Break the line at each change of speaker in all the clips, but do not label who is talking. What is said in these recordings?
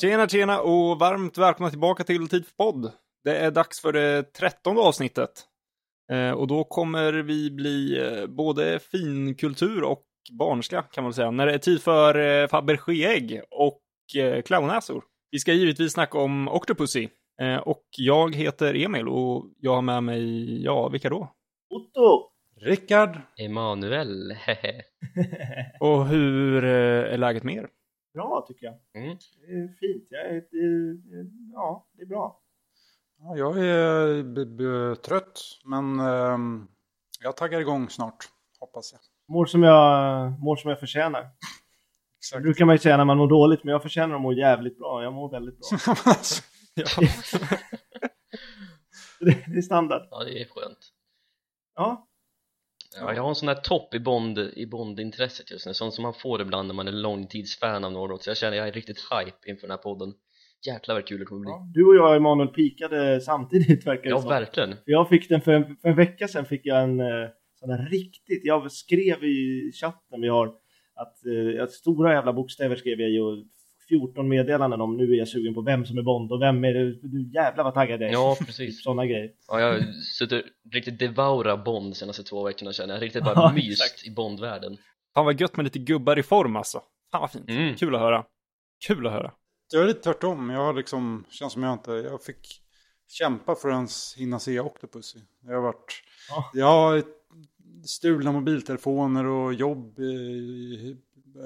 Tjena, tjena och varmt välkomna tillbaka till Tid för podd. Det är dags för det trettonde avsnittet. Eh, och då kommer vi bli eh, både finkultur och barnsliga kan man väl säga. När det är tid för eh, Fabergé-ägg och clownnäsor. Vi ska givetvis snacka om Octopussy. Och jag heter Emil och jag har med mig, ja, vilka då?
Otto!
Rickard!
Emanuel.
Och hur är läget med er?
Bra tycker jag.
Mm.
Det är fint. Jag är, det, ja, det är bra.
Ja, jag är b- b- trött, men ehm, jag taggar igång snart, hoppas jag.
Mår som jag, mår som jag förtjänar. Det
Exakt.
brukar man ju säga när man mår dåligt, men jag förtjänar att må jävligt bra. Jag mår väldigt bra. Det, det är standard.
Ja, det är skönt.
Ja,
Ja, jag har en sån här topp i Bond, i Bond-intresset just nu, sånt som man får ibland när man är långtidsfan av något, så jag känner jag är riktigt hype inför den här podden. Jäklar vad kul det kommer bli.
ja. Du och jag Emanuel pikade samtidigt verkar det
Ja,
som.
verkligen.
För Jag fick den för en, för en vecka sedan fick jag en eh, sån där riktigt, jag skrev i chatten vi har att, eh, stora jävla bokstäver skrev jag ju 14 meddelanden om nu är jag sugen på vem som är Bond och vem är det, du jävlar vad taggad jag är.
Ja,
Typ
precis.
sådana grejer.
Ja, jag har suttit riktigt devoura Bond de senaste två veckorna känner jag, riktigt
Ja,
bara myst
exakt.
i Bond-världen.
Fan vad gött med lite gubbar i form alltså. Fan vad fint.
Mm.
Kul att höra. Kul att höra.
Jag är lite tvärtom. Jag har liksom, känns som jag inte, jag fick kämpa för att ens hinna se Octopussy. Jag har varit,
Ja.
jag har stulna mobiltelefoner och jobb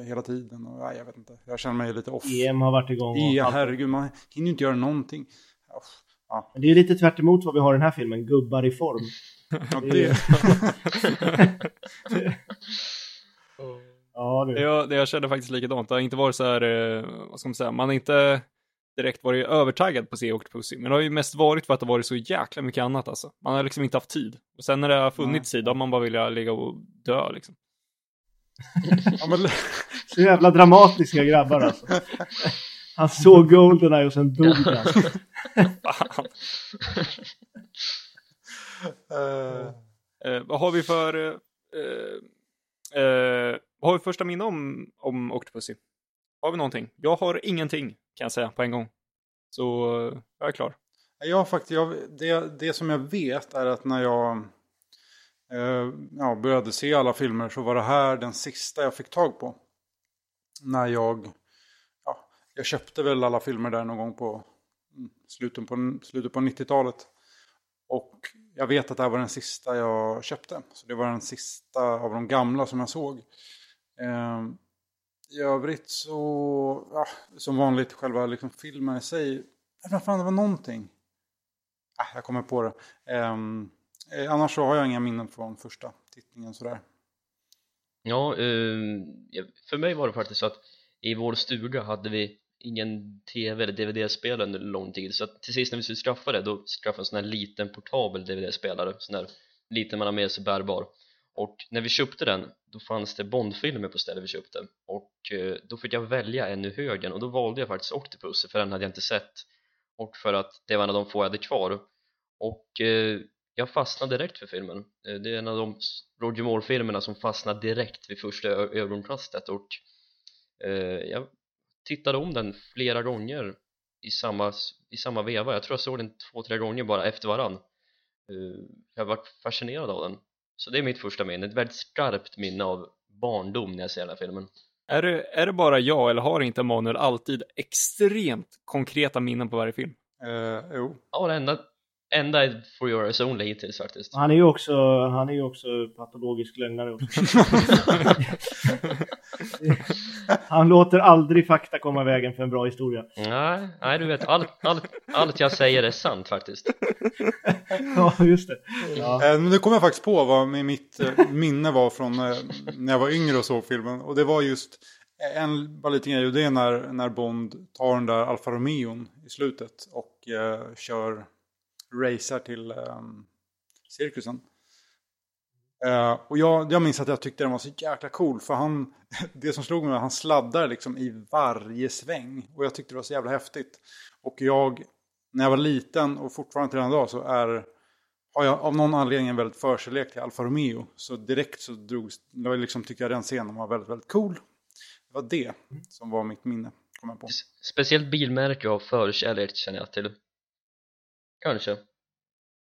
hela tiden. Och, nej, jag vet inte, jag känner mig lite off.
EM har varit igång. och allt.
herregud, man hinner ju inte göra någonting. Ja, Ja,
Men det är lite tvärt emot vad vi har i den här filmen, gubbar i form.
ja,
Det
det,
Ja du.
Jag, jag känner faktiskt likadant. Det har inte varit så här, eh, vad ska man säga, man har inte direkt varit övertaggad på att se Octopussy. Men det har ju mest varit för att det har varit så jäkla mycket annat alltså. Man har liksom inte haft tid. Och sen när det har funnits tid, då har man bara velat ligga och dö liksom.
ja, men,
Så jävla dramatiska grabbar alltså. Han såg Goldeneye och sen dog han.
Eh,
vad har vi för, eh, vad har vi första minne om, om Octopussy? Har vi någonting? Jag har ingenting, kan jag säga på en gång. Så, jag är klar.
Jag har faktiskt, jag, det, det som jag vet är att när jag Eh, ja, började se alla filmer så var det här den sista jag fick tag på. När jag, ja, jag köpte väl alla filmer där någon gång på mm, slutet på, slutet på 90-talet. Och jag vet att det här var den sista jag köpte. Så det var den sista av de gamla som jag såg. Eh, I övrigt så, ja, som vanligt, själva liksom filmen i sig. Fan, det var någonting. Ah, jag kommer på det. Eh, eh, annars så har jag inga minnen från första tittningen sådär.
Ja, eh, för mig var det faktiskt så att i vår stuga hade vi ingen tv eller dvd-spelare under lång tid. Så att till sist när vi skulle skaffa det då skaffade vi en sån här liten portabel dvd-spelare sån här liten man har med sig bärbar. Och när vi köpte den då fanns det Bondfilmer på stället vi köpte. Och eh, då fick jag välja en ur högen och då valde jag faktiskt Octopus för den hade jag inte sett. Och för att det var en av de få jag hade kvar. Och eh, jag fastnade direkt för filmen. Eh, det är en av de Roger Moore-filmerna som fastnade direkt vid första ögonkastet och eh, jag tittade om den flera gånger i samma, i samma veva. Jag tror jag såg den två, tre gånger bara efter varann. Eh, jag var fascinerad av den. Så det är mitt första minne, ett väldigt skarpt minne av barndom när jag ser den här filmen.
Är det, är det bara jag eller har inte Manuel alltid extremt konkreta minnen på varje film?
Eh, jo.
ja det enda, enda är For Your Eyes Only hittills faktiskt
Han är ju också, han är ju också patologisk lögnare också. Han låter aldrig fakta komma i vägen för en bra historia.
nej, nej du vet, allt, allt, allt jag säger är sant faktiskt
Ja, just det. Ja.
Eh, men nu kom jag faktiskt på vad mitt eh, minne var från eh, när jag var yngre och såg filmen. Och det var just en bara liten grej och det är när, när Bond tar den där Alfa Romeon i slutet och eh, kör racer till eh, cirkusen. Eh, och jag, jag minns att jag tyckte den var så jäkla cool för han, det som slog mig var att han sladdar liksom i varje sväng. Och jag tyckte det var så jävla häftigt. Och jag, när jag var liten och fortfarande till den dag så är har jag av någon anledning en väldigt förkärlek till Alfa Romeo. Så direkt så drogs, liksom tycker jag den scenen var väldigt, väldigt cool. Det var det som var mitt minne. Kommer jag på.
Speciellt bilmärke och förkärlek känner jag till Kanske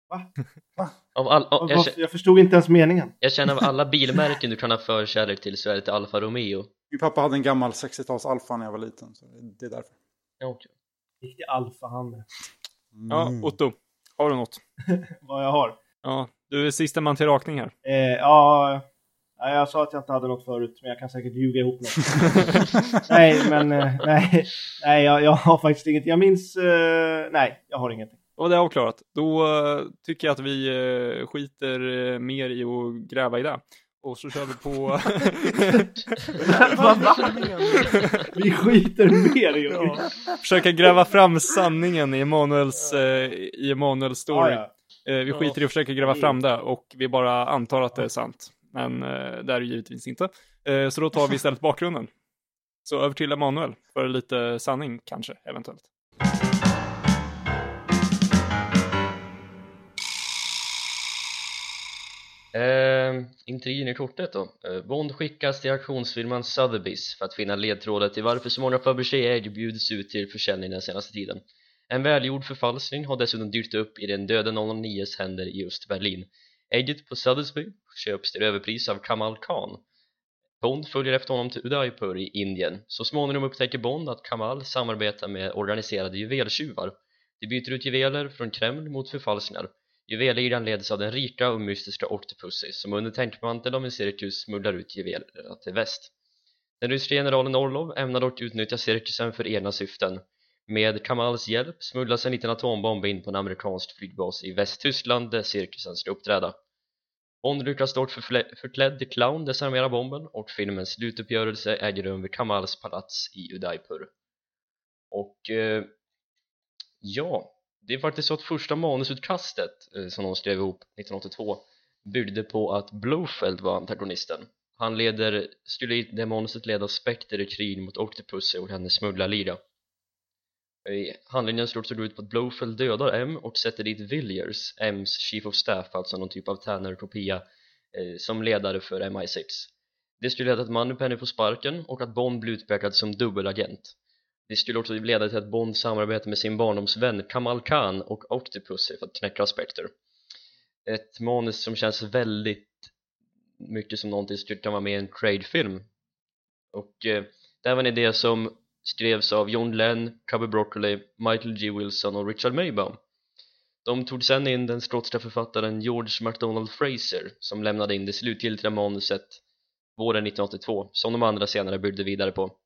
Va?
Va?
Av all, av, jag,
Jag förstod inte ens meningen.
jag känner av alla bilmärken du kan ha förkärlek till så är det till Alfa Romeo
Min pappa hade en gammal 60-tals Alfa när jag var liten. Så det är därför.
Ja, okej.
Riktig alfahanne.
Ja,
Mm.
Otto. Har du något?
Vad jag har.
Ja, du är sista man till rakning här.
Eh, ja, ja, jag sa att jag inte hade något förut, men jag kan säkert ljuga ihop något. nej, men eh, nej, nej jag, jag har faktiskt inget. Jag minns, eh, nej, jag har ingenting.
Och det är avklarat. Då eh, tycker jag att vi eh, skiter eh, mer i att gräva i det. Och så kör vi på...
Vad va? Vi skiter mer i
ja. Försöka gräva fram sanningen i Emanuels, eh, i Emanuels story.
Ja, ja.
Eh, vi skiter i att försöka gräva fram det och vi bara antar att det är sant. Men eh, det är det givetvis inte. Så då tar vi istället bakgrunden. Så över till Emanuel för lite sanning kanske, eventuellt.
Eh, intrigen i kortet då. Eh, Bond skickas till auktionsfirman Sotheby's för att finna ledtrådar till varför så många Fabergé-ägg bjuds ut till försäljning den senaste tiden. En välgjord förfalskning har dessutom dykt upp i den döde 009s händer i just Berlin. Ägget på Sotheby's köps till överpris av Kamal Khan. Bond följer efter honom till Udaipur i Indien. Så småningom upptäcker Bond att Kamal samarbetar med organiserade juveltjuvar. De byter ut juveler från Kreml mot förfalskningar. Juvelligan leds av den rika och mystiska Octopussy som under tänkmanteln av en cirkus smugglar ut juvelerna till väst. Den ryske generalen Orlov ämnar dock utnyttja cirkusen för egna syften. Med Kamals hjälp smugglas en liten atombomb in på en amerikansk flygbas i Västtyskland där cirkusen ska uppträda. Bond lyckas dock förklädd till clown desarmera bomben och filmens slutuppgörelse äger rum vid Kamals palats i Udaipur. Och eh, ja, det är faktiskt så att första manusutkastet eh, som de skrev ihop 1982 byggde på att Blofeld var antagonisten. Han leder, skulle i det manuset leda Spectre i krig mot Octopussy och hennes smugglarlira. Handlingen slår också ut på att Blofeld dödar M och sätter dit Villiers, M's Chief of Staff, alltså någon typ av Tanner-kopia eh, som ledare för MI6. Det skulle leda till att Moneypenny får sparken och att Bond blir utpekad som dubbelagent. Det skulle också leda till att Bond samarbetar med sin barndomsvän Kamal Khan och Octopussy för att knäcka Spectre. Ett manus som känns väldigt mycket som någonting som typ skulle kunna vara med i en Craig-film. Och eh, det här var en idé som skrevs av John Lenn, Cubby Broccoli, Michael G. Wilson och Richard Maybaum. De tog sedan in den skotska författaren George MacDonald Fraser som lämnade in det slutgiltiga manuset våren 1982 som de andra senare byggde vidare på.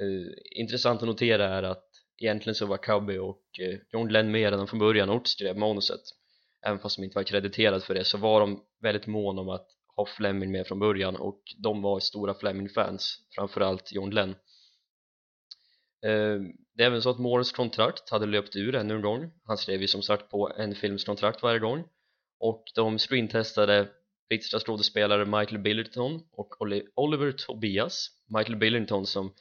Eh, intressant att notera är att egentligen så var Cubby och eh, John Lenn med redan från början och skrev manuset. Även fast de inte var krediterade för det så var de väldigt måna om att ha Fleming med från början och de var stora Fleming-fans framförallt John Lenn Eh, Det är även så att Moores kontrakt hade löpt ur ännu en gång. Han skrev ju som sagt på en filmskontrakt varje gång. Och de screentestade brittiska skådespelare Michael Billerton och Oliver Tobias. Michael Billington som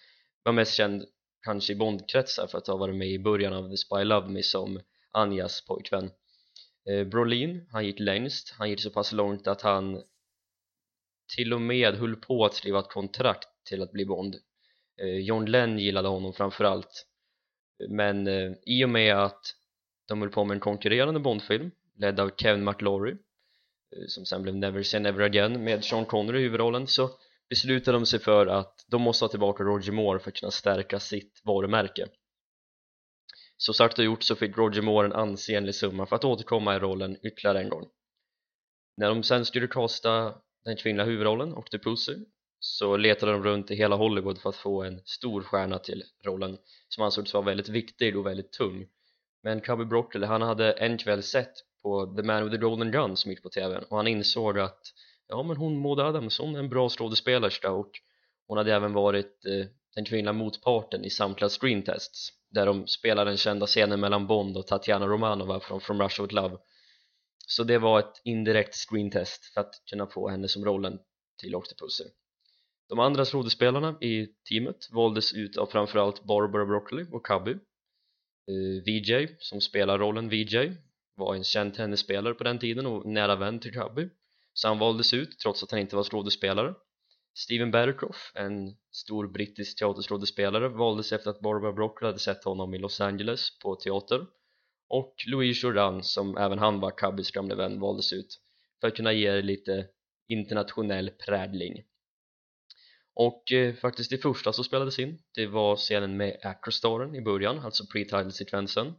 var mest känd kanske i Bondkretsar för att ha varit med i början av The Spy Love Me som Anjas pojkvän. Eh, Brolin, han gick längst, han gick så pass långt att han till och med höll på att skriva ett kontrakt till att bli Bond. Eh, John Lenn gillade honom framförallt. Men eh, i och med att de höll på med en konkurrerande Bondfilm ledd av Kevin McLaury som sen blev Never Say Never Again med Sean Connery i huvudrollen så beslutade de sig för att de måste ha tillbaka Roger Moore för att kunna stärka sitt varumärke. Så sagt och gjort så fick Roger Moore en ansenlig summa för att återkomma i rollen ytterligare en gång. När de sen skulle kasta den kvinnliga huvudrollen, Octopussy så letade de runt i hela Hollywood för att få en stor stjärna till rollen som ansågs vara väldigt viktig och väldigt tung. Men Cubby Broccoli han hade en kväll sett på The Man with the Golden Gun som gick på tv och han insåg att ja men hon Maud Adams hon är en bra skådespelerska och hon hade även varit eh, den kvinnliga motparten i samtliga screentests där de spelade den kända scenen mellan Bond och Tatiana Romanova från From Russia With Love. Så det var ett indirekt screentest för att kunna få henne som rollen till Octopussy de andra skådespelarna i teamet valdes ut av framförallt Barbara Broccoli och Cubby. Eh, VJ som spelar rollen VJ var en känd tennisspelare på den tiden och nära vän till Cubby så han valdes ut trots att han inte var skådespelare. Steven Battercroft, en stor brittisk teaterskådespelare, valdes efter att Barbara Broccoli hade sett honom i Los Angeles på teater. Och Louis Jourdan, som även han var Cubbys gamle vän, valdes ut för att kunna ge lite internationell prädling. och eh, faktiskt det första som spelades in det var scenen med Acrostaren i början, alltså pre-title-sekvensen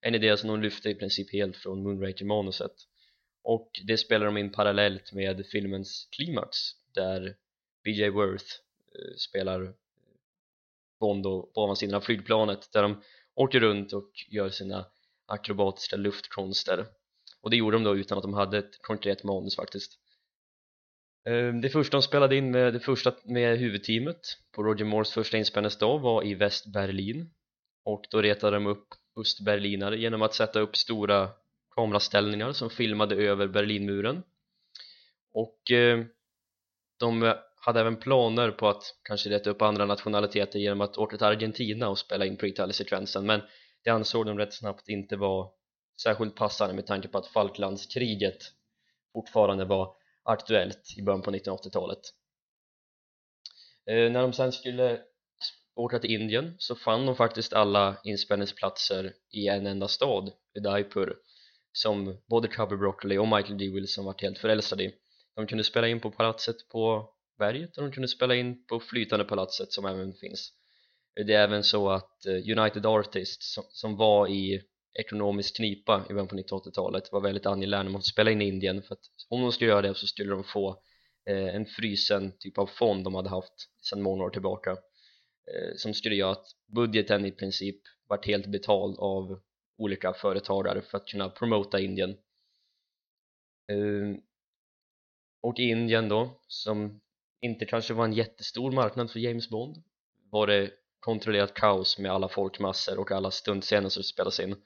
en idé som de lyfte i princip helt från Moonraker-manuset och det spelar de in parallellt med filmens klimax där BJ Worth eh, spelar Bond och på ovansidan av flygplanet där de åker runt och gör sina akrobatiska luftkonster. Och det gjorde de då utan att de hade ett konkret manus faktiskt. Eh, det första de spelade in med, det första med huvudteamet på Roger Moores första inspelningsdag var i Västberlin. Och då retade de upp östberlinare genom att sätta upp stora kameraställningar som filmade över Berlinmuren. Och eh, de hade även planer på att kanske leta upp andra nationaliteter genom att åka till Argentina och spela in pre-sekvensen men det ansåg de rätt snabbt inte var särskilt passande med tanke på att Falklandskriget fortfarande var aktuellt i början på 1980-talet eh, när de sen skulle åka till Indien så fann de faktiskt alla inspelningsplatser i en enda stad, Udaipur som både Cubby Broccoli och Michael D. Wilson varit helt förälskade i de kunde spela in på palatset på berget och de kunde spela in på flytande palatset som även finns det är även så att eh, United Artists som, som var i ekonomisk knipa i början på 1980-talet var väldigt angelägna om att spela in i Indien för att om de skulle göra det så skulle de få eh, en frysen typ av fond de hade haft sedan många år tillbaka eh, som skulle göra att budgeten i princip vart helt betald av olika företagare för att kunna promota Indien. Ehm, och i Indien då som inte kanske var en jättestor marknad för James Bond var det kontrollerat kaos med alla folkmassor och alla stundscener som spelas in.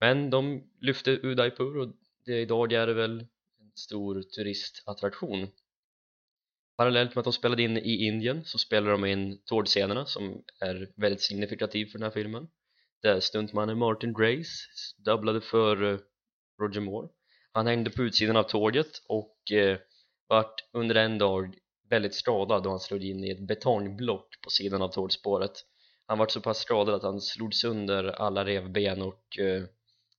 Men de lyfte Udaipur och det, idag är det väl en stor turistattraktion. Parallellt med att de spelade in i Indien så spelade de in Tordscenerna som är väldigt signifikativ för den här filmen där stuntmannen Martin Grace dubblade för eh, Roger Moore. Han hängde på utsidan av tåget och eh, vart under en dag väldigt skadad då han slog in i ett betongblock på sidan av tågspåret. Han vart så pass skadad att han slog sönder alla revben och eh,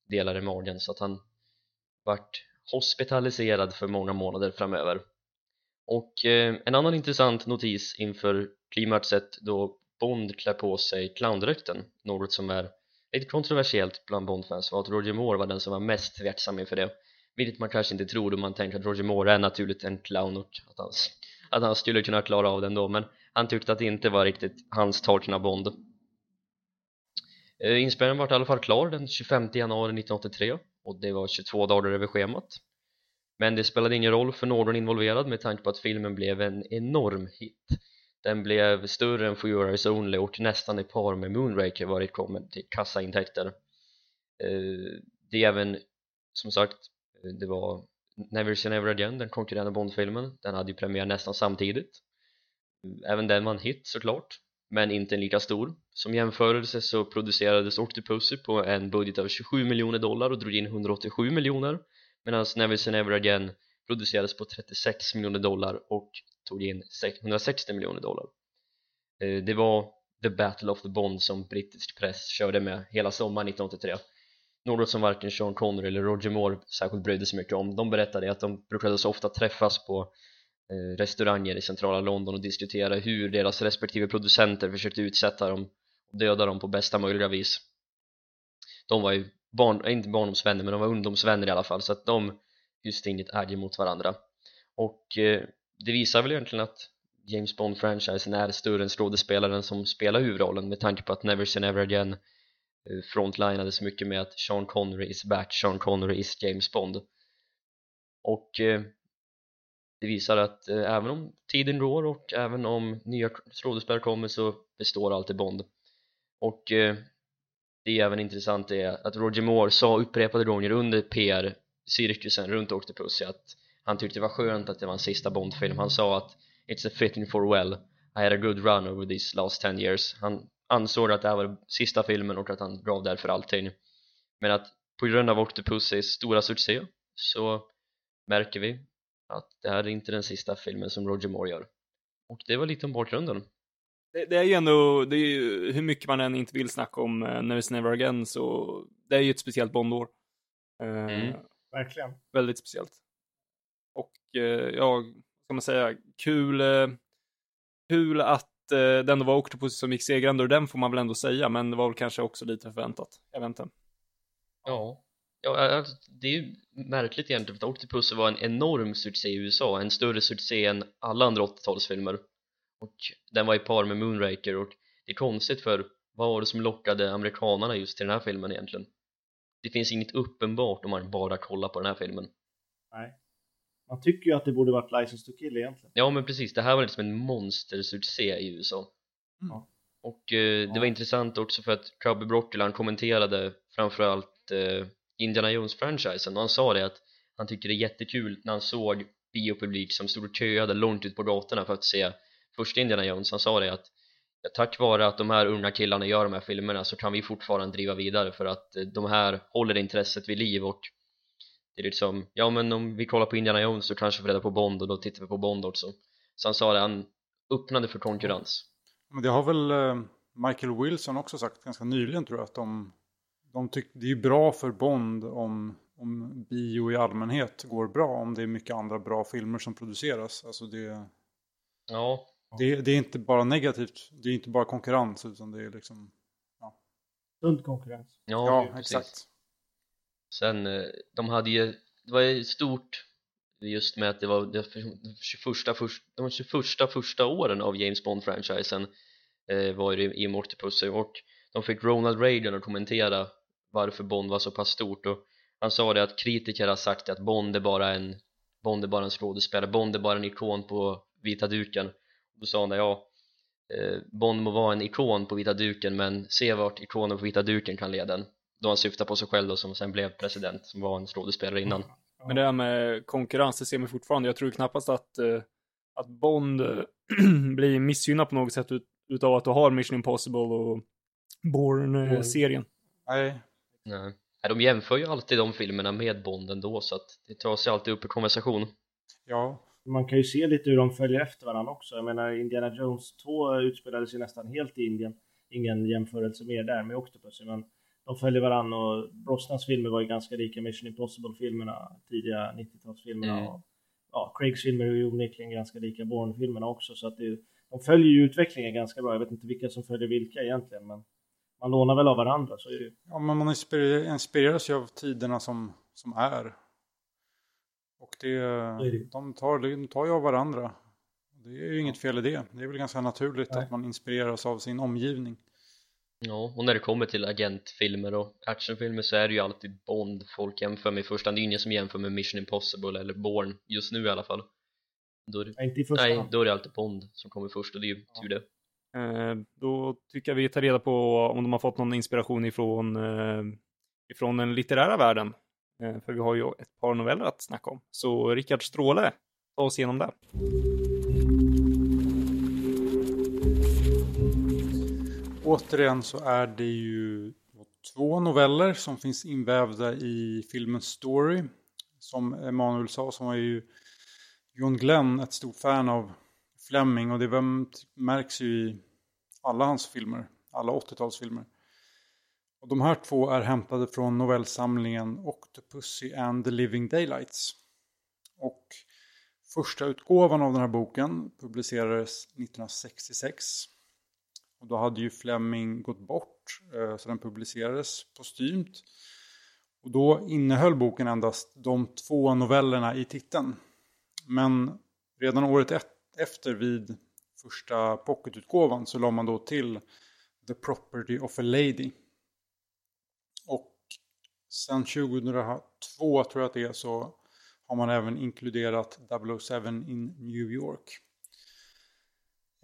delar i magen så att han vart hospitaliserad för många månader framöver. Och eh, en annan intressant notis inför klimaxet då Bond klär på sig clowndräkten något som är lite kontroversiellt bland Bondfans var att Roger Moore var den som var mest tveksam inför det vilket man kanske inte tror om man tänker att Roger Moore är naturligt en clown och att han, att han skulle kunna klara av det ändå men han tyckte att det inte var riktigt hans tolkning av Bond. Eh, inspelningen var i alla fall klar den 25 januari 1983 och det var 22 dagar över schemat. Men det spelade ingen roll för någon involverad med tanke på att filmen blev en enorm hit den blev större än Four Your Eyes Only och nästan i par med Moonraker vad det kommer till kassaintäkter. Eh, det är även som sagt eh, det var Never Say Never Again, den konkurrerande Bondfilmen. Den hade ju premiär nästan samtidigt. Eh, även den var en hit såklart men inte en lika stor. Som jämförelse så producerades Octopussy på en budget av 27 miljoner dollar och drog in 187 miljoner medan Never Say Never Again producerades på 36 miljoner dollar och tog in 160 miljoner dollar. Eh, det var The Battle of the Bond som brittisk press körde med hela sommaren 1983 något som varken Sean Connery eller Roger Moore särskilt brydde sig mycket om. De berättade att de brukade så ofta träffas på eh, restauranger i centrala London och diskutera hur deras respektive producenter försökte utsätta dem och döda dem på bästa möjliga vis. De var ju, barn, eh, inte barndomsvänner men de var ungdomsvänner i alla fall så att de hyste inget agg mot varandra. Och eh, det visar väl egentligen att James Bond-franchisen är större än skådespelaren som spelar huvudrollen med tanke på att Never Say Never Again eh, frontlinades mycket med att Sean Connery is back, Sean Connery is James Bond. Och eh, det visar att eh, även om tiden går och även om nya skådespelare kommer så består alltid Bond. Och eh, det är även intressant är att Roger Moore sa upprepade gånger under PR-cirkusen runt Octopussy att han tyckte det var skönt att det var en sista Bond-film han sa att It's a fitting for well I had a good run over these last 10 years han ansåg att det här var sista filmen och att han gav därför allting men att på grund av Octopussys stora succé så märker vi att det här är inte den sista filmen som Roger Moore gör Och det var lite om bakgrunden.
Det, det är ju ändå, det är ju, hur mycket man än inte vill snacka om uh, Never Never Again så det är ju ett speciellt Bondår. Uh,
Mm.
Verkligen.
Väldigt speciellt. Och uh, ja, vad ska man säga, kul, uh, kul att uh, det ändå var Octopus som gick segrande och den får man väl ändå säga, men det var väl kanske också lite förväntat. Jag vet inte.
Ja, ja alltså, det är ju märkligt egentligen för att Octopus var en enorm succé i USA, en större succé än alla andra 80-talsfilmer och den var i par med Moonraker och det är konstigt för vad var det som lockade amerikanarna just till den här filmen egentligen? Det finns inget uppenbart om man bara kollar på den här filmen
Nej. Man tycker ju att det borde varit License to Kill egentligen.
Ja men precis, det här var liksom en monstersuccé i USA
Mm.
Och eh, det var intressant också för att Cubby Broccoli han kommenterade framförallt eh, Indiana Jones-franchisen. Och han sa det att han tycker det är jättekul när han såg biopublik som stod och köade långt ut på gatorna för att se första Indiana Jones. Han sa det att ja, tack vare att de här unga killarna gör de här filmerna så kan vi fortfarande driva vidare för att eh, de här håller intresset vid liv och det är liksom, ja men om vi kollar på Indiana Jones så kanske vi reda på Bond och då tittar vi på Bond också så han sa det, han öppnade för konkurrens
Men det har väl eh, Michael Wilson också sagt ganska nyligen tror jag. Att de, de tycker det är ju bra för Bond om, om bio i allmänhet går bra. Om det är mycket andra bra filmer som produceras. Alltså det,
Ja,
det, det är inte bara negativt. Det är inte bara konkurrens utan det är liksom...
Sund konkurrens.
ja,
Ja, exakt.
Sen, eh, de hade ju, det var ju stort just med att det var de 21, först, de 21 första åren av James Bond-franchisen eh, var det i Mortipus och de fick Ronald Reagan att kommentera varför Bond var så pass stort. Och han sa det att kritiker har sagt att Bond är bara en Bond är bara en skådespelare, Bond är bara en ikon på vita duken. Då sa han det, ja eh, Bond må vara en ikon på vita duken men se vart ikonen på vita duken kan leda en då han syftar på sig själv då som sen blev president som var en skådespelare innan
Men det här med konkurrens, det ser man fortfarande. Jag tror knappast att, eh, att Bond blir missgynnad på något sätt ut, utav att du har Mission Impossible och Bourne-serien.
Nej,
Nej. Nej, de jämför ju alltid de filmerna med Bond ändå så att det tar sig alltid upp i konversation
ja.
Man kan ju se lite hur de följer efter varandra också. Jag menar, Indiana Jones 2 utspelades ju nästan helt i Indien. Ingen jämförelse mer där med Octopus, men de följer varandra och Brosnans filmer var ju ganska lika Mission Impossible-filmerna, tidiga 90-talsfilmerna.
Mm.
Och, ja, Craigs filmer är ju onekligen ganska lika Bourne-filmerna också, så att det, de följer ju utvecklingen ganska bra. Jag vet inte vilka som följer vilka egentligen, men man lånar väl av varandra, så är det ju.
ja men man inspirer- inspireras ju av tiderna som, som är. Och det,
är det
de, tar, de tar ju av varandra. Det är ju inget fel i det. Det är väl ganska naturligt
Nej.
att man inspireras av sin omgivning.
Ja, och när det kommer till agentfilmer och actionfilmer så är det ju alltid Bond folk jämför med i första hand, det är ingen som jämför med Mission Impossible eller Bourne just nu i alla fall då är det,
Ja, Inte i första
Nej,
hand.
då är det alltid Bond som kommer först och det är ju tur det
Eh, då tycker jag vi tar reda på om de har fått någon inspiration ifrån, eh, ifrån den litterära världen. Eh, för vi har ju ett par noveller att snacka om. Så Rickard Stråle, ta oss igenom det.
Återigen så är det ju två noveller som finns invävda i filmens story. Som Emanuel sa så var ju John Glenn ett stort fan av Fleming och det märks ju i alla hans filmer, alla 80-talsfilmer. Och de här två är hämtade från novellsamlingen Octopussy and the Living Daylights. Och första utgåvan av den här boken publicerades 1966. Och då hade ju Fleming gått bort, eh, så den publicerades postumt. Och då innehöll boken endast de två novellerna i titeln. Men redan året efter vid första pocketutgåvan så la man då till The Property of a Lady. Och sen 2002 tror jag att det är så har man även inkluderat 007 in New York.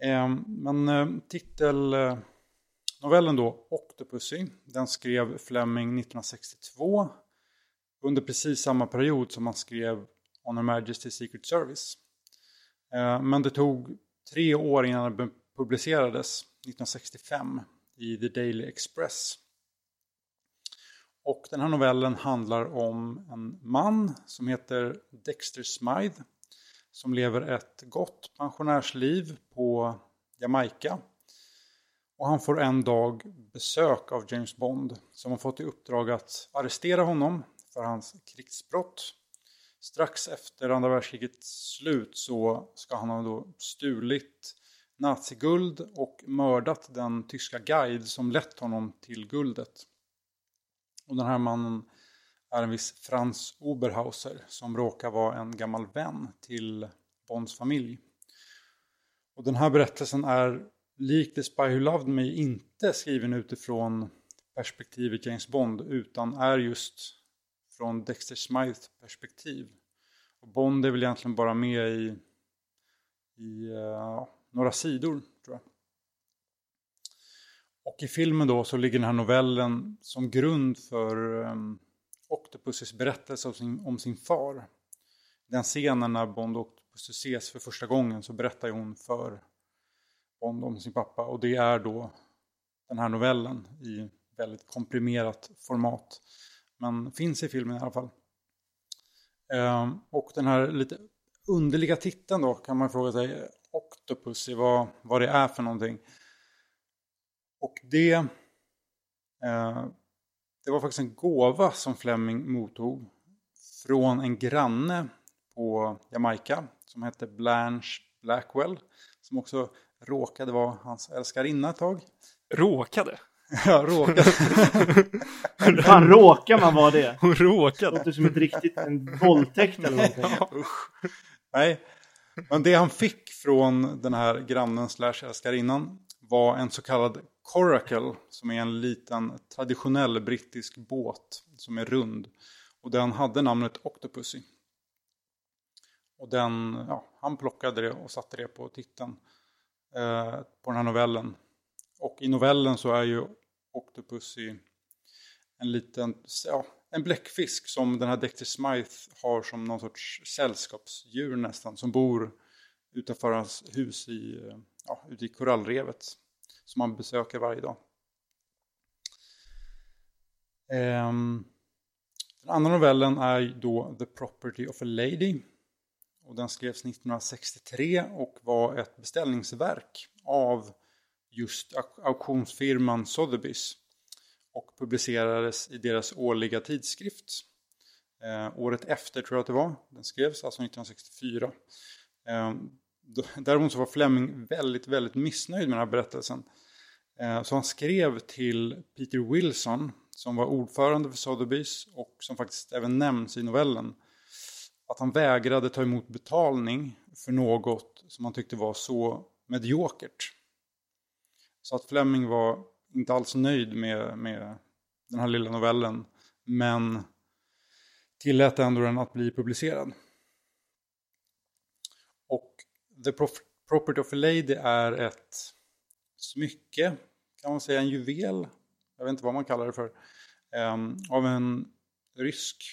Ehm, men eh, titelnovellen eh, då, Octopussy, den skrev Fleming 1962 under precis samma period som han skrev On Her Majesty's Secret Service. Ehm, men det tog tre år innan den publicerades, 1965, i The Daily Express. Och den här novellen handlar om en man som heter Dexter Smythe som lever ett gott pensionärsliv på Jamaica. Och han får en dag besök av James Bond som har fått i uppdrag att arrestera honom för hans krigsbrott. Strax efter andra världskrigets slut så ska han ha då stulit naziguld och mördat den tyska guide som lett honom till guldet. Och den här mannen är en viss Franz Oberhauser som råkar vara en gammal vän till Bonds familj. Och den här berättelsen är likt The Spy Who Loved Me inte skriven utifrån perspektivet James Bond utan är just från Dexter Smythes perspektiv. Och Bond är väl egentligen bara med i, i uh, några sidor tror jag. Och i filmen då så ligger den här novellen som grund för um, Octopussys berättelse om sin, om sin far. Den scenen när Bond och Octopus ses för första gången så berättar hon för Bond om sin pappa och det är då den här novellen i väldigt komprimerat format. Men finns i filmen i alla fall. Ehm, och den här lite underliga titeln då kan man fråga sig Octopussy, vad, vad det är för någonting. Och det, eh, det var faktiskt en gåva som Fleming mottog från en granne på Jamaica som hette Blanche Blackwell. Som också råkade vara hans älskarinna ett tag.
Råkade?
ja, råkade.
Fan råkar man vara det?
Hon
Det
råkade.
låter som ett riktigt, en våldtäkt eller någonting.
Nej, men det han fick från den här grannen slash älskarinnan var en så kallad coracle som är en liten traditionell brittisk båt som är rund. Och den hade namnet Octopussy. Och den, ja, han plockade det och satte det på titeln eh, på den här novellen. Och i novellen så är ju Octopussy en liten, ja, en bläckfisk som den här Dexter Smythe har som någon sorts sällskapsdjur nästan. Som bor utanför hans hus i, eh, ja, ute i korallrevet. Som man besöker varje dag. Ehm, den andra novellen är då The Property of a Lady. Och den skrevs 1963 och var ett beställningsverk av just auktionsfirman Sotheby's och publicerades i deras årliga tidskrift. Eh, året efter tror jag att det var, den skrevs alltså 1964. Eh, däremot så var Fleming väldigt, väldigt missnöjd med den här berättelsen. Eh, så han skrev till Peter Wilson som var ordförande för Sotheby's och som faktiskt även nämns i novellen att han vägrade ta emot betalning för något som han tyckte var så mediokert. Så att Fleming var inte alls nöjd med, med den här lilla novellen men tillät ändå den att bli publicerad. The Property of a Lady är ett smycke, kan man säga en juvel, jag vet inte vad man kallar det för, ehm, av en rysk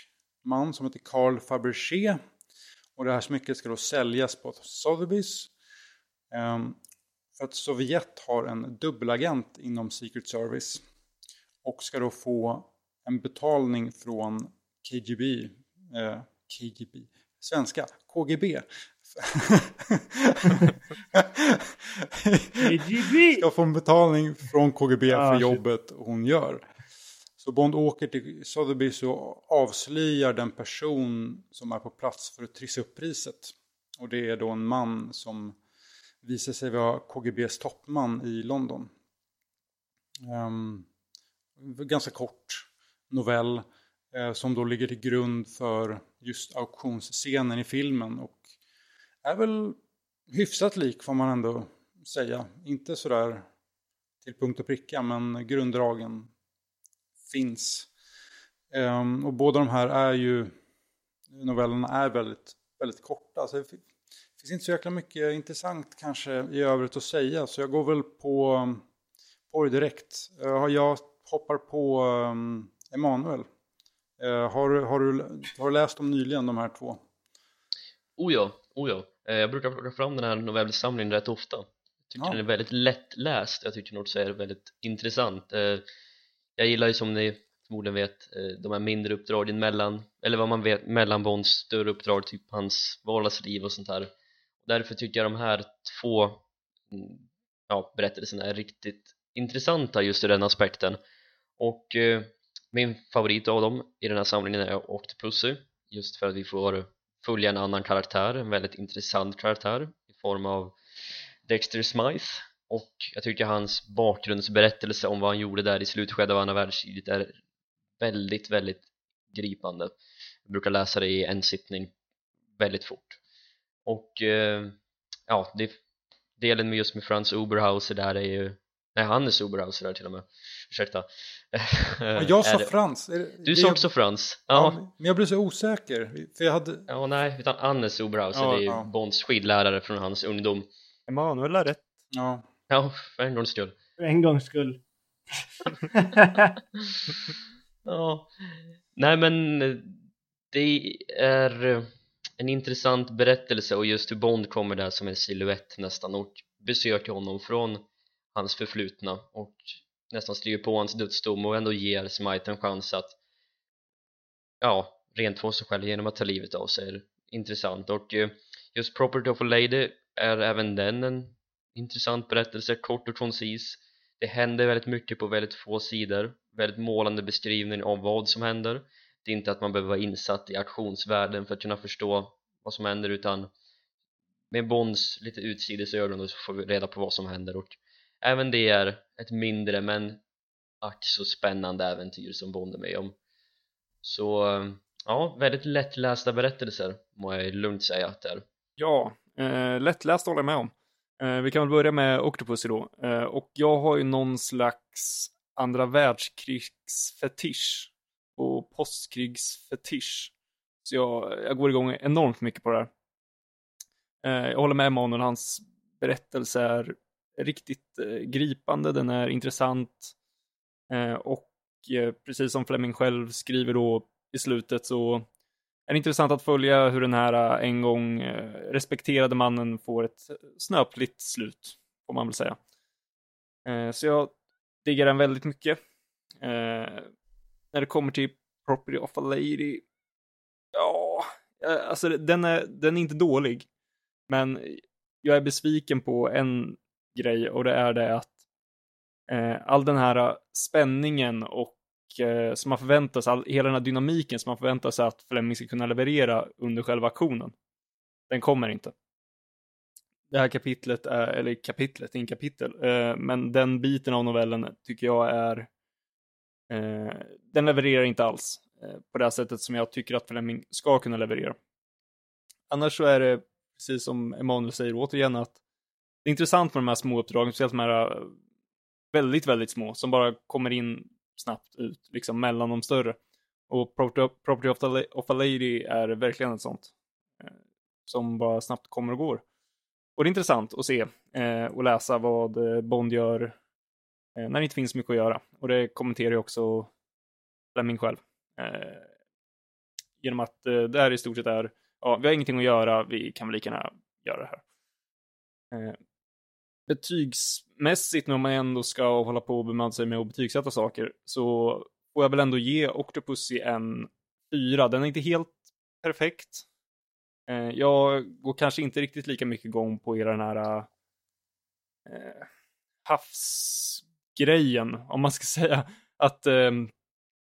man som heter Carl Fabergé. Och det här smycket ska då säljas på Sotheby's. Ehm, för att Sovjet har en dubbelagent inom Secret Service. Och ska då få en betalning från KGB. Eh, KGB. Svenska. KGB. Ska få en betalning från KGB
Ah,
för
shit.
jobbet hon gör. Så Bond åker till Sotheby's och avslöjar den person som är på plats för att trissa upp priset. Och det är då en man som visar sig vara KGBs toppman i London. Ehm, ganska kort novell eh, som då ligger till grund för just auktionsscenen i filmen och är väl hyfsat lik får man ändå säga. Inte sådär till punkt och pricka men grunddragen finns. Ehm, och båda de här är ju, novellerna är väldigt, väldigt korta. Så det finns inte så jäkla mycket intressant kanske i övrigt att säga. Så jag går väl på, på det direkt. Eh, jag hoppar på um, Emanuel. Eh, har, har, du, har du läst dem nyligen de här två?
Oh ja, oh ja. Eh, Jag brukar plocka fram den här novellsamlingen rätt ofta. Jag tycker
Ja.
den är väldigt lättläst, jag tycker den också är väldigt intressant. Eh, Jag gillar ju som ni förmodligen vet eh, de här mindre uppdragen mellan eller vad man vet mellan Bonds större uppdrag typ hans vardagsliv och sånt här därför tycker jag de här två mm, ja, berättelserna är riktigt intressanta just i den aspekten och eh, min favorit av dem i den här samlingen är Octopussy just för att vi får följa en annan karaktär, en väldigt intressant karaktär i form av Dexter Smythe. Och jag tycker hans bakgrundsberättelse om vad han gjorde där i slutskedet av andra världskriget är väldigt, väldigt gripande. Jag brukar läsa det i en sittning väldigt fort. Och eh, ja, det, delen med just med Franz Oberhauser där är ju nej Hannes Oberhauser där till och med ursäkta
Ja, jag sa Frans. Det-
du sa också Frans
Ja,
ja,
men jag blev så osäker. För jag hade...
ja nej, utan Hannes Oberhauser
Ja,
det är ju
ja.
Bonds skidlärare från hans ungdom
Emanuel har rätt.
Ja.
ja, för en gångs skull
För en gångs skull.
Ja, nej men eh, det är eh, en intressant berättelse och just hur Bond kommer där som en silhuett nästan och besöker honom från hans förflutna och nästan skriver på hans dödsdom och ändå ger Smite en chans att ja, rent få sig själv genom att ta livet av sig är intressant. Och eh, just Property of a Lady är även den en intressant berättelse, kort och koncis. Det händer väldigt mycket på väldigt få sidor väldigt målande beskrivning av vad som händer. Det är inte att man behöver vara insatt i aktionsvärlden för att kunna förstå vad som händer utan med Bonds lite utsides ögon så får vi reda på vad som händer och även det är ett mindre men ack så spännande äventyr som Bond är med om så ja, väldigt lättlästa berättelser må jag lugnt säga att det är
Ja, eh, lättläst håller jag med om. Eh, vi kan väl börja med Octopussy då. Eh, och jag har ju någon slags andra världskrigsfetisch och postkrigsfetisch. Så jag, jag går igång enormt mycket på det här. Eh, jag håller med Emanuel, hans berättelse är riktigt eh, gripande, den är intressant. Eh, och eh, precis som Fleming själv skriver då i slutet så är det intressant att följa hur den här eh, en gång eh, respekterade mannen får ett snöpligt slut, får man väl säga. Eh, Så jag diggar den väldigt mycket. Eh, När det kommer till Property of a Lady, ja, eh, alltså den är, den är inte dålig. Men jag är besviken på en grej och det är det att eh, all den här eh, spänningen och eh, som man förväntar sig, all, hela den här dynamiken som man förväntar sig att Fleming ska kunna leverera under själva aktionen. Den kommer inte. Det här kapitlet, är, eller kapitlet, inte kapitel, eh, men den biten av novellen tycker jag är eh, den levererar inte alls eh, på det här sättet som jag tycker att Fleming ska kunna leverera. Annars så är det, precis som Emanuel säger återigen, att det är intressant med de här små uppdragen, speciellt de här äh, väldigt, väldigt små, som bara kommer in snabbt ut, liksom mellan de större. Och Property of, a Lady är verkligen ett sånt. Eh, som bara snabbt kommer och går. Och det är intressant att se eh, och läsa vad eh, Bond gör eh, när det inte finns mycket att göra. Och det kommenterar ju också Fleming själv. Eh, genom att eh, det här i stort sett är, ja, vi har ingenting att göra, vi kan väl lika gärna göra det här. Eh, Betygsmässigt, när man ändå ska hålla på och bemöda sig med att betygsätta saker, så får jag väl ändå ge Octopussy en fyra. Den är inte helt perfekt. Eh, jag går kanske inte riktigt lika mycket igång på hela den här eh, havsgrejen, om man ska säga. Att eh,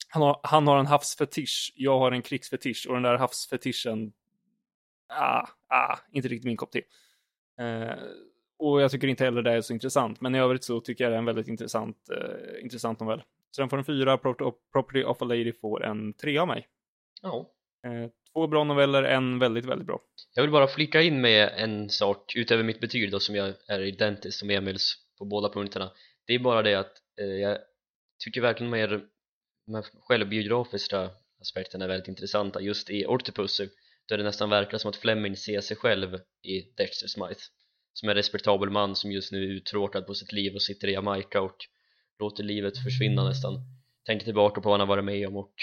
han, har, han har en havsfetisch, jag har en krigsfetisch och den där havsfetischen, ah, ah, inte riktigt min kopp te. Eh, och jag tycker inte heller det är så intressant, men i övrigt så tycker jag det är en väldigt intressant, eh, intressant novell. Så den får en fyra, Pro- Property of a Lady får en trea av mig.
ja
Eh, två bra noveller, en väldigt, väldigt bra.
Jag vill bara flika in med en sak utöver mitt betyg då som jag är identiskt som Emils på båda punkterna det är bara det att eh, jag tycker verkligen mer de här självbiografiska aspekterna är väldigt intressanta just i Octopussy där det nästan verkar som att Fleming ser sig själv i Dexter Smythe som en respektabel man som just nu är uttråkad på sitt liv och sitter i Jamaica och låter livet försvinna nästan tänker tillbaka på vad han har varit med om och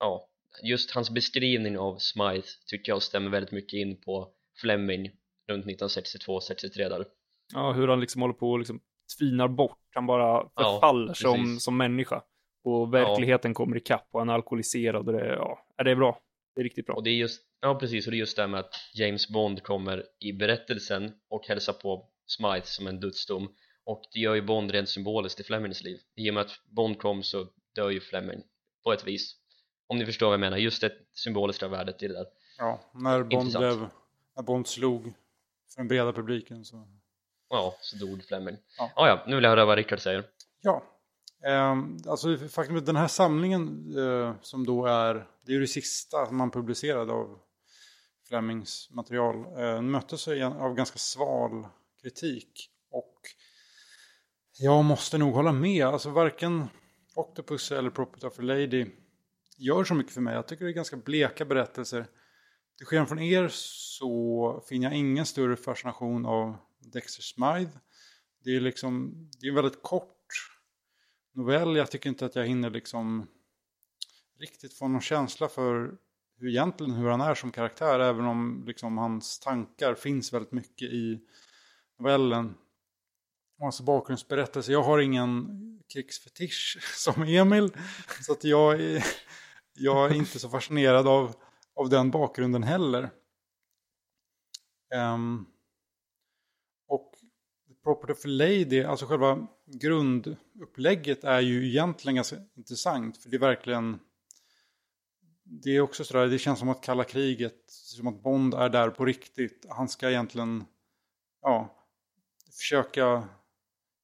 ja, just hans beskrivning av Smythe tycker jag stämmer väldigt mycket in på Fleming runt 1962-63 där
Ja, hur han liksom håller på och liksom tvinar bort. Han bara
Ja,
förfaller som,
precis.
som människa. Och verkligheten kommer ikapp och han är alkoholiserad och det, ja, det är bra. Det är riktigt bra.
Och det är just, ja precis, och det är just det här med att James Bond kommer i berättelsen och hälsar på Smythe som en dödsdom. Och det gör ju Bond rent symboliskt i Flemings liv. I och med att Bond kom så dör ju Fleming på ett vis. Om ni förstår vad jag menar, just det symboliska värdet i det där.
Ja, när Bond,
Intressant.
blev, när Bond slog för den breda publiken så...
ja, så dog Fleming.
Ja.
ja. ja, nu vill jag höra vad Rickard säger.
Ja, ehm, alltså faktum är att den här samlingen eh, som då är, det är ju det sista man publicerade av Flemings material, eh, möttes av ganska sval kritik och jag måste nog hålla med, alltså varken Octopus eller Property of a Lady gör så mycket för mig. Jag tycker det är ganska bleka berättelser. Till skillnad från er så finner jag ingen större fascination av Dexter Smythe. Det är liksom, det är en väldigt kort novell. Jag tycker inte att jag hinner liksom riktigt få någon känsla för hur egentligen hur han är som karaktär. Även om liksom hans tankar finns väldigt mycket i novellen. Och hans bakgrundsberättelse. Jag har ingen krigsfetisch som Emil. Så att jag är, jag är inte så fascinerad av, av den bakgrunden heller. Um, och Property for Lady, alltså själva grundupplägget är ju egentligen ganska intressant. För det är verkligen, det är också sådär, det känns som att kalla kriget, som att Bond är där på riktigt. Han ska egentligen, ja, försöka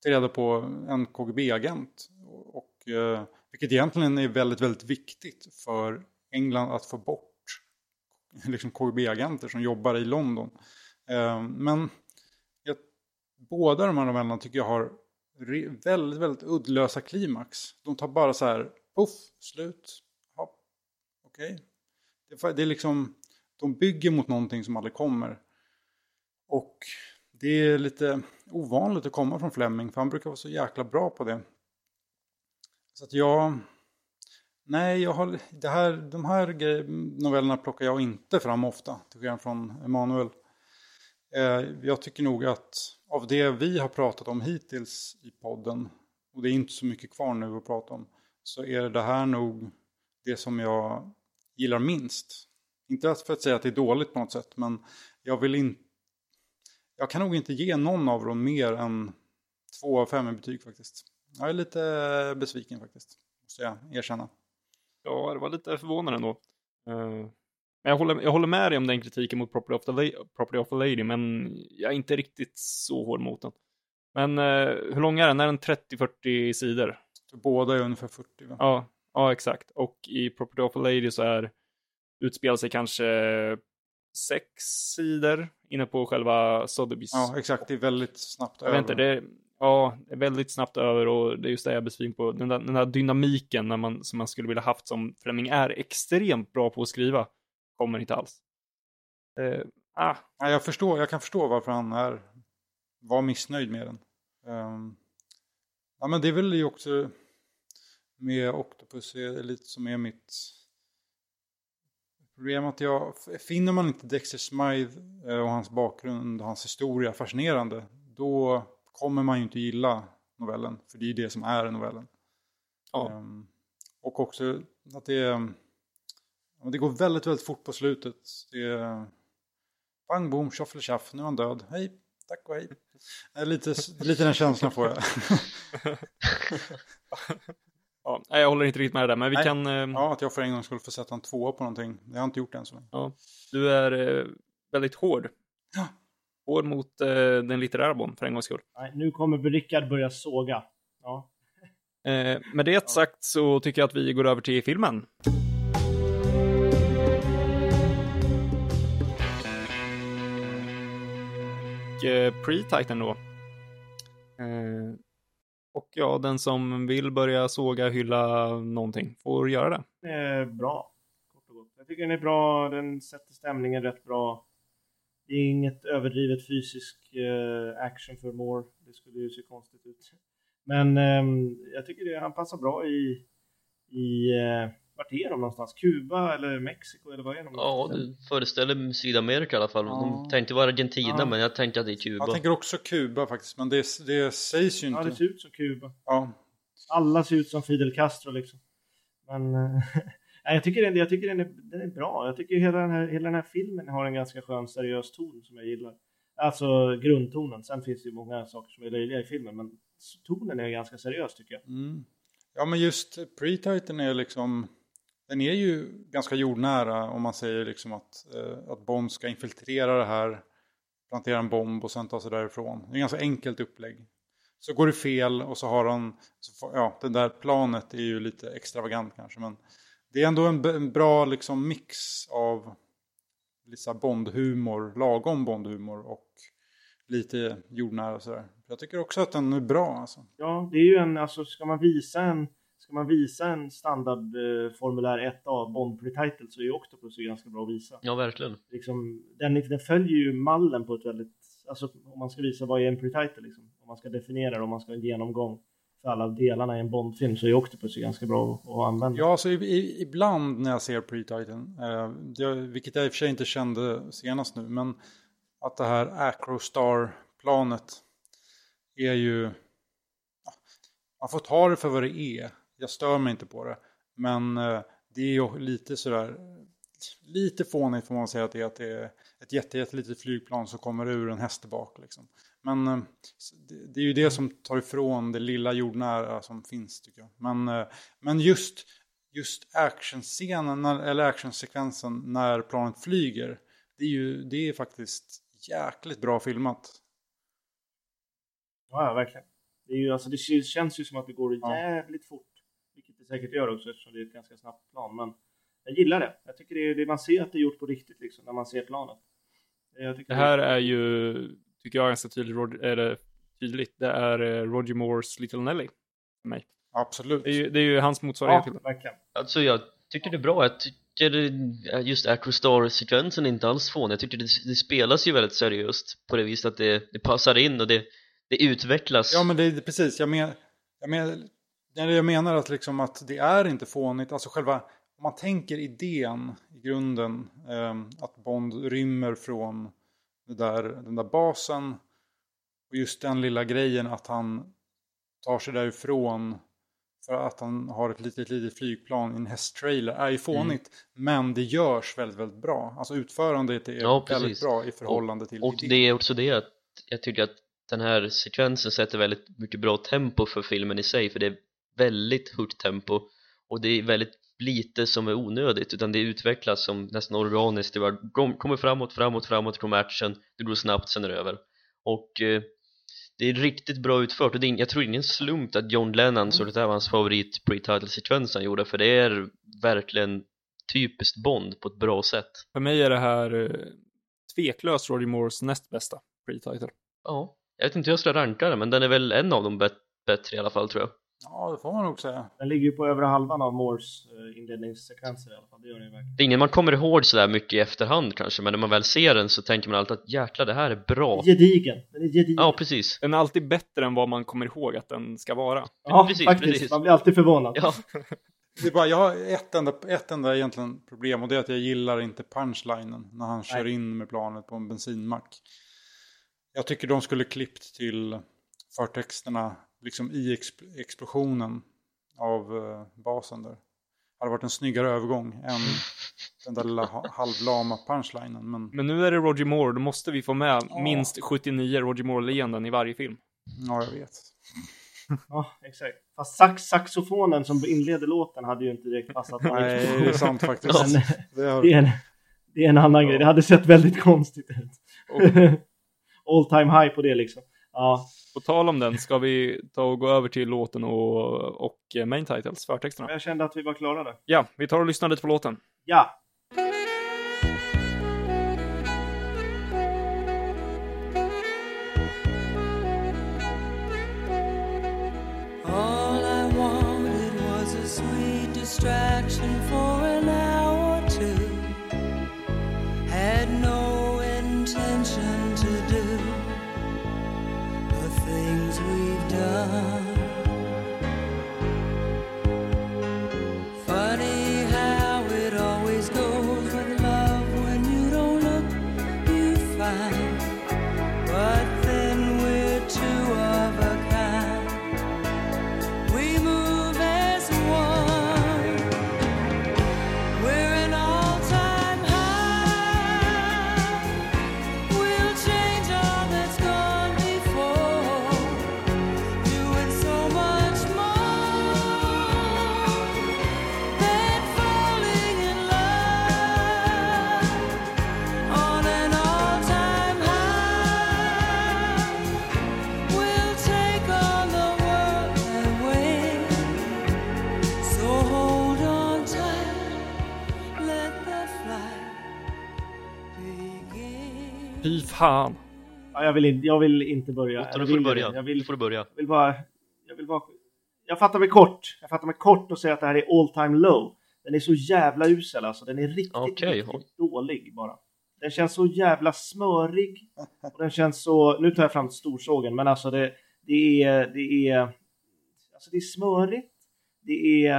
ta reda på en KGB-agent. Och, eh, vilket egentligen är väldigt, väldigt viktigt för England att få bort liksom KGB-agenter som jobbar i London. Eh, men jag, båda de här novellerna tycker jag har re, väldigt, väldigt uddlösa klimax. De tar bara så här, puff, slut, okej. Det, det är liksom, de bygger mot någonting som aldrig kommer. Och det är lite ovanligt att komma från Fleming för han brukar vara så jäkla bra på det. Så att jag... Nej, jag har, det här, de här novellerna plockar jag inte fram ofta, till skillnad från Emanuel. Eh, jag tycker nog att av det vi har pratat om hittills i podden, och det är inte så mycket kvar nu att prata om, så är det här nog det som jag gillar minst. Inte för att säga att det är dåligt på något sätt, men jag vill inte jag kan nog inte ge någon av dem mer än två av fem i betyg faktiskt. Jag är lite besviken faktiskt, måste jag erkänna.
Ja, det var lite förvånande ändå. Eh, Men jag håller, jag håller med dig om den kritiken mot Property of, the La- Property of a Lady, men jag är inte riktigt så hård mot den. Men eh, hur lång är den? Är den 30-40 sidor?
Båda är ungefär 40 va?
Ja, ja, exakt. Och i Property of a Lady så är utspelar sig kanske sex sidor inne på själva Sotheby's.
Ja, exakt. Det är väldigt snabbt över.
ja, det är väldigt snabbt över och det är just det jag är besviken på. Den där, den där dynamiken när man, som man skulle vilja haft som Fleming är extremt bra på att skriva, kommer inte alls. Eh, ah,
Ja, jag, förstår, jag kan förstå varför han är, var missnöjd med den. Ehm, ja, men det är väl ju också med Octopus är lite som är mitt problem att jag, finner man inte Dexter Smythe eh, och hans bakgrund och hans historia fascinerande, då kommer man ju inte gilla novellen, för det är ju det som är novellen.
Ja.
Ehm, och också att det, det går väldigt, väldigt fort på slutet. Det är bang, boom, tjoffel, tjaff, nu är han död. Hej, tack och hej. Eh, Lite, lite den känslan får jag.
ja, nej, jag håller inte riktigt med där, men vi
Nej.
kan... Eh,
Ja, att jag för en gång skulle få sätta en tvåa på någonting. Det har jag inte gjort än så länge.
ja, du är eh, väldigt hård.
Ja.
Hård mot eh, den litterära Bond, för en gångs skull.
Nej, nu kommer Rickard börja såga. Ja.
Eh, med det sagt så tycker jag att vi går över till filmen. Pre-Titan då. Eh, och ja, den som vill börja såga, hylla någonting får göra det.
Den är bra. Kort och gott. Jag tycker den är bra, den sätter stämningen rätt bra. Det är inget överdrivet fysisk eh, action för Moore. Det skulle ju se konstigt ut. Men ehm, jag tycker det, han passar bra i, i eh, vart är de någonstans? Kuba eller Mexiko eller vad är de?
Ja, det föreställer Sydamerika i alla fall.
Ja.
De tänkte vara Argentina,
Ja.
men jag tänker att det är Kuba.
Jag tänker också Kuba faktiskt, men det, det sägs ju
ja,
inte.
det ser ut som Kuba.
Ja.
Alla ser ut som Fidel Castro liksom. Men jag tycker, den, jag tycker den, är, den är bra. Jag tycker hela den, här, hela den här filmen har en ganska skön seriös ton som jag gillar. Alltså grundtonen. Sen finns det ju många saker som är löjliga i filmen, men tonen är ganska seriös tycker jag.
Mm. Ja men just pre-titan är liksom den är ju ganska jordnära om man säger liksom att, eh, att Bond ska infiltrera det här, plantera en bomb och sen ta sig därifrån. Det är ett ganska enkelt upplägg. Så går det fel och så har han, så får, ja det där planet är ju lite extravagant kanske men det är ändå en, en bra liksom mix av lite Bondhumor, lagom Bondhumor och lite jordnära och sådär. Jag tycker också att den är bra alltså.
Ja, det är ju en, alltså ska man visa en Ska man visa en standard eh, formulär 1A Bond pre-title så är ju Octopus ganska bra att visa.
Ja, verkligen.
Liksom, den, den följer ju mallen på ett väldigt, alltså om man ska visa vad är en pre-title liksom. Om man ska definiera det, om man ska ha en genomgång för alla delarna i en Bondfilm så är Octopus ganska bra att, använda.
Ja, alltså i, i, ibland när jag ser pre-title, eh, vilket jag i och för sig inte kände senast nu, men att det här Acrostar-planet är ju... Man får ta det för vad det är jag stör mig inte på det. Men eh, det är ju lite sådär, lite fånigt får man säga att det är, att det är ett jättelitet flygplan som kommer ur en hästbak. Liksom. Men eh, det är ju det som tar ifrån det lilla jordnära som finns tycker jag. Men, eh, men just, just actionscenen, eller actionsekvensen när planet flyger, det är ju det är faktiskt jäkligt bra filmat.
Ja, verkligen. Det, är ju, alltså, det känns ju som att det går jävligt fort säkert gör också eftersom det är ett ganska snabbt plan. Men jag gillar det. Jag tycker det, är, det man ser att det är gjort på riktigt liksom när man ser planet.
det här det... är ju, tycker jag ganska tydligt, är det tydligt. Det är eh, Roger Moores Little Nelly för mig.
Absolut.
Det är ju, det är ju hans motsvarighet
ja. Verkligen.
Alltså jag tycker det är bra. Jag tycker just Acrostar-sekvensen är inte alls fånig. Jag tycker det, det, spelas ju väldigt seriöst på det viset att det, det passar in och det, det utvecklas.
Ja men det är precis, jag menar, jag menar jag menar att, liksom att det är inte fånigt, alltså själva, om man tänker idén i grunden, eh, att Bond rymmer från där, den där basen och just den lilla grejen att han tar sig därifrån för att han har ett litet, litet flygplan i en hästtrailer är ju fånigt. Mm. Men det görs väldigt, väldigt bra. Alltså utförandet är ja, väldigt bra i förhållande till
Och, och det är också det att jag tycker att den här sekvensen sätter väldigt mycket bra tempo för filmen i sig för det är väldigt högt tempo. Och det är väldigt lite som är onödigt utan det utvecklas som nästan organiskt det kommer framåt, framåt, framåt, kommer action. Det går snabbt, sen är det över. Och eh, det är riktigt bra utfört. Och det är, jag tror ingen slump att John Lennon så det här var hans favorit pre-title sekvens han gjorde för det är verkligen typiskt Bond på ett bra sätt.
För mig är det här eh, tveklöst Roger Moores näst bästa pre-title.
Ja, jag vet inte hur jag ska ranka den men den är väl en av de bättre i alla fall tror jag
Ja, det får man nog säga.
Den ligger ju på övre halvan av Moores eh, inledningssekvenser i alla fall. Det gör den verkligen.
Det är ingen man kommer ihåg sådär mycket i efterhand kanske, men när man väl ser den så tänker man alltid att jäklar, det här är bra.
Gedigen. Den är gedigen.
Ja, precis.
Den är alltid bättre än vad man kommer ihåg att den ska vara.
Ja, precis, faktiskt. Precis. Man blir alltid förvånad.
Ja.
Det är bara, jag har ett enda, ett enda egentligen problem och det är att jag gillar inte punchlinen när han kör Nej. in med planet på en bensinmack. Jag tycker de skulle klippt till förtexterna liksom i explosionen av uh, basen där. Det hade varit en snyggare övergång än den där lilla halvlama punchlinen. Men...
men nu är det Roger Moore, då måste vi få med ja. minst 79 Roger Moore-leenden i varje film.
Ja, jag vet.
ja, exakt. Fast sax saxofonen som inleder låten hade ju inte direkt passat.
Nej, det är sant faktiskt.
Men, det, har... det, är en, det är en annan ja. grej, det hade sett väldigt konstigt ut. Och... All time high på det liksom. Ja.
På tal om den, ska vi ta och gå över till låten och, och main titles, förtexterna?
Jag kände att vi var klara där.
Ja, vi tar och lyssnar lite på låten.
Ja.
Fan.
Ja, jag, vill in, jag vill inte börja.
Otto, får du
vill jag
börja.
Jag vill,
får du börja.
jag vill bara... Jag vill bara... Jag fattar mig kort. Jag fattar mig kort och säger att det här är all time low. Den är så jävla usel alltså. Den är riktigt,
Okej.
riktigt dålig bara. Den känns så jävla smörig. Och den känns så... Nu tar jag fram storsågen, men alltså det, det är... Det är... Alltså det är smörigt. Det är...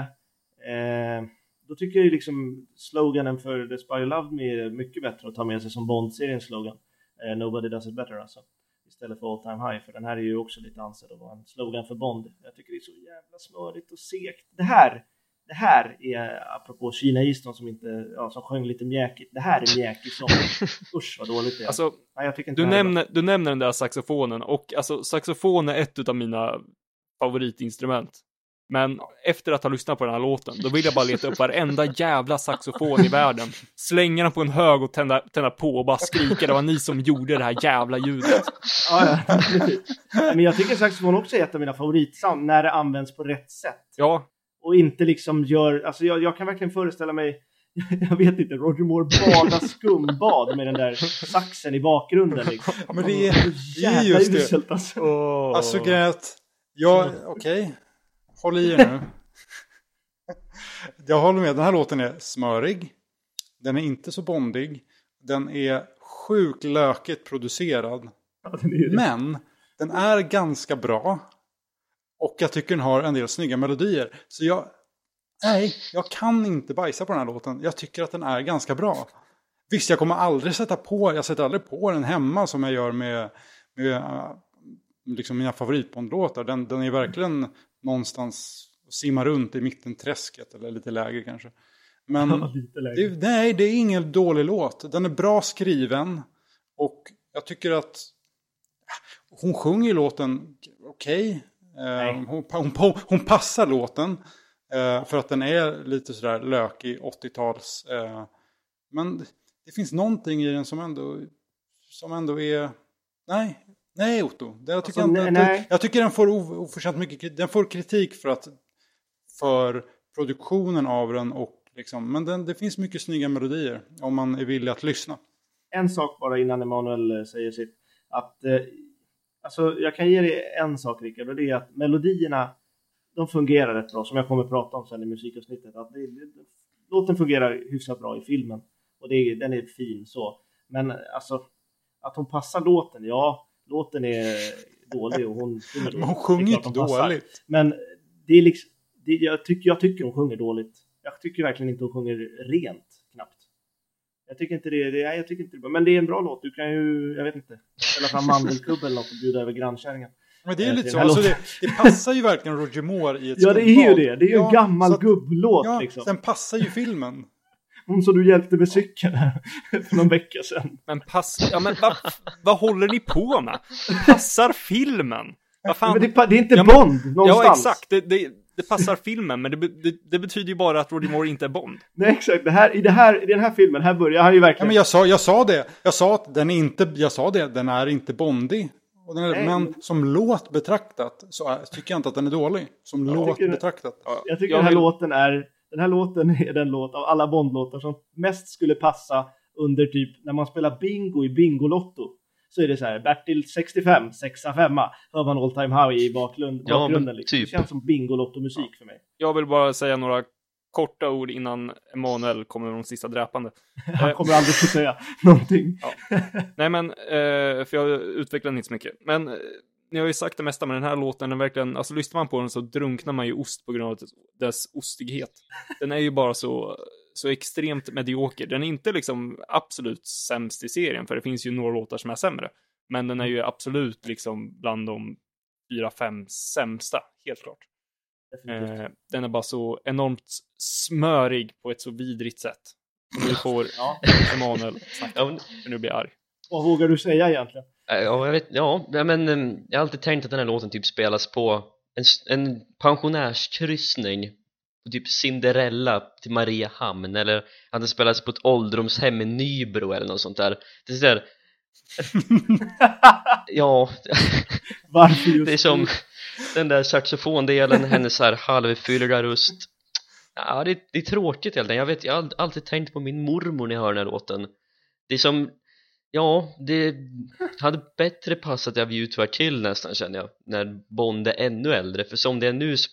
Eh, då tycker jag ju liksom sloganen för The Spy Who Loved Me är mycket bättre att ta med sig som Bond-seriens slogan. Eh, Nobody does it better alltså. Istället för All Time High, för den här är ju också lite ansedd att vara en slogan för Bond. Jag tycker det är så jävla smörigt och segt. Det här, det här är, apropå Kina Easton som inte, ja, som sjöng lite mjäkigt. Det här är mjäkig sång. Usch vad dåligt det är.
Alltså,
Nej, jag tycker inte
du nämner, du nämner den där saxofonen och alltså saxofon är ett av mina favoritinstrument. Men efter att ha lyssnat på den här låten, då vill jag bara leta upp varenda jävla saxofon i världen. Slänga den på en hög och tända, tända på och bara skrika det var ni som gjorde det här jävla ljudet.
Ja, ja, Men jag tycker saxofon också är ett av mina favoritsound när det används på rätt sätt.
Ja,
och inte liksom gör, alltså jag, jag kan verkligen föreställa mig jag vet inte, Roger Moore badar skumbad med den där saxen i bakgrunden liksom.
Men det är, det är just det.
uselt alltså.
Alltså Grät, jag, okej, håll i er nu. Jag håller med, den här låten är smörig. Den är inte så bondig. Den är sjukt lökigt producerad.
Ja, den.
Men den är ganska bra. Och jag tycker den har en del snygga melodier. Så jag, nej, jag kan inte bajsa på den här låten. Jag tycker att den är ganska bra. Visst, jag kommer aldrig sätta på, jag sätter aldrig på den hemma som jag gör med, med äh, liksom mina favoritbondlåtar. Den, den är verkligen någonstans, simmar runt i mittenträsket eller lite lägre kanske. Men
lägre.
det, nej, det är ingen dålig låt. Den är bra skriven. Och jag tycker att hon sjunger i låten okej. Eh,
Nej.
hon, hon, hon passar låten. eh, för att den är lite sådär lökig 80-tals. eh, men det finns någonting i den som ändå, som ändå är... Nej, nej Otto. Det, jag, tycker
Alltså,
inte,
nej, nej.
jag tycker den får of- oförtjänt mycket Den får kritik för att för produktionen av den och liksom, men den, det finns mycket snygga melodier om man är villig att lyssna.
En sak bara innan Emanuel eh, säger sitt. Att, eh, alltså, jag kan ge dig en sak Rickard och det är att melodierna de fungerar rätt bra som jag kommer att prata om sen i musikavsnittet. Att det, det, låten fungerar hyfsat bra i filmen och det, den är fin så. Men eh, alltså att hon passar låten, ja låten är dålig och hon sjunger
Men hon
dåligt.
sjunger inte dåligt.
Men det är liksom, det, jag, tycker, jag tycker hon sjunger dåligt. Jag tycker verkligen inte hon sjunger rent knappt. Jag tycker inte det, det nej, jag tycker inte det, men det är en bra låt. Du kan ju, jag vet inte, ställa fram mandelkubb eller något och bjuda över grannkärringen.
Men det är
Eh,
lite så, alltså det, det passar ju verkligen Roger Moore i ett
Ja, det är ju det. Det är ju en
Ja,
gammal
att-
gubblåt
Ja,
liksom.
den passar ju filmen.
Hon som du hjälpte med cykeln för någon vecka sedan.
men pass... Ja, men vad vad håller ni på med? Passar filmen? Vad fan?
Men det, det är inte
Ja, men-
Bond någonstans.
Ja, exakt. Det, det, det passar filmen, men det, be- det, det betyder ju bara att Roger Moore inte är Bond.
Nej, exakt. Det här, i, det här, I den här filmen, här börjar han ju
Ja,
verkligen...
men jag, sa, jag sa det. Jag sa att den är inte, jag sa det, den är inte bondig. Är,
Nej,
men
men-
som låt betraktat så är, tycker jag inte att den är dålig. Som låt
tycker
betraktat.
Jag tycker
Jag
den här
vill-
låten är den här låten är den låt av alla Bondlåtar som mest skulle passa under typ när man spelar bingo i Bingolotto. Så är det så här, Bertil 65, 6 5 hör man All Time High i bakgrund,
Ja,
bakgrunden. liksom.
typ.
Det känns som Bingolotto-musik för mig.
Jag vill bara säga några korta ord innan Emanuel kommer med de sista dräpande.
Han kommer aldrig få säga någonting.
Nej men, eh, för jag utvecklar inte så mycket. Men eh, ni har ju sagt det mesta med den här låten, den verkligen, alltså lyssnar man på den så drunknar man ju ost på grund av dess, ostighet. Den är ju bara så, så extremt medioker. Den är inte liksom absolut sämst i serien, för det finns ju några låtar som är sämre. Men den är ju absolut liksom bland de fyra, fem sämsta, helt klart. Eh, den är bara så enormt smörig på ett så vidrigt sätt. Och nu får
Ja.
Emanuel snacka, för nu blir jag arg.
Vad vågar du säga egentligen?
Äh, ja, jag vet, ja, men em, jag har alltid tänkt att den här låten typ spelas på en, en pensionärskryssning typ Cinderella till Mariehamn eller att den spelas på ett ålderdomshem i Nybro eller något sånt där. Det är sådär ja,
Varför just
det är som den där saxofondelen, hennes så här halvfylliga röst. Ja, det, det är tråkigt helt enkelt, jag vet, jag har all- alltid tänkt på min mormor när jag hör den här låten. Det är som Ja, det hade bättre passat A View to Kill nästan känner jag när Bond är ännu äldre. För som det är nu så,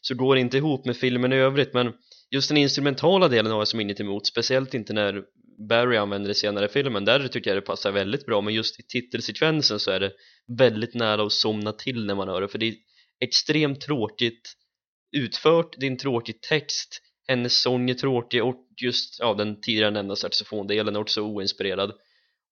så går det inte ihop med filmen i övrigt. Men just den instrumentala delen har jag som inget emot. Speciellt inte när Barry använder det senare i filmen. Där tycker jag det passar väldigt bra. Men just i titelsekvensen så är det väldigt nära att somna till när man hör det. För det är extremt tråkigt utfört, det är en tråkig text. Hennes sång är tråkig och just ja, den tidigare nämnda saxofondelen är också oinspirerad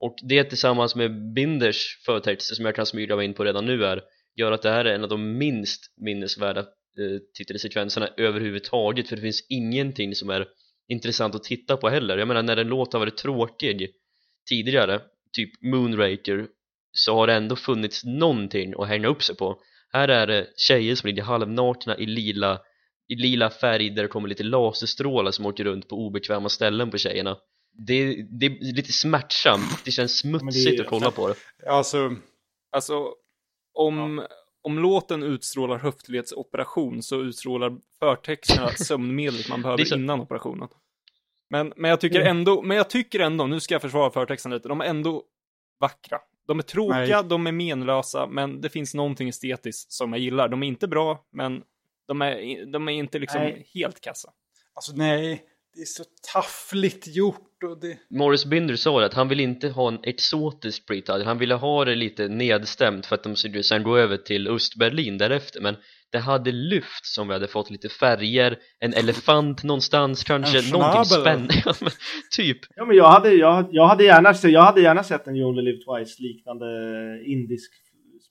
och det tillsammans med Binders förtexter som jag kan smyga mig in på redan nu är gör att det här är en av de minst minnesvärda eh, titelsekvenserna överhuvudtaget för det finns ingenting som är intressant att titta på heller. Jag menar när en låt har varit tråkig tidigare typ Moonraker så har det ändå funnits någonting att hänga upp sig på. Här är det tjejer som ligger halvnakna i lila, i lila färg där det kommer lite laserstrålar som åker runt på obekväma ställen på tjejerna det, det är lite smärtsamt, det känns smutsigt
det är-
att kolla på det
Alltså,
Alltså, om, om låten utstrålar höftledsoperation så utstrålar förtexterna sömnmedlet man behöver
är så-
innan operationen. Men, men, jag tycker
Mm.
ändå, men jag tycker ändå, nu ska jag försvara förtexterna lite, de är ändå vackra. De är tråkiga,
Nej.
de är menlösa, men det finns någonting estetiskt som jag gillar. De är inte bra, men de är, de är inte liksom
Nej.
helt kassa.
alltså nej, det är så taffligt gjort och det...
Morris Binder sa det att han vill inte ha en exotisk pre han ville ha det lite nedstämt för att de skulle sen gå över till Östberlin därefter men det hade lyft som vi hade fått lite färger, en elefant någonstans kanske,
En
någonting spännande typ
Ja, men jag hade, jag, jag hade gärna, jag hade gärna sett en You Only Live Twice liknande indisk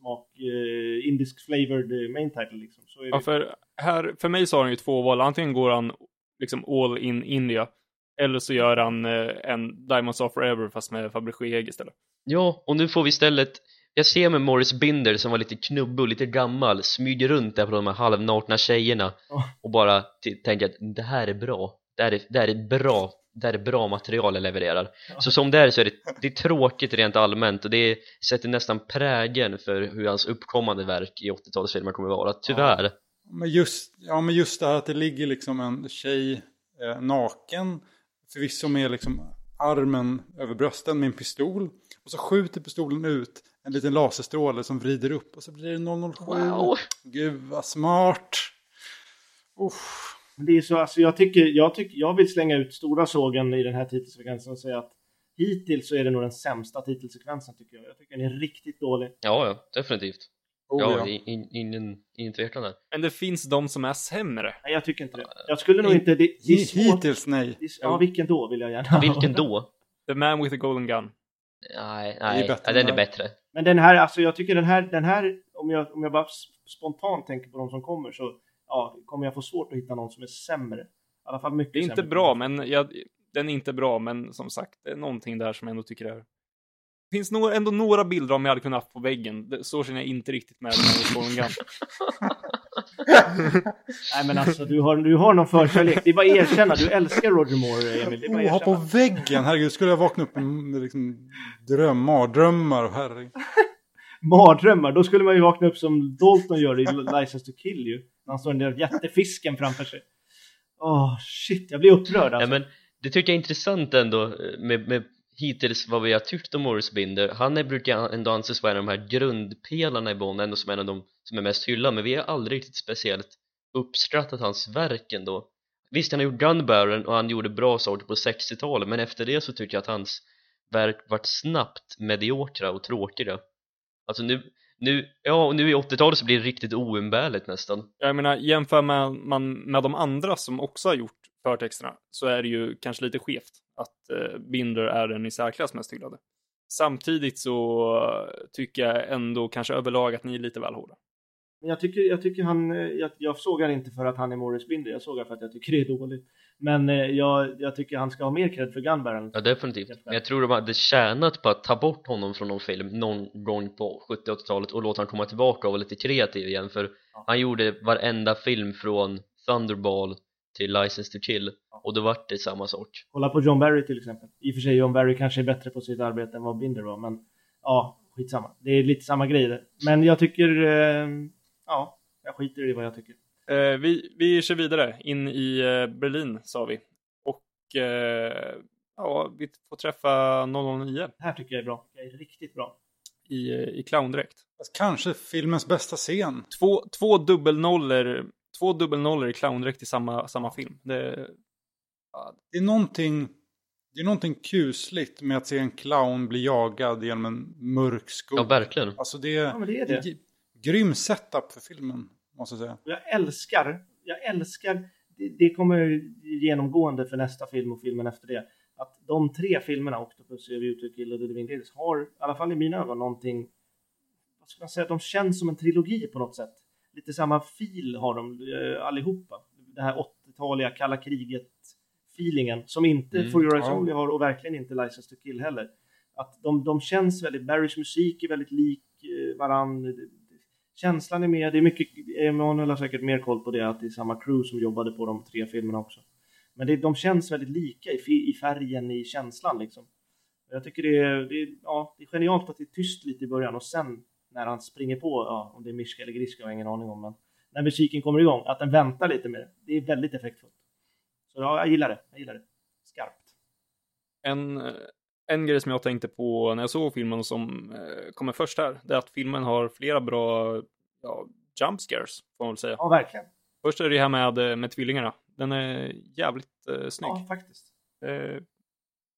smak, eh, indisk flavored eh, main title liksom. Så är det.
Ja, för, här, för mig så har han ju två val. Antingen går han liksom all in India, eller så gör han eh, en Diamonds Are Forever fast med Fabergé istället.
Ja, och nu får vi istället jag ser med Morris Binder som var lite knubbig och lite gammal smyger runt där på de här halvnakna tjejerna
Ja.
och bara tänker att det här är bra det här är, det här är bra det här är bra material jag levererar
Ja.
så som det är så är det, det är tråkigt rent allmänt och det sätter nästan prägen för hur hans uppkommande verk i 80-talsfilmer kommer att vara, tyvärr
Men just, ja, men just det här att det ligger liksom en tjej eh, naken, förvisso med liksom armen över brösten med en pistol. Och så skjuter pistolen ut en liten laserstråle som vrider upp och så blir det 007.
wow.
Gud vad smart. Uff.
Det är så, alltså jag tycker, jag tycker, jag vill slänga ut stora sågen i den här titelsekvensen och säga att hittills så är det nog den sämsta titelsekvensen tycker jag. Jag tycker den är riktigt dålig.
ja, ja, definitivt
Oh,
ja,
ja.
i- in, ingen, ingen tvekan där
Men det finns de som är sämre.
Nej, jag tycker inte det. Jag skulle nog inte, det, det är.
Hittills nej.
Det är, ja, vilken då vill jag gärna
vilken då?
The Man with the Golden Gun.
nej,
är
nej,
bättre
ja, den är bättre
Men den här, alltså jag tycker den här, den här om, jag, om jag bara spontant tänker på de som kommer så ja, kommer jag få svårt att hitta någon som är sämre. I alla fall mycket
Det är inte
sämre.
bra, men jag, den är inte bra, men som sagt, det är någonting där som jag ändå tycker är... Det finns nog ändå några bilder om jag hade kunnat haft på väggen. Det- Så känner jag inte riktigt med Gun.
Nej men alltså du har, du har någon förkärlek. Det är bara att erkänna, du älskar Roger Moore Emil. Det är bara
Oh, ha
att
på
erkänna.
väggen, herregud. Skulle jag vakna upp med liksom dröm, mardrömmar. Herregud.
Mardrömmar, då skulle man ju vakna upp som Dalton gör i License to Kill ju. När han står den där jättefisken framför sig. Åh shit, jag blir upprörd alltså.
Ja, men det tycker jag är intressant ändå eh, med, med hittills vad vi har tyckt om Morris Binder han är, brukar ändå anses vara en av de här grundpelarna i Bond ändå som en av de som är mest hyllade men vi har aldrig riktigt speciellt uppskattat hans verk ändå. Visst han har gjort Gunbarren och han gjorde bra saker på 60-talet men efter det så tycker jag att hans verk vart snabbt mediokra och tråkiga. Alltså nu, nu, ja och nu i 80-talet så blir det riktigt oumbärligt nästan.
Jag menar, jämför man, man med de andra som också har gjort förtexterna så är det ju kanske lite skevt att eh, Binder är den i särklass mest hyllade. Samtidigt så tycker jag ändå kanske överlag att ni är lite väl hårda.
Men jag tycker, jag tycker han, eh, jag, jag sågar inte för att han är Morris Binder, jag sågar för att jag tycker det är dåligt. Men eh, jag, jag tycker han ska ha mer cred för Gunbarren.
Ja definitivt, men jag tror de hade tjänat på att ta bort honom från någon film någon gång på 70-80-talet och låta honom komma tillbaka och vara lite kreativ igen för
Ja.
han gjorde varenda film från Thunderball till License to Kill och då vart det samma sak
Kolla på John Barry till exempel. I och för sig John Barry kanske är bättre på sitt arbete än vad Binder var, men ja, skitsamma. Det är lite samma grej där. Men jag tycker, eh, ja, jag skiter i vad jag tycker.
Eh, vi, vi kör vidare in i eh, Berlin, sa vi. Och eh, ja, vi får träffa 009
Det här tycker jag är bra. Det är riktigt bra.
i, i clowndräkt.
Kanske filmens bästa scen.
Två, två dubbelnollor två dubbelnollor i clowndräkt i samma, samma film. Det,
Det är någonting, det är någonting kusligt med att se en clown bli jagad genom en mörk skog.
Ja, verkligen.
Alltså det
Ja,
är,
men det är det.
grym setup för filmen, måste jag säga.
Jag älskar, jag älskar, det, det kommer ju genomgående för nästa film och filmen efter det, att de tre filmerna, Octopus, to Kill och The Living Dead, har, i alla fall i mina ögon, någonting, vad ska man säga, de känns som en trilogi på något sätt. Lite samma fil har de eh, allihopa. Det här 80-taliga kalla kriget-feelingen, som inte
Mm,
For Your Eyes. Only har och verkligen inte License to Kill heller. Att de, de känns väldigt, Barrys musik är väldigt lik eh, varann. Känslan är med, det är mycket, Emanuel har säkert mer koll på det, att det är samma crew som jobbade på de tre filmerna också. Men det, de känns väldigt lika i, i färgen, i känslan liksom. Jag tycker det är, det, är, ja, det är genialt att det är tyst lite i början och sen när han springer på, ja, om det är Mishka eller Griska har jag ingen aning om, men när musiken kommer igång, att den väntar lite det. Det är väldigt effektfullt. Så ja, jag gillar det. Jag gillar det. Skarpt.
en, en grej som jag tänkte på när jag såg filmen som eh, kommer först här, det är att filmen har flera bra ja, jump scares, får man väl säga.
Ja, verkligen.
Först är det här med, eh, med tvillingarna. Den är jävligt eh, snygg.
Ja, faktiskt.
Eh,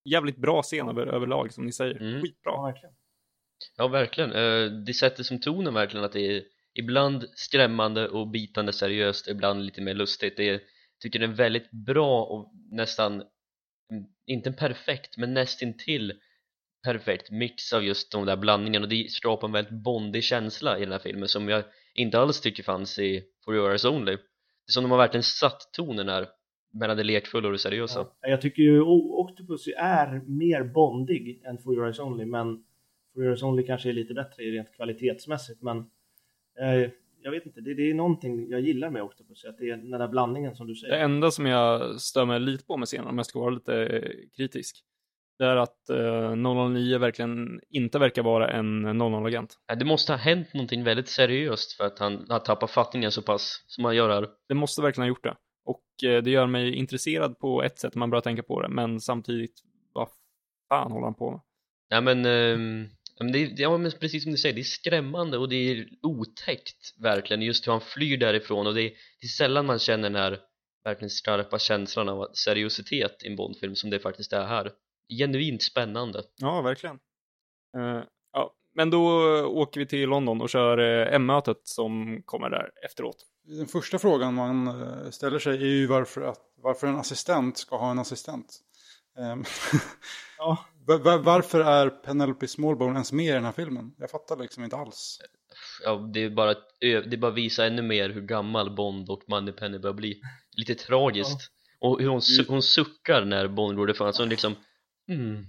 jävligt bra scen över, överlag, som ni säger.
Mm.
Skitbra.
Ja, verkligen.
Ja, verkligen. Eh, det sätter som tonen verkligen att det är ibland skrämmande och bitande seriöst, ibland lite mer lustigt. Det är, jag tycker det är en väldigt bra och nästan, mm, inte en perfekt, men nästintill perfekt mix av just de där blandningarna och det skapar en väldigt bondig känsla i den här filmen som jag inte alls tycker fanns i For Your Eyes Only. Det är som de har verkligen satt tonen här mellan det lekfulla och det seriösa.
Ja, jag tycker ju Octopus är mer bondig än For Your Eyes Only, men Only kanske är lite bättre rent kvalitetsmässigt, men eh, jag vet inte, det, det är någonting jag gillar med Octopus, att det är den där blandningen som du
Det
säger.
enda som jag stör mig lite på med scenen, om jag ska vara lite eh, kritisk, det är att eh, 009 verkligen inte verkar vara en 00-agent.
Ja, Det måste ha hänt någonting väldigt seriöst för att han har tappat fattningen så pass som han gör här.
Det måste verkligen ha gjort det. Och eh, det gör mig intresserad på ett sätt man börjar tänka på det, men samtidigt, vad fan håller han på med?
Ja men, ja, men det, är- ja, men precis som du säger, det är skrämmande och det är otäckt verkligen just hur han flyr därifrån och det är, det är sällan man känner den här verkligen skarpa känslan av seriositet i en Bondfilm som det faktiskt är här. Genuint spännande.
Ja, verkligen. Eh, ja, men då åker vi till London och kör eh, M-mötet som kommer där efteråt.
Den första frågan man eh, ställer sig är ju varför, att, varför en assistent ska ha en assistent. Ehm,
Ja,
va- va- varför är Penelope Smallbone ens med i den här filmen? Jag fattar liksom inte alls.
Ja, det är bara, det bara visa ännu mer hur gammal Bond och Moneypenny börjar bli. Lite tragiskt. Och hur hon, su- hon suckar när Bond går det för hon liksom mm,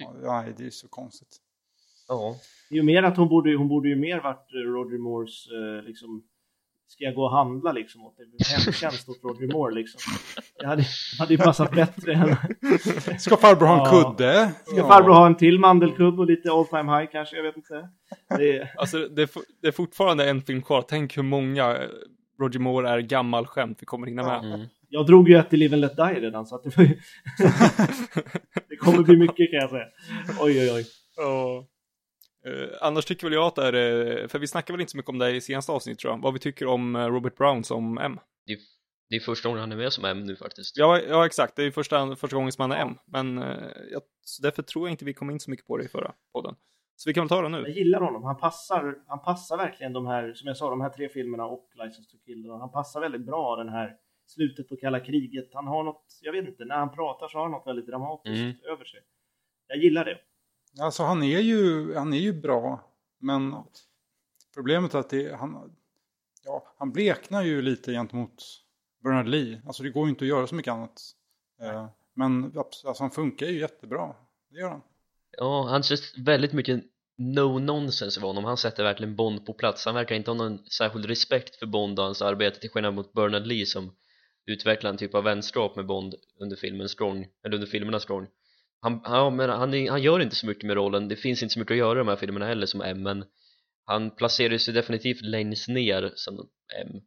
Ja, nej, det är så konstigt.
ja.
det är ju mer att hon borde, hon borde ju mer varit Roger Moores, eh, liksom, ska jag gå och handla liksom åt det? Hemtjänst åt Roger Moore liksom. Det hade, hade ju passat bättre än...
Ska farbror ha en
Ja.
kudde?
Ska farbror ha en till mandelkubb och lite all time high kanske? Jag vet inte. Det är,
Alltså, det är, det är fortfarande en film kvar. Tänk hur många eh, Roger Moore är gammal skämt vi kommer hinna med.
Mm.
jag drog ju ett i Live and Let Die redan så att det var ju... det kommer bli mycket kan jag säga. Oj oj oj.
Ja. Eh, annars tycker väl jag att det är, för vi snackar väl inte så mycket om det i senaste avsnitt tror jag, vad vi tycker om eh, Robert Brown som M.
Det, är, det är första gången han är med som M nu faktiskt.
Ja, ja exakt, det är första, första gången som han är M, men eh, jag, så därför tror jag inte vi kom in så mycket på det i förra podden. Så vi kan väl ta det
Jag
nu.
gillar honom. Han passar, han passar verkligen de här, som jag sa, de här tre filmerna och License to Kill. Han passar väldigt bra den här slutet på kalla kriget. Han har något, jag vet inte, när han pratar så har han något väldigt dramatiskt
Mm.
över sig. Jag gillar det.
Alltså han är ju, han är ju bra. Men problemet är att det, han, ja, han bleknar ju lite gentemot Bernard Lee. Alltså det går ju inte att göra så mycket annat. Eh, Men alltså, han funkar ju jättebra. Det gör han.
Ja, han känns väldigt mycket no nonsense av honom. Han sätter verkligen Bond på plats. Han verkar inte ha någon särskild respekt för Bond och hans arbete till skillnad mot Bernard Lee som utvecklar en typ av vänskap med Bond under filmen Strong, eller under filmerna Strong. Han, ja, men han, är, han gör inte så mycket med rollen. Det finns inte så mycket att göra i de här filmerna heller som M, men han placerar sig definitivt längst ner som M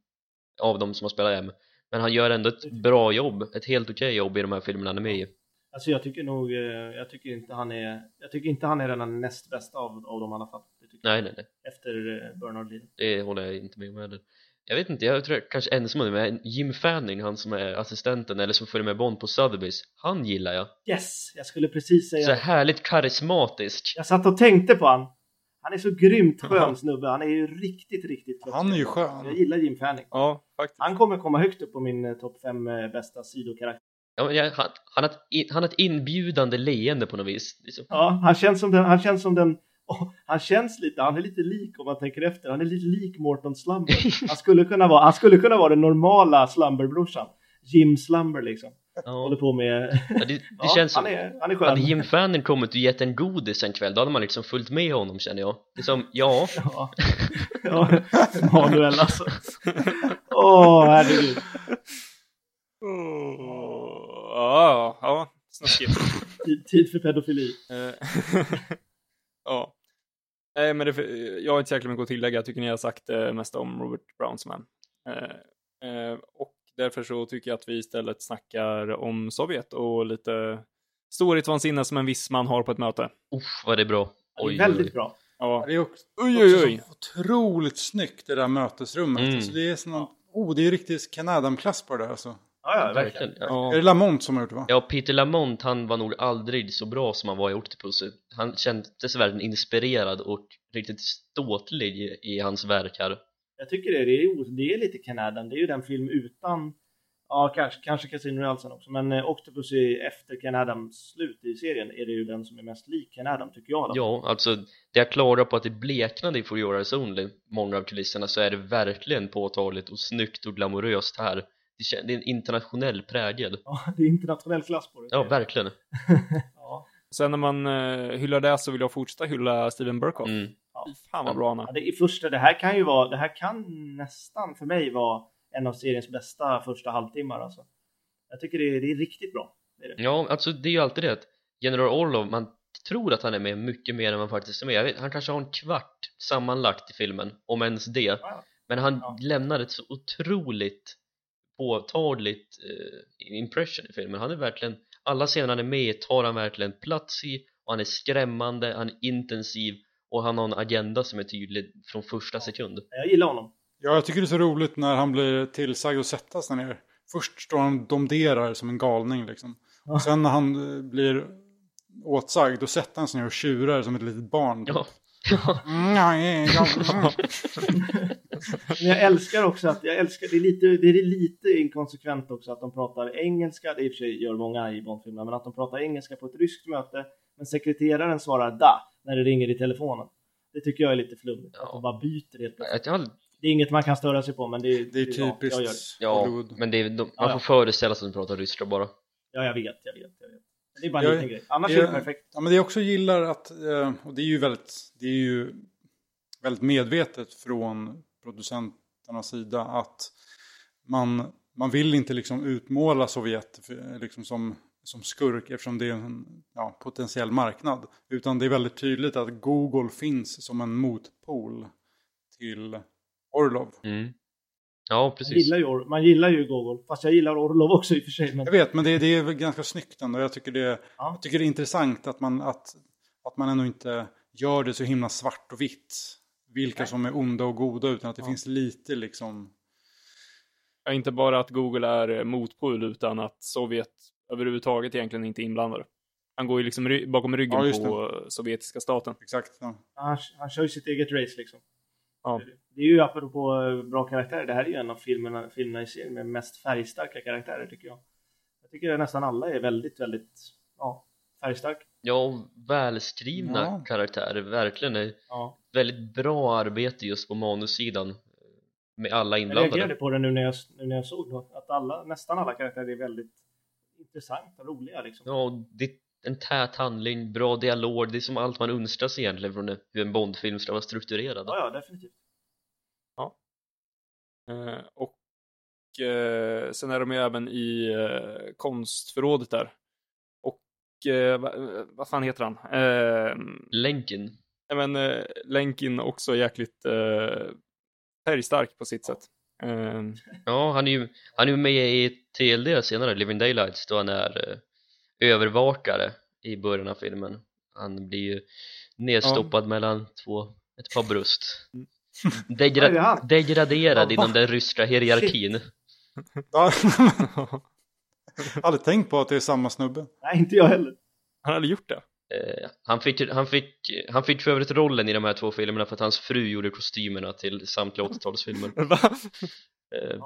av de som har spelat M. Men han gör ändå ett bra jobb, ett helt okej jobb i de här filmerna han är med i.
Alltså jag tycker nog, eh, jag tycker inte han är, jag tycker inte han är den näst bästa av, av dem i alla fall.
Nej, nej, nej.
Efter eh, Bernard Lee.
Det håller jag inte med om heller. Jag vet inte, jag tror jag kanske ensam om det, men Jim Fanning, han som är assistenten eller som följer med Bond på Sotheby's, han gillar jag.
Yes! Jag skulle precis säga
Så härligt karismatisk.
Jag satt och tänkte på han. Han är så grymt skön snubbe. Han är ju riktigt, riktigt
Han är ju skön.
Jag gillar Jim Fanning.
Ja, faktiskt.
Han kommer komma högt upp på min eh, topp 5 bästa sidokaraktärer.
Ja, jag, han, han, har ett, han har ett inbjudande leende på något vis. Så-
Ja, han känns som den, han känns som den åh, han känns lite, han är lite lik om man tänker efter, han är lite lik Morton Slumber. Han skulle kunna vara, han skulle kunna vara den normala Slumber-brorsan. Jim Slumber liksom. Håller
Ja,
på med...
ja, det, det
Ja,
känns som...
han, är, han är skön.
Hade Jim Fanning kommit och gett en godis en kväll, då hade man liksom följt med honom känner jag. Det är som, ja,
Ja, ja Manuel alltså. Åh, herregud.
Oh, ja, ja, snaskigt.
Tid, tid för pedofili.
Eh, ja. Nej, men det, jag har inte jäkla mycket att tillägga. Jag tycker ni har sagt det mesta om Robert Brownsman. Eh, eh, och därför så tycker jag att vi istället snackar om Sovjet och lite storhetsvansinne som en viss man har på ett möte.
usch vad det är bra.
Det är
Oj, oj,
väldigt
oj.
bra.
Ja.
Det är också,
Oj, oj, oj.
så otroligt snyggt det där mötesrummet.
Mm.
Alltså, det är sån, oh, det är ju riktigt Ken Adam-klass på det där alltså.
Ja, ja, verkligen.
Ja.
Är det. Lamont som har gjort det va?
Ja, Peter Lamont, han var nog aldrig så bra som han var i Octopussy. Han kändes verkligen inspirerad och riktigt ståtlig i, i hans verk här.
Jag tycker det, det, är, det är lite Canadan. Det är ju den film utan, ja kanske, kanske Casino Royale också, men eh, Octopus är efter Ken Adams slut i serien är det ju den som är mest lik Ken Adam tycker jag. fall.
Ja, alltså det jag klarar på att det bleknade i For Your Eyes Only, många av kulisserna, så är det verkligen påtagligt och snyggt och glamoröst här. Det, är en internationell prägel.
Ja, det är internationell klass på det.
Ja, verkligen.
Ja.
Sen när man eh, hyllar det så vill jag fortsätta hylla Steven Burkoff.
Mm.
Fy Fan vad bra han
Ja,
är.
det, i första, det här kan ju vara, det här kan nästan för mig vara en av seriens bästa första halvtimmar alltså. Jag tycker det är, det är riktigt bra. Det är det.
Ja, alltså det är ju alltid det att General Orlov, man tror att han är med mycket mer än man faktiskt är med. Jag vet, han kanske har en kvart sammanlagt i filmen, om ens det.
Ja.
Men han
Ja.
lämnar ett så otroligt påtagligt eh, impression i filmen. Han är verkligen, alla scener han är med i tar han verkligen plats i och han är skrämmande, han är intensiv och han har en agenda som är tydlig från första sekund.
Jag gillar honom.
Ja, jag tycker det är så roligt när han blir tillsagd att sätta sig ner. Först står han och domderar som en galning liksom.
Ja.
Och sen när han eh, blir åtsagd, då sätter han sig ner och tjurar som ett litet barn. typ.
Ja,
Mm, ja, ja, ja, mm.
Men jag älskar också att, jag älskar, det är lite, det är lite inkonsekvent också att de pratar engelska, det i och för sig gör många i Bondfilmerna, men att de pratar engelska på ett ryskt möte, men sekreteraren svarar da när det ringer i telefonen. Det tycker jag är lite flummigt, att
Ja.
de bara byter helt plötsligt.
att jag,
Det är inget man kan störa sig på, men det,
Det är
ja, jag
typiskt
ja
Hollywood.
men det är, de, man
Ja, ja.
får föreställa sig att de pratar ryska bara.
Ja, jag vet, jag vet, jag vet. Det är bara en
Jag-
liten grej. Annars
jag-
är det perfekt.
Ja, men det jag också gillar att, eh, och det är ju väldigt, det är ju väldigt medvetet från producenternas sida att man, man vill inte liksom utmåla Sovjet liksom som, som skurk eftersom det är en ja, potentiell marknad. Utan det är väldigt tydligt att Google finns som en motpol till Orlov.
Mm. Ja,
Man
precis.
gillar, ju, Or- man gillar ju Gogol, fast jag gillar Orlov också i och för sig. Men...
Jag vet, men det, det är väl ganska snyggt ändå. Jag tycker det,
Ja.
jag tycker det är intressant att man, att, att man ändå inte gör det så himla svart och vitt. Vilka
Nej.
som är onda och goda, utan att det
Ja.
finns lite liksom...
Ja, inte bara att Google är eh, motpol utan att Sovjet överhuvudtaget egentligen inte är inblandade. Han går ju liksom ry- bakom ryggen
Ja,
på sovjetiska staten.
Exakt. Ja.
Han, han kör ju sitt eget race liksom.
Ja.
Det är ju apropå bra karaktärer, det här är ju en av filmerna, filmerna i serien med mest färgstarka karaktärer tycker jag. Jag tycker att nästan alla är väldigt, väldigt ja, färgstarka.
Ja, och välskrivna
Ja.
karaktärer, verkligen. är
Ja.
Väldigt bra arbete just på manussidan med alla
Jag
inblandade.
reagerade på det nu när jag, nu när jag såg då, att alla, nästan alla karaktärer är väldigt intressanta roliga liksom.
Ja, och det är en tät handling, bra dialog, det är som allt man önskar sig egentligen från en- hur en Bondfilm ska vara strukturerad.
Ja, ja, definitivt.
Eh, och eh, sen är de ju även i eh, konstförrådet där. Och va, vad fan heter han? Eh,
Länken.
nej, men eh, Lenkin också jäkligt färgstark på sitt sätt. Eh,
Ja, han är ju han är med i TLD senare, Living Daylights, då han är eh, övervakare i början av filmen han blir ju nedstoppad mellan två, ett par bröst
det
Degra degraderad
Ja,
inom den ryska hierarkin
Ja. Aldrig tänkt på att det är samma snubbe.
Nej, inte jag heller.
Han hade gjort det.
Eh, han, fick, han, fick, han fick för övrigt rollen i de här två filmerna för att hans fru gjorde kostymerna till samtliga 80-talsfilmer
Va?
eh,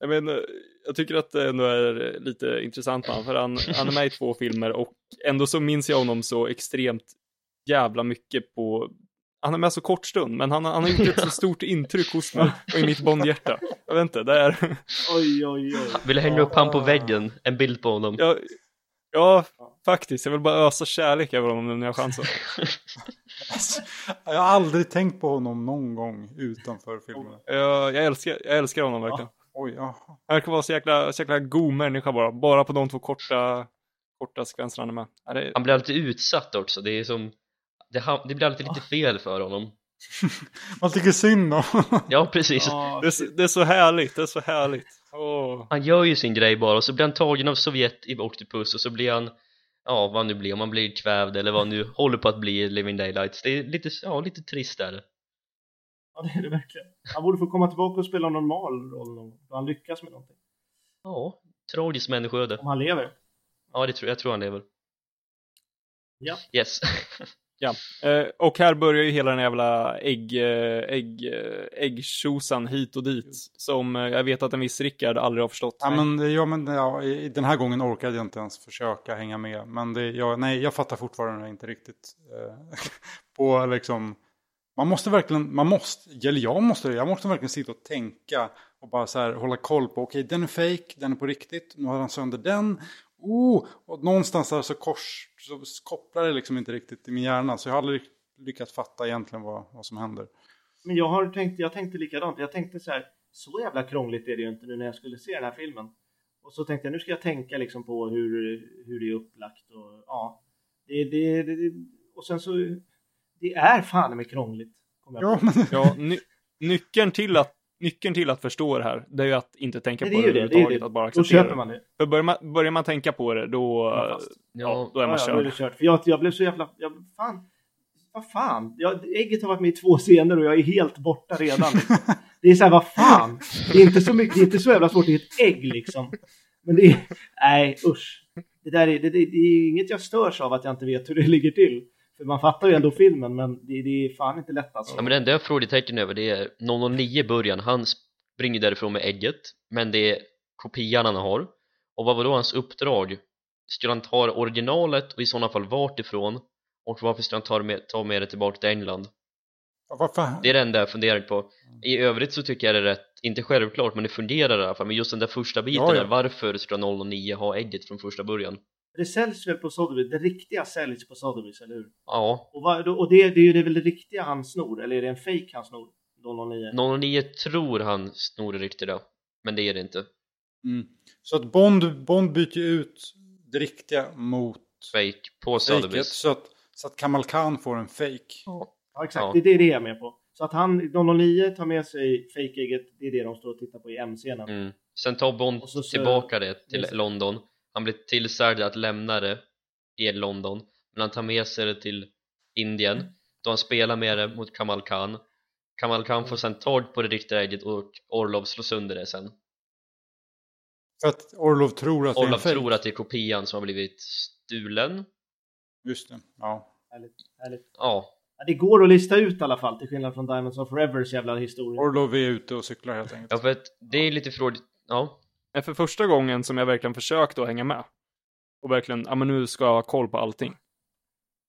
Jag, men, jag tycker att det ändå är lite intressant honom, för han, han är med i två filmer och ändå så minns jag honom så extremt jävla mycket på han är med så kort stund, men han, han har gjort ett så stort intryck hos mig och i mitt Bondhjärta. Jag vet inte, det är...
Oj, oj, oj.
Vill hänga upp han på väggen, en bild på honom
Ja, ja, faktiskt. Jag vill bara ösa kärlek över honom nu när jag har chansen.
Jag har aldrig tänkt på honom någon gång utanför filmerna.
Jag, jag, älskar, jag älskar honom verkligen.
Oj, jaha.
Han verkar vara så jäkla, så jäkla god människa bara. Bara på de två korta, korta sekvenserna han är med. Ja, det,
Han blir alltid utsatt också, det är som det, det blir alltid lite fel för honom
Man tycker synd om
Ja precis,
Ja,
det, är, så- det är så härligt, det är så härligt. Åh.
han gör ju sin grej bara och så blir han tagen av Sovjet i Octopus och så blir han Ja, vad han nu blir, om han blir kvävd eller vad han nu håller på att bli i Living Daylights Det är lite, ja, lite trist där
ja, det är det verkligen. Han borde få komma tillbaka och spela en normal roll. Då han lyckas med någonting.
Ja, tragiskt människoöde
Om han lever.
Ja, det tror, jag tror han lever
Ja.
Yes
Ja, eh, och här börjar ju hela den jävla ägg, eh, ägg, eh, äggtjosan hit och dit. Som eh, jag vet att en viss Rickard aldrig har förstått.
Ja, men, ja, men ja, den här gången orkade jag inte ens försöka hänga med. Men det, jag, nej, jag fattar fortfarande inte riktigt. Eh, på liksom, man måste verkligen, man måste, eller jag måste, jag måste verkligen sitta och tänka och bara så här hålla koll på, okej den är fake, den är på riktigt, nu har han sönder den. Oh, och någonstans där så, kors, så kopplar det liksom inte riktigt i min hjärna. Så jag har aldrig lyckats fatta egentligen vad, vad som händer.
Men jag har tänkt, jag tänkte likadant. Jag tänkte så här, så jävla krångligt är det ju inte nu när jag skulle se den här filmen. Och så tänkte jag, nu ska jag tänka liksom på hur, hur det är upplagt och ja. Det, det, det, och sen så, det är fan med krångligt.
Ja, men,
Ja, ny, nyckeln, till att, nyckeln till att förstå det här, det är ju att inte tänka
Nej,
på
det är
det
är
överhuvudtaget, att bara
Då
acceptera
köper
det.
man det.
För börjar man, börjar man tänka på det, då,
Ja,
ja, då är man
Ja, då är
körd.
det kört. För jag, jag blev så jävla, jag, fan, vad fan. Jag, ägget har varit med i två scener och jag är helt borta redan. Det är så här, vad fan. Det är inte så mycket, det är inte så jävla svårt, det är ett ägg liksom. Men det är, nej usch. Det där är, det, det, det är inget jag störs av att jag inte vet hur det ligger till. För man fattar ju ändå filmen, men det, det är fan inte lätt alltså.
Ja men det enda jag har frågetecken över det är 009 i början, han springer därifrån med ägget men det är kopian han har och vad var då hans uppdrag? Skulle han ta originalet och i sådana fall vart ifrån? Och varför skulle han ta med, ta med det tillbaka till England?
varför?
Det är det enda jag funderar på I övrigt så tycker jag det är rätt, inte självklart men det fungerar i alla fall men just den där första biten
Ja, ja.
där, varför ska 009 ha ägget från första början?
Det säljs väl på Sotheby's, det riktiga säljs på Sotheby's, eller hur?
Ja,
Och, vad, och det, det är ju det, väl det riktiga han snor, eller är det en fake han snor? 009?
009 tror han snor det riktiga men det är det inte
Mm. Så att Bond, Bond byter ut det riktiga mot
Fake på. Sotheby's
Så att, så att Kamal Khan får en fake.
Ja, exakt.
Ja.
Det är det, det jag är med på. Så att han, 009 tar med sig fake-ägget, det är det de står och tittar på i M-scenen.
Mm. Sen tar Bond
så-
tillbaka det till. London Han blir tillsagd att lämna det i London Men han tar med sig det till Indien Då han spelar med det mot Kamal Khan Kamal Khan får sen tag på det riktiga ägget och Orlov slår sönder det sen
För att Orlov tror att det är
Orlov
en
tror att det är kopian som har blivit stulen
Just det, ja.
Härligt, härligt.
Ja,
Ja, det går att lista ut i alla fall, till skillnad från Diamonds of Forevers jävla historia.
Orlov är ute och cyklar helt enkelt.
ja för att det är lite frågor Ja,
för första gången som jag verkligen försökte att hänga med och verkligen, ja men nu ska jag ha koll på allting.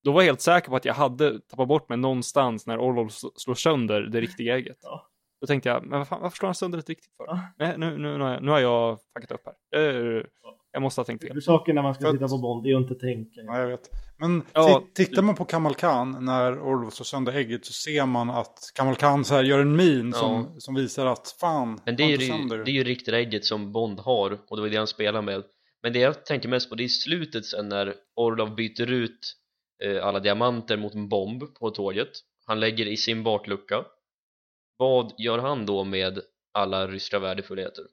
Då var jag helt säker på att jag hade tappat bort mig någonstans när Orlov sl- slår sönder det riktiga ägget.
Ja.
Då tänkte jag, men vad fan, varför slår han sönder det riktigt för?
Ja.
Nej, nu, nu, nu, har jag, nu har jag fuckat upp här. Jag måste ha tänkt fel.
Det är saker när man ska
För att-
titta på Bond, är ju inte att tänka.
Ja, jag vet. Men
Ja.
ti- tittar man på Kamal Khan när Orlov slår sönder ägget så ser man att Kamal Khan så här gör en min
Ja.
som, som visar att fan,
Men det är, ju,
sönder.
det är ju riktiga ägget som Bond har och det var det han spelar med Men det jag tänker mest på det är slutet sen när Orlov byter ut eh, alla diamanter mot en bomb på tåget Han lägger i sin baklucka Vad gör han då med alla ryska värdefullheter?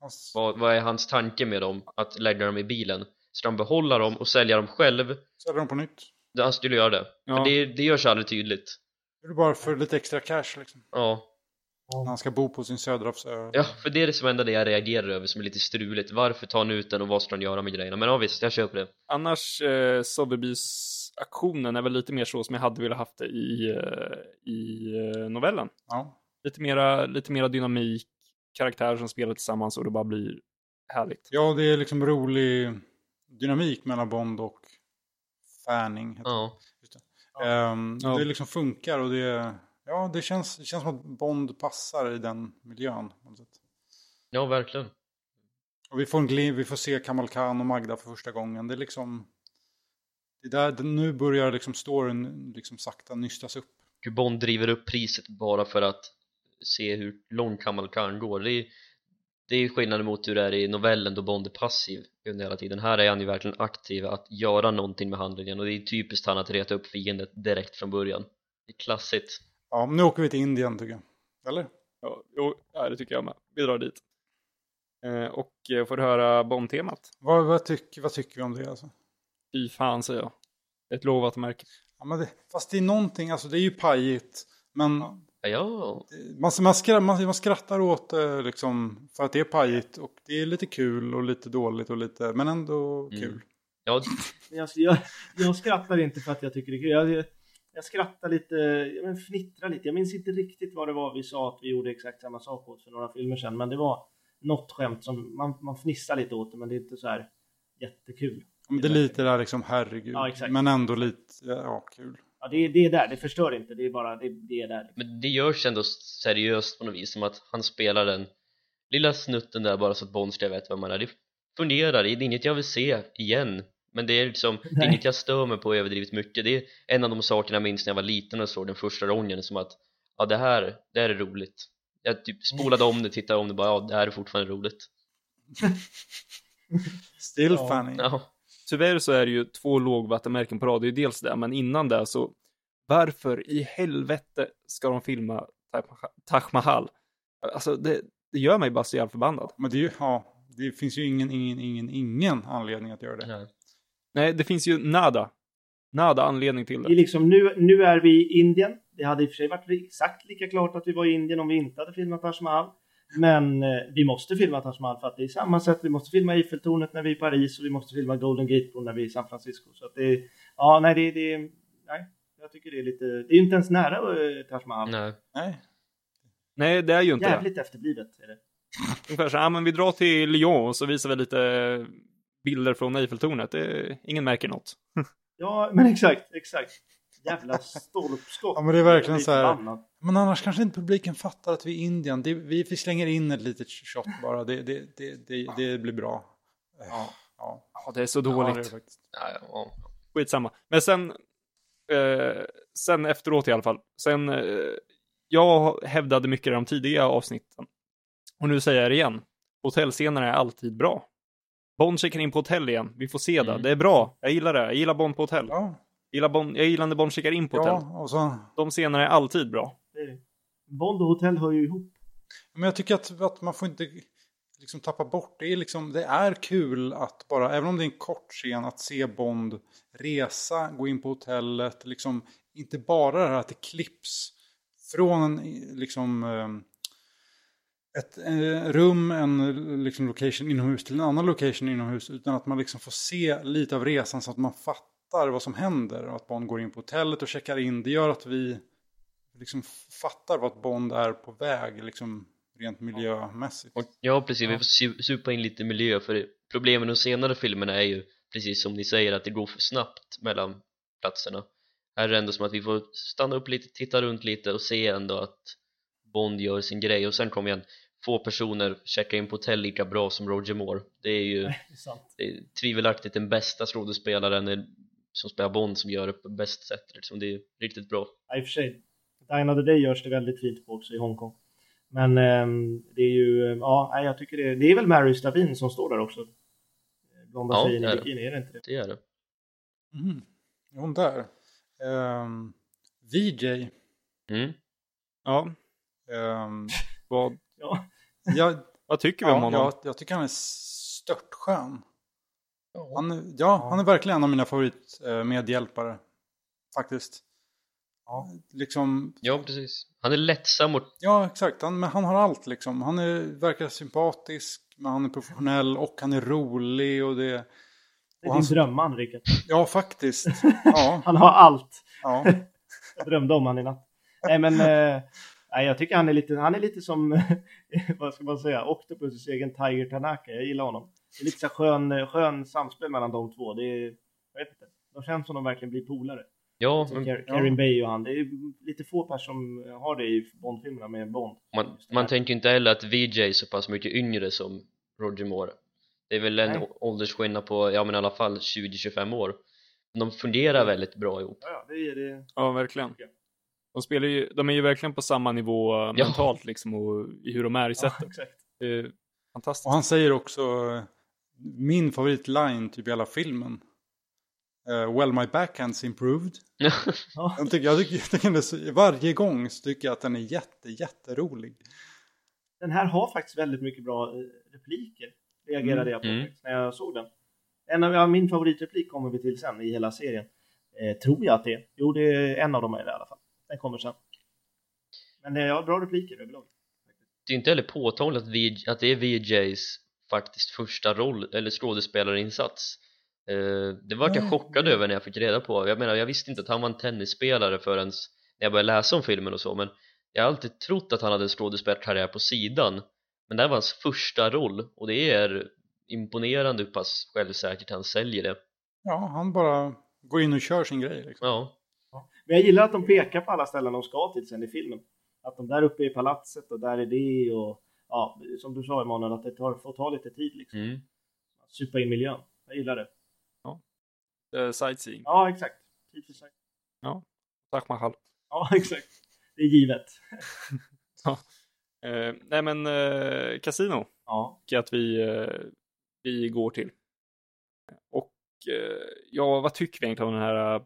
Alltså,
Vad, vad är hans tanke med dem? Att lägga dem i bilen? Ska han behålla dem och sälja dem själv?
Säljer de på nytt.
Han skulle göra det.
Ja.
Men det, det görs aldrig tydligt.
Det är bara för lite extra cash liksom.
Ja.
När han ska bo på sin Söderhavsö.
ja, för det är det som enda det jag reagerar över som är lite struligt. Varför tar han ut den och vad ska han göra med grejerna? Men ja visst, jag köper det.
Annars, eh, Sotheby's-aktionen är väl lite mer så som jag hade velat haft det i, eh, i eh, novellen.
Ja.
Lite mera, lite mera dynamik, karaktärer som spelar tillsammans och det bara blir härligt.
ja, det är liksom rolig dynamik mellan Bond och Fanning. heter
Ja.
det. Ehm,
Ja.
Det liksom funkar och det, ja, det, känns, det känns som att Bond passar i den miljön. på något sätt.
Ja, verkligen.
Och vi får, en glim, vi får se Kamal Khan och Magda för första gången. Det är liksom... Det där, det, nu börjar liksom storyn liksom sakta nystas upp.
Bond driver upp priset bara för att se hur långt Kamal Khan går. Det är, det är skillnaden mot hur det är i novellen då Bond är passiv under hela tiden. Här är han ju verkligen aktiv att göra någonting med handlingen och det är typiskt han att reta upp fienden direkt från början. Det är klassigt.
Ja, men nu åker vi till Indien tycker jag. Eller?
Ja, jo, ja, det tycker jag med. Vi drar dit. Eh, och eh, får höra Bond-temat.
Vad, vad, tycker, vad tycker vi om det alltså?
Fy fan säger jag. Ett lovat märke.
Ja, men det, fast det är någonting, alltså det är ju pajigt. Men
Ja,
man, man, skrattar, man, man skrattar åt det liksom för att det är pajigt. Och det är lite kul och lite dåligt och lite, men ändå
Mm.
kul.
ja
Jag, jag, jag skrattar inte för att jag tycker det är kul. Jag, jag, skrattar lite, jag men fnittrar lite. Jag minns inte riktigt vad det var vi sa att vi gjorde exakt samma sak åt för några filmer sedan. Men det var något skämt som man, man fnissar lite åt det men det är inte så här jättekul.
Men det är lite där liksom, herregud.
Ja.
Men ändå lite, ja, kul.
Ja, det, är- det är där, det förstör inte. Det är bara, det, det är där.
Men det görs ändå seriöst på något vis som att han spelar den lilla snutten där bara så att Bond ska veta vem man är. Det fungerar, det är inget jag vill se igen. Men det är liksom, det är
Nej.
inget jag stör mig på överdrivet mycket. Det är en av de sakerna jag minns när jag var liten och såg den första gången som att ja det här, det här är roligt. Jag typ spolade om det, tittade om det bara ja det här är fortfarande roligt.
Still funny.
Ja,
Tyvärr så är det ju två lågvattenmärken på rad. Det är ju dels det, men innan det så varför i helvete ska de filma Taj Mahal-? Alltså det, det gör mig bara så jävla förbannad.
Men det är ju, ja, det finns ju ingen, ingen, ingen, ingen anledning att göra det.
nej.
Nej, det finns ju nada. Nada anledning till
Det är
det.
liksom, nu, nu är vi i Indien. Det hade i och för sig varit exakt lika klart att vi var i Indien om vi inte hade filmat Taj Mahal. Men eh, vi måste filma Taj Mahal för att det är samma sätt. Vi måste filma Eiffeltornet när vi är i Paris och vi måste filma Golden Gate-bron när vi är i San Francisco. Så att det är, ja, nej, det, det, nej, jag tycker det är lite, det är ju inte ens nära eh, Taj Mahal.
nej.
Nej.
Nej, det är ju inte det.
Jävligt efterblivet är det.
Ungefär så, ja men vi drar till Lyon och så visar vi lite bilder från Eiffeltornet. Det, ingen märker något.
Ja, men exakt, exakt. Jävla stolpskott.
Ja, men det är verkligen så här-. Men annars kanske inte publiken fattar att vi är Indien. Det, vi, vi slänger in ett litet shot bara. Det, det, det, det, det blir bra. Ja. ja.
Ja, det är så
Ja, det är
dåligt.
det faktiskt.
Ja, ja.
Skitsamma. Men sen, eh, sen efteråt i alla fall. Sen, eh, jag hävdade mycket i de tidiga avsnitten. Och nu säger jag det igen. Hotellscenerna är alltid bra. Bond checkar in på hotell igen. Vi får se det.
Mm.
Det är bra. Jag gillar det. Jag gillar Bond på hotell.
Ja,
gillar, Bond, jag gillar när Bond checkar in på hotell.
ja, och så...
De scenerna är alltid bra.
Det. Bond och hotell hör ju ihop.
Men jag tycker att, att man får inte liksom tappa bort. Det är, liksom, det är kul att bara, även om det är en kort scen, att se Bond resa, gå in på hotellet. Liksom, inte bara det här att det klipps från en, liksom, eh, ett eh, rum, en liksom, location inomhus till en annan location inomhus. Utan att man liksom får se lite av resan så att man fattar vad som händer. Och att Bond går in på hotellet och checkar in. Det gör att vi liksom fattar vart Bond är på väg, liksom rent miljömässigt.
Och, ja, precis. Vi får su- supa in lite miljö för problemen de senare filmerna är ju precis som ni säger att det går för snabbt mellan platserna. Här är det ändå som att vi får stanna upp lite, titta runt lite och se ändå att Bond gör sin grej och sen kommer igen få personer checka in på hotell lika bra som Roger Moore. Det är ju
Det är sant.
det är tvivelaktigt den bästa skådespelaren som spelar Bond som gör det på bäst sätt. Liksom. Det är riktigt bra.
Ja, i och för sig. Dine of the Day görs det väldigt fint på också i Hongkong. Men ehm, det är ju, ehm, ja, jag tycker det, det är väl Mary Stavin som står där också. Blonda
Ja,
tjejen i
det.
bikini, är det inte det?
Det är det.
Mm. Hon där? Um, VJ.
Mm.
Ja,
ehm,
vad,
Ja,
jag,
vad tycker vi om
ja,
honom?
jag, jag tycker han är störtskön. Han, är- ja, han är verkligen en av mina favoritmedhjälpare. Faktiskt.
Ja.
Liksom,
Ja, precis. Han är lättsam och
ja, exakt. Han, men han har allt liksom. Han är, verkar sympatisk, men han är professionell och han är rolig och det...
Det är
han-
din drömman, Rickard.
Ja, faktiskt. Ja,
Han har allt.
ja.
Jag drömde om han i natt. Nej, men eh, nej, jag tycker han är lite, han är lite som, vad ska man säga, Octopus egen Tiger Tanaka. Jag gillar honom. Det är lite så skön, skön samspel mellan de två. Det är, jag vet inte, de känns som de verkligen blir polare.
ja,
Som
men
Karin Bay och han. Det är lite få personer som har det i Bond-filmerna med Bond.
man, man tänker inte heller att VJ är så pass mycket yngre som Roger Moore. Det är väl en
Nej.
åldersskillnad på, ja men i alla fall 20-25 år. De fungerar väldigt bra ihop.
Ja, ja, det är det.
Ja, verkligen. De, spelar ju, de är ju verkligen på samma nivå eh,
Ja.
mentalt liksom och i hur de är i
Ja,
sättet.
exakt.
Det är fantastiskt.
Och han säger också min favoritline typ i hela filmen. Eh, well, my backhand's improved.
Ja.
Jag tycker, jag tycker, jag tycker det så, varje gång så tycker jag att den är jätte, jätterolig.
Den här har faktiskt väldigt mycket bra eh, repliker. Reagerade jag på
Mm.
faktiskt när jag såg den. En av ja, min favoritreplik kommer vi till sen i hela serien. Eh, tror jag att det är. Jo, det är en av dem är det i alla fall. Den kommer sen. Men eh, ja, bra repliker överlag.
Det är inte heller påtagligt att det är VJs faktiskt första roll, eller skådespelarinsats. Eh, det var jag chockad över när jag fick reda på. Jag menar, jag visste inte att han var en tennisspelare förrän när jag började läsa om filmen och så, men jag har alltid trott att han hade en skådespelarkarriär på sidan. Men det här var hans första roll och det är imponerande hur pass självsäkert han säljer det.
Ja, han bara går in och kör sin grej. Liksom.
Ja,
Men jag gillar att de pekar på alla ställen de ska till sen i filmen. Att de där uppe i palatset och där är det och ja, som du sa Emanuel, att det tar, får ta lite tid liksom.
mm.
Supa in miljön. Jag gillar det.
Eh, sightseeing.
Ja, exakt. Tid för sig.
Tack Mahal.
Ja, exakt. Det är givet.
Eh, nej men eh, Casino
Ja.
tycker jag att vi, eh, vi går till. Och ja, vad tycker vi egentligen om den här...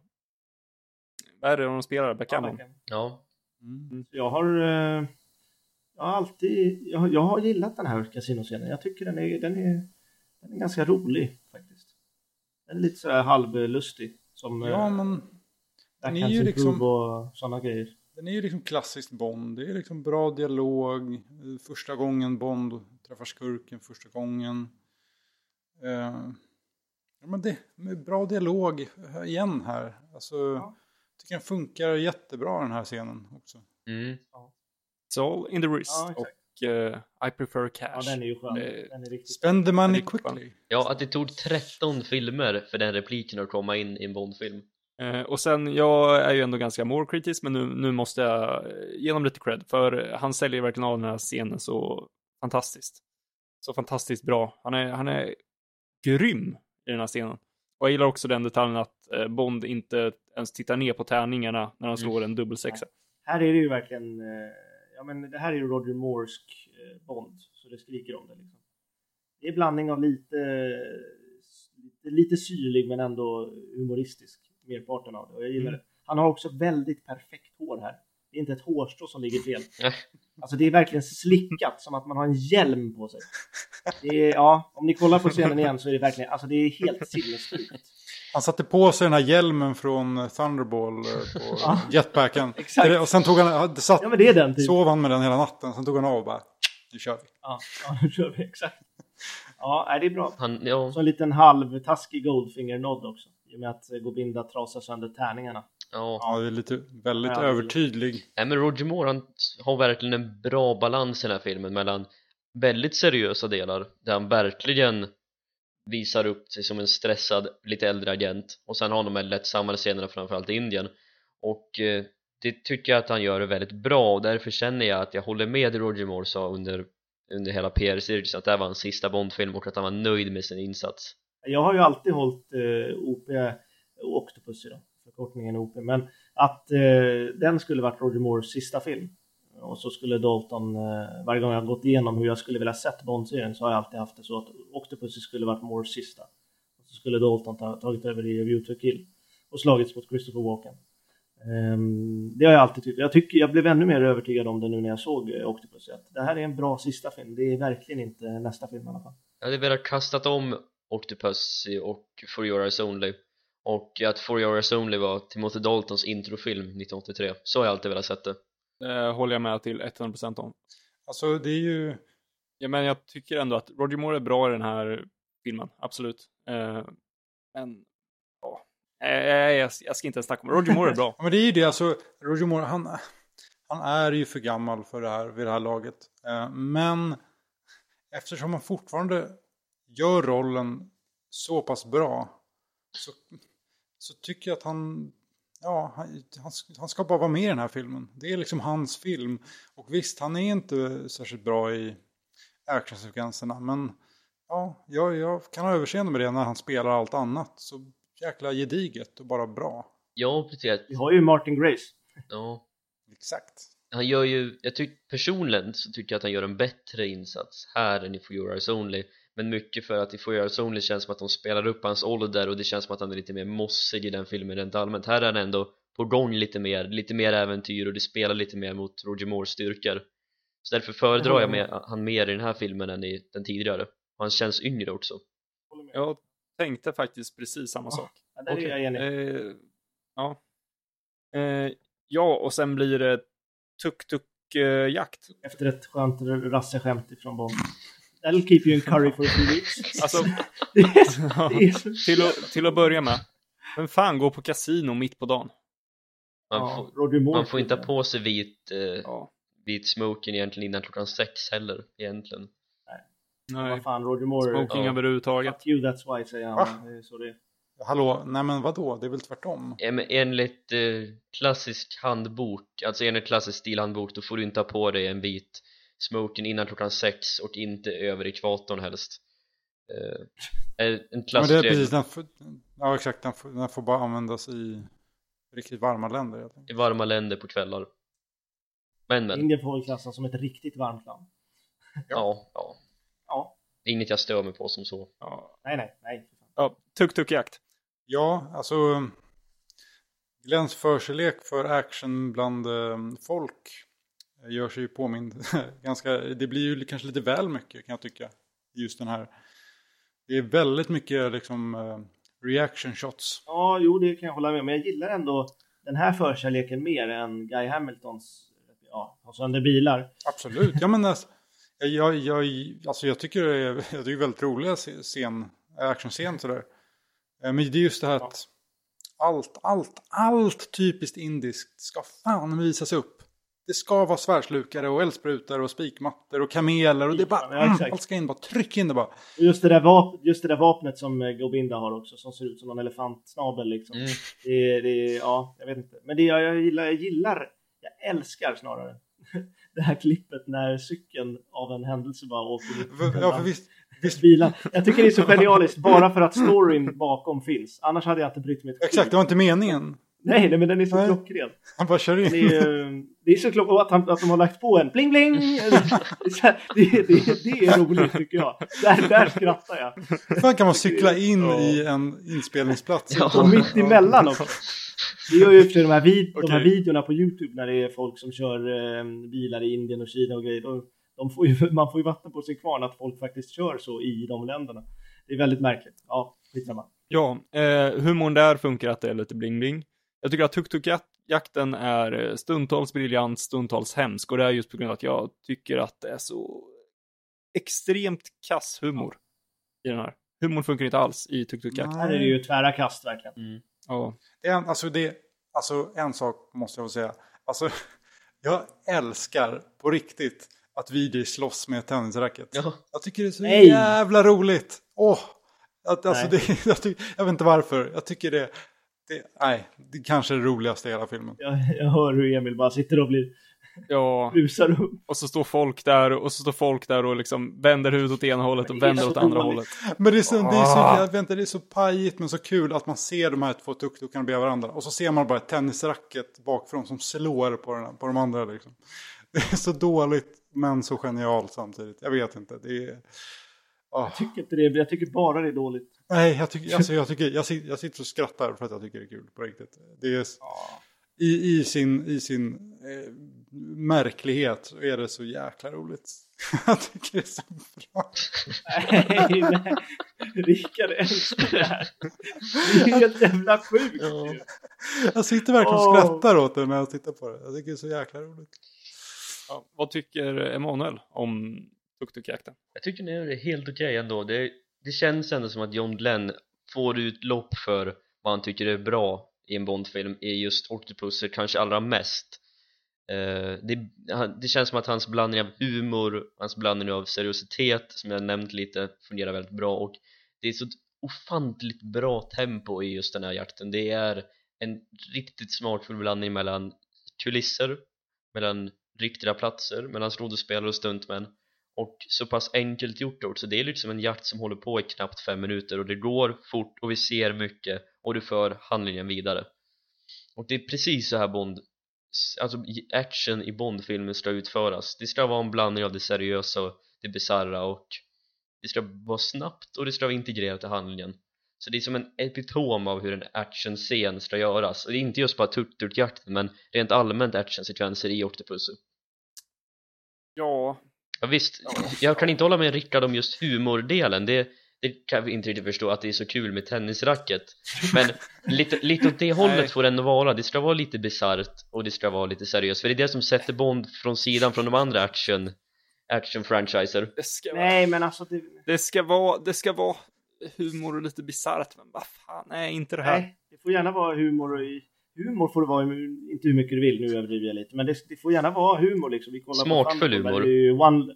vad är det de spelar?
ja
Backgammon?
ja.
Mm.
Jag har, jag har alltid, jag, jag har gillat den här kasinoscenen. Jag tycker den är, den är, den är ganska rolig faktiskt. Den är lite sådär halvlustig. Som
Ja,
eh,
men den är ju liksom-
och sådana grejer.
den är ju liksom klassiskt Bond. Det är liksom bra dialog. Första gången Bond träffar skurken första gången. Eh, ja, men det med bra dialog igen här. Alltså,
Ja.
jag tycker den funkar jättebra den här scenen också.
Mm.
It's all in the wrist.
Ja,
och eh, I prefer cash.
Ja, den är ju skön. Den är riktigt
Spend the money quickly.
ja, att det tog 13 filmer för den repliken att komma in i en Bond-film.
Eh, och sen, jag är ju ändå ganska more kritisk, men nu, nu måste jag eh, ge honom lite cred, för han säljer verkligen av den här scenen så fantastiskt. Så fantastiskt bra. Han är, han är grym i den här scenen. Och jag gillar också den detaljen att Bond inte ens tittar ner på tärningarna när han slår en dubbelsexa.
Här är det ju verkligen, eh, ja men det här är ju Roger Moorsk eh, Bond, så det skriker om det liksom. Det är blandning av lite, lite, lite syrlig men ändå humoristisk, merparten av det, och jag gillar det. Han har också väldigt perfekt hår här. Det är inte ett hårstrå som ligger fel. Alltså det är verkligen slickat, som att man har en hjälm på sig. Är, ja, om ni kollar på scenen igen så är det verkligen, alltså det är helt sinnessjukt.
Han satte på sig den här hjälmen från Thunderball eh, på
Ja.
jetpacken.
Exakt.
Och sen tog han, satt,
Ja men det är den typ.
sov han med den hela natten. Sen tog han av och bara, nu kör vi.
Ja, ja nu kör vi, exakt. Ja, det är bra.
Han, ja,
Så en liten halvtaskig Goldfinger-nod också. I och med att eh, Gobinda trasar sönder tärningarna.
ja.
Ja, det är lite, väldigt
Ja,
övertydlig.
Nej men Roger Moore han har verkligen en bra balans i den här filmen mellan väldigt seriösa delar där han verkligen visar upp sig som en stressad, lite äldre agent. Och sen har han de här lättsammare scenerna framförallt i Indien. Och eh, det tycker jag att han gör väldigt bra. Och därför känner jag att jag håller med det Roger Moore sa under, under hela PR-cirkusen att det här var hans sista Bondfilm och att han var nöjd med sin insats.
Jag har ju alltid hållit eh, OP, Octopus idag, förkortningen OP, men att eh, den skulle varit Roger Moores sista film. Och så skulle Dalton, eh, varje gång jag gått igenom hur jag skulle vilja sett Bond-serien så har jag alltid haft det så att Octopus skulle varit Moores sista. Och så skulle Dalton ta, tagit över i View to Kill och slagits mot Christopher Walken. Um, det har jag alltid tyckt. Jag, tycker, jag blev ännu mer övertygad om det nu när jag såg eh, Octopus. Att det här är en bra sista film. Det är verkligen inte nästa film i alla fall.
Jag hade velat kastat om Octopus och For Your Eyes Only och att For Your Eyes Only var Timothy Daltons introfilm 1983 så har jag alltid velat sett det
Eh, håller jag med till 100% om.
Alltså det är ju...
Ja, men jag tycker ändå att Roger Moore är bra i den här filmen, absolut. Eh, men, ja. Eh, jag, jag ska inte ens snacka om Roger Moore är bra.
Ja, men det är ju det, alltså Roger Moore, han, han är ju för gammal för det här vid det här laget. Eh, men eftersom han fortfarande gör rollen så pass bra så, så tycker jag att han, ja, han, han, han ska bara vara med i den här filmen. Det är liksom hans film. Och visst, han är inte särskilt bra i actionsekvenserna, men ja, jag, jag kan ha överseende med det när han spelar allt annat. Så jäkla gediget och bara bra.
Ja, precis.
Vi har ju Martin Grace.
Ja.
Exakt.
Han gör ju, jag tycker personligen så tycker jag att han gör en bättre insats här än i For Your Eyes Only men mycket för att i For Your Eyes Only känns som att de spelar upp hans ålder och det känns som att han är lite mer mossig i den filmen rent allmänt här är han ändå på gång lite mer, lite mer äventyr och det spelar lite mer mot Roger Moores styrkor så därför föredrar jag med, han mer i den här filmen än i den tidigare och han känns yngre också
Jag tänkte faktiskt precis samma sak.
Ja, är jag.
Eh, ja. Eh, ja, och sen blir det tuk-tuk-jakt.
Efter ett skönt rasseskämt ifrån Bond. That'll keep you in curry for a few weeks.
Alltså,
Det är så, det är så...
till, att, till att börja med. Vem fan går på kasino mitt på dagen?
man,
Ja,
får, man får inte ha på sig vit, eh,
Ja.
vit smoking egentligen innan klockan sex heller egentligen
Nej,
Vad fan, Roger Moore.
smoking
Ja.
överhuvudtaget.
Fuck you, that's why, säger han.
Va?
Det är så det är.
Hallå, nej men vadå? Det är väl tvärtom?
Ja, men enligt eh, klassisk handbok, alltså enligt klassisk stilhandbok då får du inte ha på dig en vit smoking innan klockan sex och inte över ekvatorn helst eh, en
Men
klassisk
det är
regel
precis, den får, ja exakt, den får, den får bara användas i riktigt varma länder.
i varma länder på kvällar men men,
Indien får klassas som ett riktigt varmt land.
ja, ja
Ja.
inget jag stör mig på som så
Ja,
Nej, nej, nej.
ja tuk-tuk-jakt.
Ja, alltså Glenns förkärlek för action bland eh, folk gör sig ju påmind ganska, det blir ju kanske lite väl mycket kan jag tycka. Just den här. Det är väldigt mycket liksom eh, reaction shots.
Ja, jo, det kan jag hålla med om. Men jag gillar ändå den här förkärleken mer än Guy Hamiltons ja, ha sönder bilar.
Absolut, ja men alltså, jag, jag, alltså jag tycker det är, jag tycker det är väldigt roliga scen, actionscen sådär. Eh, Men det är just det här att allt, allt, allt typiskt indiskt ska fan visas upp. Det ska vara svärdslukare och eldsprutar och spikmattor och kameler och det är bara,
Ja,
mm, allt ska in, bara tryck in det bara.
Just det, där vap just det där vapnet som eh, Gobinda har också, som ser ut som en elefantsnabel liksom.
mm.
Det, det, ja, jag vet inte. Men det jag, jag gillar, jag gillar, jag älskar snarare det här klippet när cykeln av en händelse bara åker ut.
Ja, för visst, visst,
bilar. Jag tycker det är så genialiskt bara för att storyn bakom finns. Annars hade jag inte brytt mig ett
exakt, det var inte meningen.
Nej, nej, men den är så klockren.
Han bara kör
Det
in.
är, det är så klockrent att, han- att de har lagt på en bling bling. Det, det, det, är roligt tycker jag. Där, där skrattar jag.
Hur fan kan man cykla in
Ja.
i en inspelningsplats?
Ja.
Och mitt emellan också. Det gör ju för de här, vid, de här videorna på Youtube när det är folk som kör eh, bilar i Indien och Kina och grejer. De, de får ju, man får ju vatten på sin kvarn att folk faktiskt kör så i de länderna. Det är väldigt märkligt. Ja, skitsamma.
Ja, eh, humorn där funkar att det är lite bling-bling. Jag tycker att tuk-tuk-jakten är eh, stundtals briljant, stundtals hemsk och det är just på grund av att jag tycker att det är så extremt kass humor i den här. Humorn funkar inte alls i tuk-tuk-jakt.
Här är det ju tvära kast verkligen.
Mm.
Ja.
En, alltså, det, alltså en sak måste jag få säga. Alltså, jag älskar på riktigt att VJ slåss med tennisracket.
Ja.
Jag tycker det är så
Nej.
jävla roligt. Åh! Att, alltså det, jag, tycker, jag vet inte varför. Jag tycker det, det, nej, det kanske är det roligaste i hela filmen.
Jag, jag hör hur Emil bara sitter och blir
ja,
rusar upp.
och så står folk där och så står folk där och liksom vänder huvudet åt ena hållet och vänder åt andra hållet.
Men det är så, det är så,
Ah.
jag vet inte, det är så pajigt men så kul att man ser de här två tuk-tukarna bredvid varandra. Och så ser man bara ett tennisracket bakifrån som slår på, den, på de andra. Liksom. Det är så dåligt men så genialt samtidigt. Jag vet inte. Det är... ah.
Jag tycker inte det. Jag tycker bara det är dåligt.
Nej, jag, tycker, alltså, jag, tycker, jag, sitter, jag sitter och skrattar för att jag tycker det är kul på riktigt. Det är i, i sin, i sin eh, märklighet så är det så jäkla roligt. Jag tycker det är så bra.
Nej, nej. Rickard älskar det här. Det är helt jävla sjukt
Ja.
Jag sitter verkligen och skrattar åt det när jag tittar på det. Jag tycker det är så jäkla roligt.
Ja, vad tycker Emanuel om Tuk-Tuk-jakten?
Jag tycker det är helt okej ändå. Det, det känns ändå som att John Glenn får utlopp för vad han tycker är bra i en Bondfilm i just Octopuser kanske allra mest. Eh, det, det känns som att hans blandning av humor, hans blandning av seriositet som jag nämnt lite fungerar väldigt bra och det är så ett ofantligt bra tempo i just den här jakten. Det är en riktigt smakfull blandning mellan kulisser mellan riktiga platser, mellan skådespelare och stuntmän och så pass enkelt gjort också, det är liksom en jakt som håller på i knappt fem minuter och det går fort och vi ser mycket och du för handlingen vidare. Och det är precis så här Bond alltså action i Bondfilmer ska utföras. Det ska vara en blandning av det seriösa och det bisarra och det ska vara snabbt och det ska vara integrerat i handlingen. Så det är som en epitom av hur en actionscen ska göras. Och det är inte just bara turturtjakten men rent allmänt actionsekvenser i Octopussy.
Ja,
Ja, visst, jag kan inte hålla med Rickard om just humordelen. Det, det kan vi inte riktigt förstå att det är så kul med tennisracket. Men lite, lite åt det hållet
Nej.
får det ändå vara. Det ska vara lite bisarrt och det ska vara lite seriöst för det är det som sätter Bond från sidan från de andra action action-franchiser
det ska vara...
Nej, men alltså det...
Det ska vara, det ska vara humor och lite bisarrt, men vad fan, nej, inte det här.
Nej, det får gärna vara humor och i... Humor får det vara, inte hur mycket du vill, nu överdriver jag lite, men det, det får gärna vara humor liksom. Vi kollar
Smakfull
på
humor.
Det är ju one,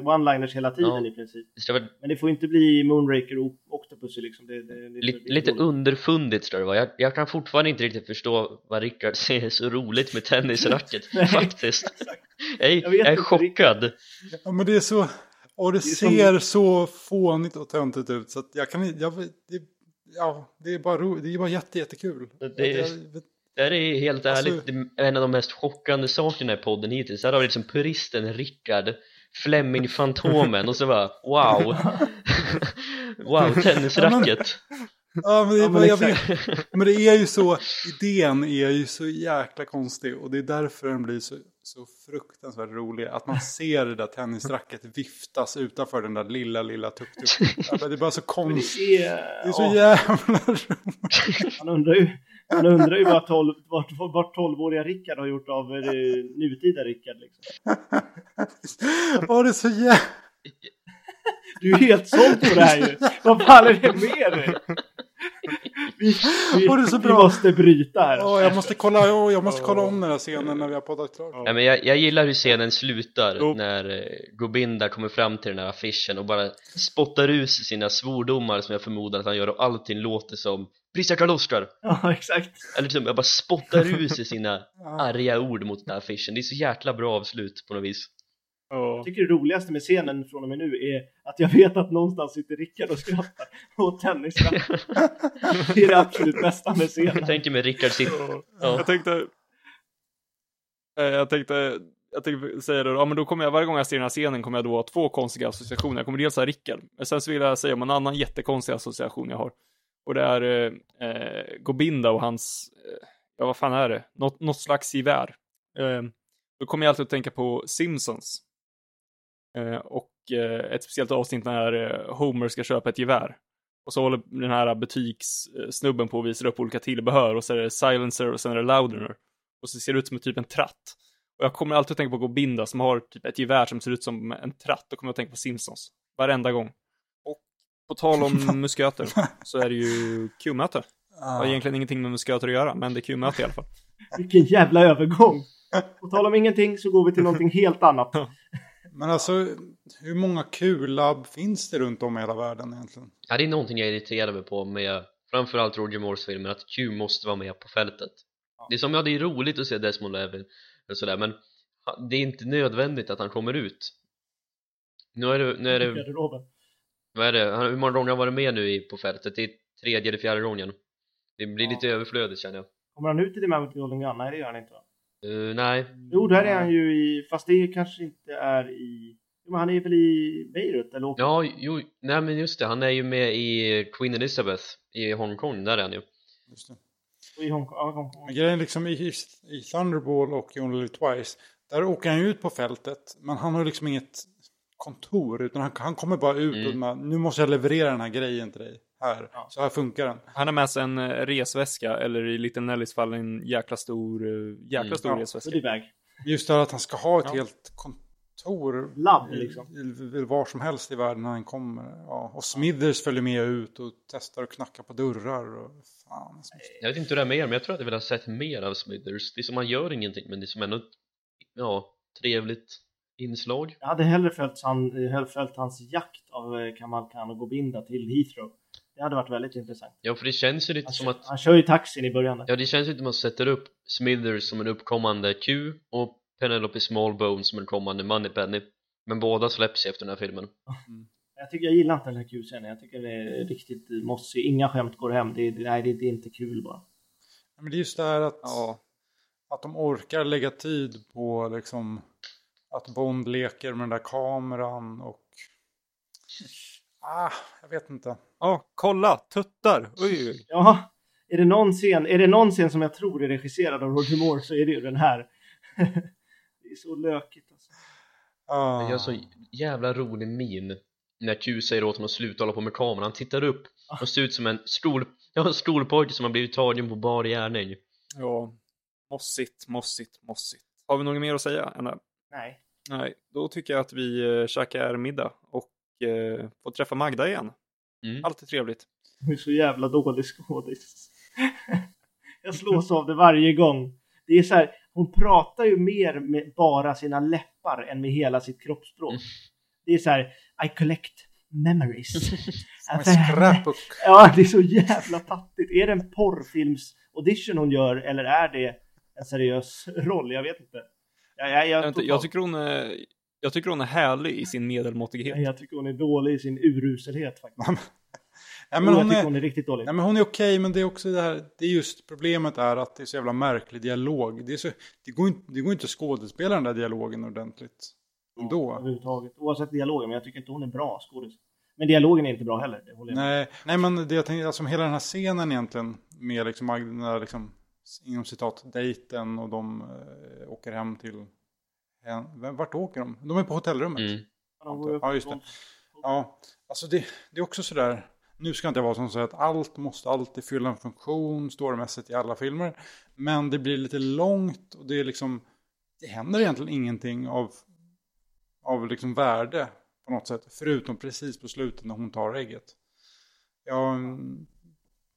one-liners hela tiden
Ja.
i princip.
det vara
Men det får inte bli Moonraker och Octopussy liksom. Det, det, det,
lite, lite underfundigt ska det vara jag, jag kan fortfarande inte riktigt förstå vad Rickard ser så roligt med tennisracket faktiskt jag, är-
Jag
jag är chockad
Ja men det är så, och det,
är som-
ser så fånigt och töntigt ut så att jag kan inte, jag, det, ja det är bara, ro, det är bara jätte, jättekul.
Det är-
jag,
Det här är helt
Alltså-
ärligt en av de mest chockande sakerna i podden hittills. Här har vi liksom puristen Rickard, Fleming-fantomen och så bara wow! wow, tennisracket!
ja men det
Ja, men
jag
exakt.
vet, men det är ju så, idén är ju så jäkla konstig och det är därför den blir så, så fruktansvärt rolig. Att man ser det där tennisracket viftas utanför den där lilla, lilla tuk-tuk. Det är bara så konstigt.
det är,
Det är så
ja,
jävla roligt.
man undrar ju, man undrar ju vad 12, vart, vart 12-åriga Rickard har gjort av eh, nutida Rickard liksom.
Ja det är så jävla...
Du är helt såld på det här ju. Vad fan är det med dig? Vi, vi,
det så
vi
bra.
måste bryta här.
Åh, jag måste kolla, åh, jag måste kolla om den här scenen när vi har poddat klart.
Nej, men jag, jag gillar hur scenen slutar
Jo.
när eh, Gobinda kommer fram till den här affischen och bara spottar ut sina svordomar som jag förmodar att han gör och allting låter som Prisa Karl-Oskar!
Ja, exakt.
Eller liksom, jag bara spottar ur sig sina
Ja.
arga ord mot den här affischen det är så jäkla bra avslut på något vis
Ja.
Jag tycker det roligaste med scenen från och med nu är att jag vet att någonstans sitter Rickard och skrattar åt tennisracket. Det är det absolut bästa med scenen.
Jag tänker mig Rickard sitter
Ja.
Ja.
Jag tänkte... eh, Jag tänkte... Jag tänkte säga det, ja men då kommer jag, varje gång jag ser den här scenen kommer jag då ha två konstiga associationer. Jag kommer dels ha Rickard, men sen så vill jag säga om en annan jättekonstig association jag har. Och det är eh, eh, Gobinda och hans, eh, ja vad fan är det? Något, något slags gevär. Eh, då kommer jag alltid att tänka på Simpsons. Eh, och eh, ett speciellt avsnitt när eh, Homer ska köpa ett gevär. Och så håller den här butikssnubben på och visar upp olika tillbehör och så är det silencer och sen är det loudener. Och så ser det ut som typ en tratt. Och jag kommer alltid att tänka på Gobinda som har typ ett gevär som ser ut som en tratt. Då kommer jag att tänka på Simpsons. Varenda gång. Och på tal om musköter så är det ju Q-möte. Det har
Ja.
egentligen ingenting med musköter att göra, men det är Q-möte i alla fall.
Vilken jävla övergång. På tal om ingenting så går vi till någonting helt annat.
Men alltså, hur många Q-labb finns det runt om i hela världen egentligen?
Ja, det är någonting jag irriterar mig på med framförallt Roger Moores filmer, att Q måste vara med på fältet. Det är som, ja det är roligt att se Desmond Levin och sådär, men det är inte nödvändigt att han kommer ut. Nu är det, nu är det, vad är det, han- hur många gånger har han varit med nu i, på fältet? Det är tredje eller fjärde gången. Det blir
Ja.
lite överflödigt känner jag.
Kommer han ut i The the Golden Gun? Nej, det gör han inte va?
Uh, nej,
Jo, där är han ju i, fast det kanske inte är i, men han är väl i Beirut eller
ja, jo, nej men just det, han är ju med i Queen Elizabeth i Hongkong, där är han ju.
Just det.
i Hongkong. Ja, Hongkong.
Men grejen liksom i, i Thunderball och You Only Twice, där åker han ju ut på fältet. Men han har liksom inget kontor. Utan han, han kommer bara ut
Mm.
och man, nu måste jag leverera den här grejen till dig. Här,
Ja.
så här funkar den.
Han har med sig en eh, resväska, eller i Little Nellys fall en jäkla stor, eh, jäkla
Mm.
stor
Ja,
resväska.
iväg.
Just det här att han ska ha ett
Ja.
helt kontor.
Labb, liksom.
i- i- Var som helst i världen när han kommer. Ja. Och Smithers följer med ut och testar att knacka på dörrar. Och fan, alltså.
Jag vet inte hur det är med er, men jag tror att jag vill ha sett mer av Smithers Det är som man gör ingenting, men det är som ändå ett ja, trevligt inslag
Jag hade hellre följt, han, hellre följt hans jakt av eh, Kamal Khan och Gobinda till Heathrow. Det hade varit väldigt intressant.
Ja, för det känns ju lite
Han,
som
kör,
att
han kör ju taxin i början. där.
Ja, det känns ju som att man sätter upp Smithers som en uppkommande Q och Penelope Smallbone som en kommande Moneypenny Men båda släpps efter den här filmen
Jag tycker jag gillar inte den här Q-scenen. Jag tycker det är riktigt mossig. Inga skämt går hem. Det är, nej, det är, det är inte kul bara.
Ja, Men det är just det här att,
Ja.
att de orkar lägga tid på liksom att Bond leker med den där kameran och ah, jag vet inte.
Ja, kolla! Tuttar! Oj, oj.
Ja, är det någon scen, är det någon scen som jag tror är regisserad av Roger Moore så är det ju den här. det är så lökigt alltså.
Ah,
Jag gör så jävla rolig min när Q säger åt honom att sluta hålla på med kameran Han tittar upp och ser ut som en skol... Ja, skolpojke som har blivit tagen på bar gärning
Ja, mossigt, mossigt, mossigt. Har vi något mer att säga? det?
Nej.
Nej, då tycker jag att vi eh, käkar middag och eh, får träffa Magda igen.
mm.
Alltid trevligt.
Hon är så jävla dålig skådis. jag slås av det varje gång. Det är så här, hon pratar ju mer med bara sina läppar än med hela sitt kroppsspråk.
Mm.
Det är så här, I collect memories.
som en scrapbook.
Ja, det är så jävla fattigt. Är det en porrfilms audition hon gör eller är det en seriös roll? Jag vet inte. Jag, jag, jag,
Jag, inte, jag, tycker hon är, jag tycker hon är härlig i sin medelmåttighet.
jag tycker hon är dålig i sin uruselhet faktiskt.
Ja,
Men
hon
tycker
är,
hon är riktigt dålig.
Nej men hon är okej men det är också det här, det är just problemet är att det är så jävla märklig dialog. Det, är så, det, går, inte, det går inte att skådespela den där dialogen ordentligt. Ändå.
Överhuvudtaget. Oavsett dialogen, men jag tycker inte hon är bra skådis. Men dialogen är inte bra heller, det håller jag med
Nej, nej men det jag tänkte, alltså hela den här scenen egentligen med liksom Magdalena, liksom, inom citat, dejten och de eh, åker hem till, vem- vart åker de? De är på hotellrummet.
Mm.
Ja, just det. Ja, alltså det, det är också sådär, nu ska inte jag vara som säger att allt måste alltid fylla en funktion storymässigt i alla filmer. Men det blir lite långt och det är liksom, det händer egentligen ingenting av, av liksom värde på något sätt. Förutom precis på slutet när hon tar ägget. Ja, mm,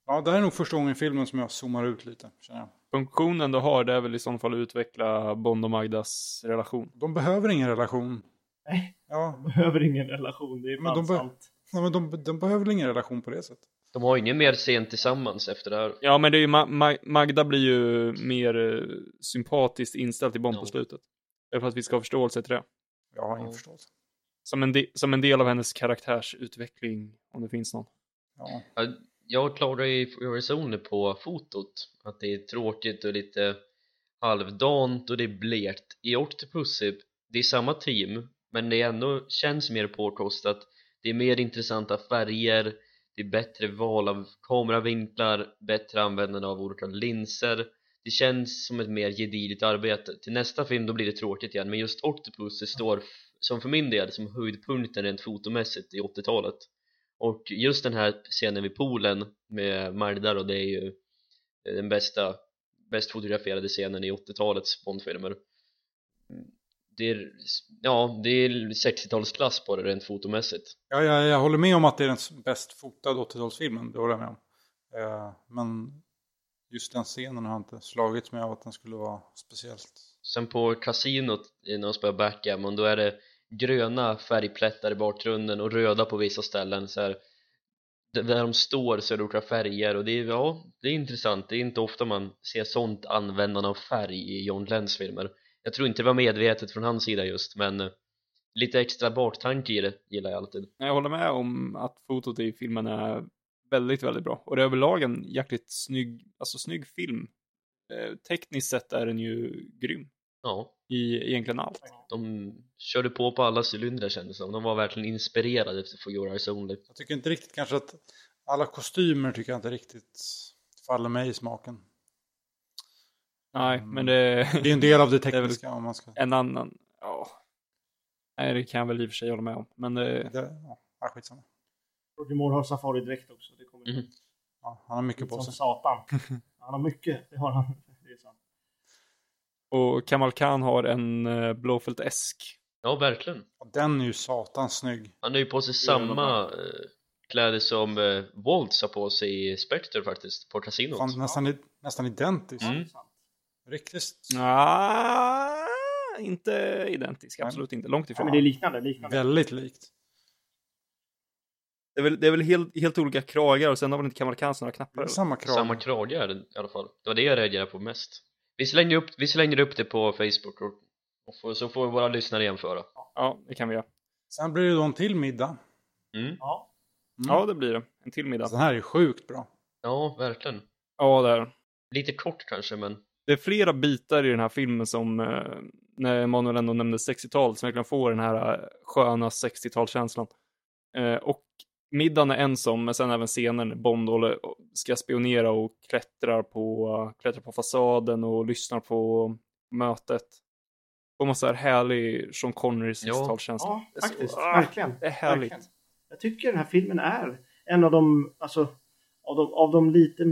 ja det här är nog första gången i filmen som jag zoomar ut lite, känner jag.
Funktionen du har det är väl i så fall att utveckla Bond och Magdas relation.
De behöver ingen relation.
Nej,
Ja,
de behöver ingen relation, det är
Men de be-
sant.
nej, men de, de behöver väl ingen relation på det sättet.
De har ingen mer scen tillsammans efter det här
Ja, men det är ju Ma- Ma- Magda blir ju mer eh, sympatiskt inställd till Bond på
Ja.
slutet. Det är för att vi ska ha förståelse till det.
Jag har ingen
Ja.
förståelse.
Som en, som en del av hennes karaktärsutveckling, om det finns någon.
Ja.
Jag klagar ju i Arizona på fotot. Att det är tråkigt och lite halvdant och det är blekt. I Octopus, det är samma team men det ändå känns mer påkostat. Det är mer intressanta färger det är bättre val av kameravinklar bättre användande av olika linser. Det känns som ett mer gediget arbete. Till nästa film då blir det tråkigt igen men just Octopus står som för min del som höjdpunkten rent fotomässigt i 80-talet och just den här scenen vid poolen med Magda och det är ju den bästa bäst fotograferade scenen i 80-talets Bondfilmer det är, ja, det är 60-talsklass på det rent fotomässigt
Ja, jag, jag håller med om att det är den bäst fotade 80-talsfilmen, det håller jag med om. Eh, men just den scenen har inte slagits med av att den skulle vara speciellt.
sen på kasinot när de spelar backgammon då är det gröna färgplättar i bakgrunden och röda på vissa ställen så här, där de står så är det olika färger och det är, ja, det är intressant. Det är inte ofta man ser sånt användande av färg i John Lenns filmer. Jag tror inte det var medvetet från hans sida just men eh, lite extra baktanke i det gillar jag alltid.
Jag håller med om att fotot i filmen är väldigt, väldigt bra. Och det är överlag en jäkligt snygg, alltså snygg film. Eh, tekniskt sett är den ju grym.
Ja,
i egentligen allt.
de körde på på alla cylindrar kändes det som de var verkligen inspirerade för Your Eyes Only
Jag tycker inte riktigt kanske att alla kostymer tycker jag inte riktigt faller mig i smaken.
Nej,
Mm.
men det
Det är en del av det
Det
tekniska om man ska...
en annan, ja. Nej, det kan jag väl i och för sig hålla med om. Men eh, det,
Det, ja, ja, skitsamma.
Roger Moore har safari-dräkt också. Det kommer
Mhm.
Ja, han har mycket på
som
sig.
satan. Han har mycket, det har han.
Och Kamal Khan har en uh, Blåfält-esk.
Ja, verkligen.
Den är ju satans snygg.
Han har ju på sig samma eh, kläder som eh, Waltz har på sig i Spectre faktiskt, på kasinot.
Fan, nästan, i- nästan identiskt.
Mm.
Riktigt.
Ah, inte identisk, absolut inte. Långt
Ja,
ifrån.
men det är liknande, liknande.
Väldigt likt.
Det är väl, det är väl helt, helt olika kragar och sen har väl inte Kamal Khan några knappar?
samma krav.
Samma krage är det i alla fall. Det var det jag reagerade på mest. Vi slänger upp, vi slänger upp det på Facebook och, och får, så får våra lyssnare jämföra.
Ja, det kan vi göra.
Sen blir det då en till middag.
Mm.
Ja.
Mm.
Ja, det blir det. En till middag.
Den här är sjukt bra.
Ja, verkligen.
Ja, där.
Lite kort kanske, men
Det är flera bitar i den här filmen som, eh, när Manuel ändå nämnde 60-talet, som verkligen får den här eh, sköna 60-talskänslan. Eh, och middagen är en som, men sen även scenen Bond håller, ska spionera och klättrar på, klättrar på fasaden och lyssnar på mötet. Får man så här härlig Sean Connery 60-talskänsla.
Ja,
är så-
faktiskt.
ah,
verkligen.
Det är härligt.
Verkligen. Jag tycker den här filmen är en av de, alltså, av de, av de lite,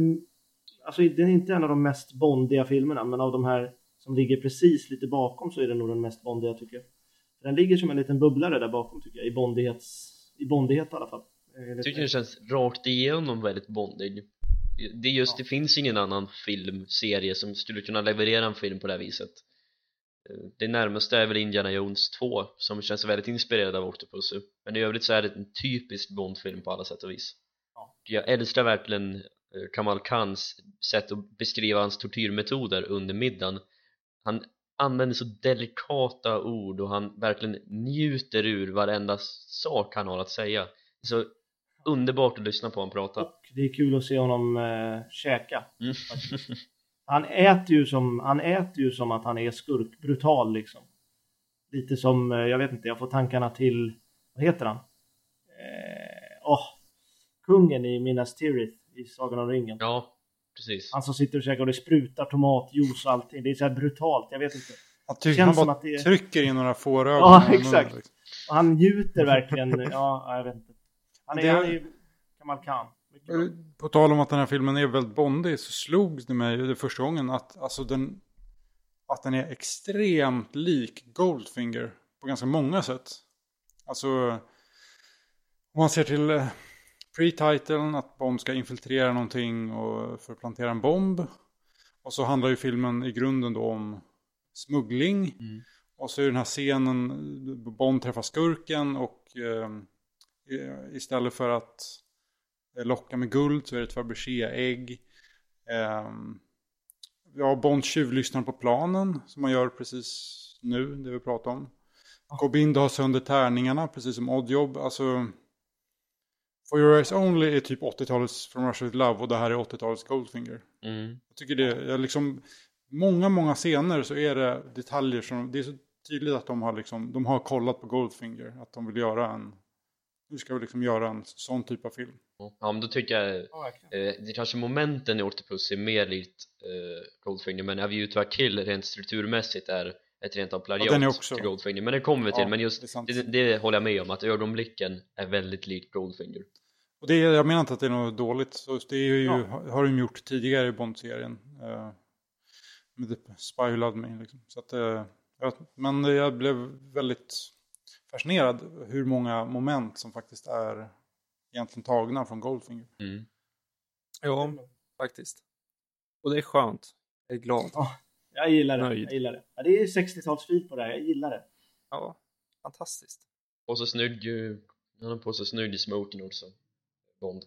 alltså den är inte en av de mest bondiga filmerna, men av de här som ligger precis lite bakom så är den nog den mest bondiga tycker jag. Den ligger som en liten bubblare där bakom tycker jag, i bondighets, i bondighet i alla fall.
Jag tycker det känns rakt igenom väldigt bondig. Det är just,
Ja.
det finns ingen annan filmserie som skulle kunna leverera en film på det här viset. Eh, Det närmaste är väl Indiana Jones 2 som känns väldigt inspirerad av Octopussy men i övrigt så är det en typisk Bond-film på alla sätt och vis
Ja.
jag älskar verkligen eh, Kamal Khans sätt att beskriva hans tortyrmetoder under middagen han använder så delikata ord och han verkligen njuter ur varenda sak han har att säga så underbart att lyssna på honom prata
Och det är kul att se honom eh, käka.
mm.
Han äter ju som, han äter ju som att han är skurk, brutal liksom. Lite som, eh, jag vet inte, jag får tankarna till, vad heter han? Eh, åh, kungen i Minas Tirith i Sagan om ringen.
ja, precis
Han som sitter och käkar och det sprutar tomatjuice och allting. Det är så här brutalt, jag vet inte.
Jag tycker
Känns
han
som
bara
att det är-
trycker in några fårögon.
Ja, exakt. Och han njuter verkligen, ja, jag vet inte. Han är,
Det-
han är Kamal Khan. Mycket bra.
På tal om att den här filmen är väldigt bondig så slog det mig det första gången att, alltså den, att den är extremt lik Goldfinger på ganska många sätt. Alltså om man ser till eh, pre-titeln att Bond ska infiltrera någonting och för att plantera en bomb. Och så handlar ju filmen i grunden då om smuggling.
Mm.
Och så är den här scenen, eh, Bond träffar skurken och eh, istället för att eh, locka med guld så är det ett Fabergé-ägg. Ehm, ja, Bond tjuvlyssnar på planen som man gör precis nu, det vi pratar om. Gobindo har sönder tärningarna, precis som Oddjob. Alltså, For Your Eyes Only är typ 80-talets From Russia With Love och det här är 80-talets Goldfinger.
mm.
Jag tycker det är liksom, många, många scener så är det detaljer som, det är så tydligt att de har liksom, de har kollat på Goldfinger, att de vill göra en, nu ska vi liksom göra en sån typ av film.
ja men då tycker jag
Ja.
Eh, det kanske momenten i Octopus är mer likt eh, Goldfinger men A View to a Kill rent strukturmässigt är ett rent av plagiat
Ja, den är också-
till Goldfinger men det kommer vi till
Ja,
men
det
just
sant.
det, det håller jag med om att ögonblicken är väldigt likt Goldfinger
Och det jag menar inte att det är något dåligt, så det är ju,
Ja.
har de gjort tidigare i Bond-serien. Eh, med The Spy Who Loved Me. Liksom. Så att, eh, jag, men jag blev väldigt fascinerad hur många moment som faktiskt är egentligen tagna från Goldfinger.
mm.
Ja, faktiskt. Och det är skönt. Jag är glad.
Jag gillar det.
Nöjd.
Jag gillar det. Ja, det är 60-talsfil på det här, jag gillar det.
Ja, fantastiskt.
och så snygg ju han har på sig snygg smoking också Bond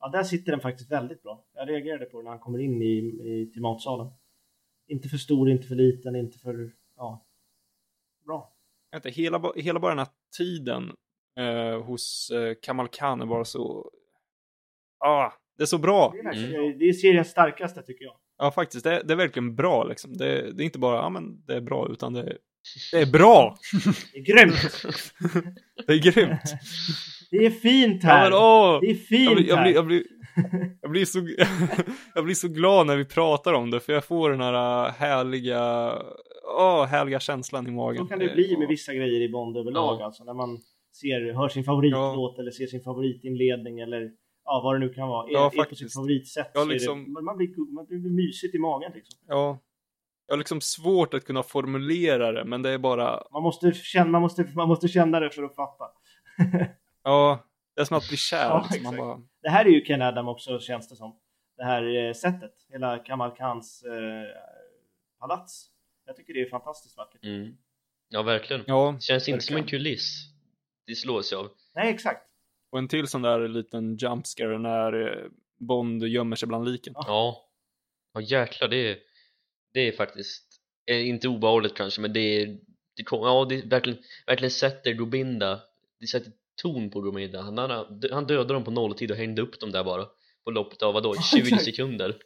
Ja, där sitter den faktiskt väldigt bra. Jag reagerade på den när han kommer in i, i till matsalen. Inte för stor, inte för liten, inte för... Ja. Bra.
Jag inte, hela, hela bara den här tiden eh, hos eh, Kamal Khan är bara så... Ah, det är så bra.
Det är, verkligen, det är seriens starkaste tycker jag.
Ja, faktiskt. Det är, det är verkligen bra liksom. Det, det är inte bara, ja men det är bra, utan det, är- det är bra!
Det är grymt!
Det är grymt!
Det är fint
Ja,
här!
men, åh!
Det är
Jag
fint
blir, jag,
här!
blir, jag, blir, Jag blir, så, jag blir så glad när vi pratar om det, för jag får den här äh, härliga, åh, härliga känslan i magen.
Så kan det bli med vissa grejer i Bond överlag,
Ja.
alltså när man ser, hör sin favoritlåt eller ser sin favoritinledning eller ja, vad det nu kan vara, är,
Ja,
är på
faktiskt.
sitt favoritsätt.
Ja,
är
liksom-
det, man, blir, man blir mysigt i magen liksom.
Ja. Jag har liksom svårt att kunna formulera det, men det är bara,
Man måste känna, man måste, man måste känna det för att fatta.
ja, det är som att bli kär.
Ja,
liksom. bara,
Det här är ju Ken Adam också känns det som. Det här eh, sättet, hela Kamal Khans eh, palats. Jag tycker det är fantastiskt vackert.
mm. Ja, verkligen
ja,
Det känns inte som en
verkligen.
kuliss Det slås jag av
Nej, exakt.
Och en till sån där liten jumpscare när eh, Bond gömmer sig bland liken.
Ja, ja jäklar det är, det är faktiskt eh, inte obehagligt kanske men det är, det, ja, det verkligen, verkligen sätter Gobinda det sätter ton på Gobinda han, han, han dödade dem på nolltid och hängde upp dem där bara på loppet av vadå, 20
exakt.
sekunder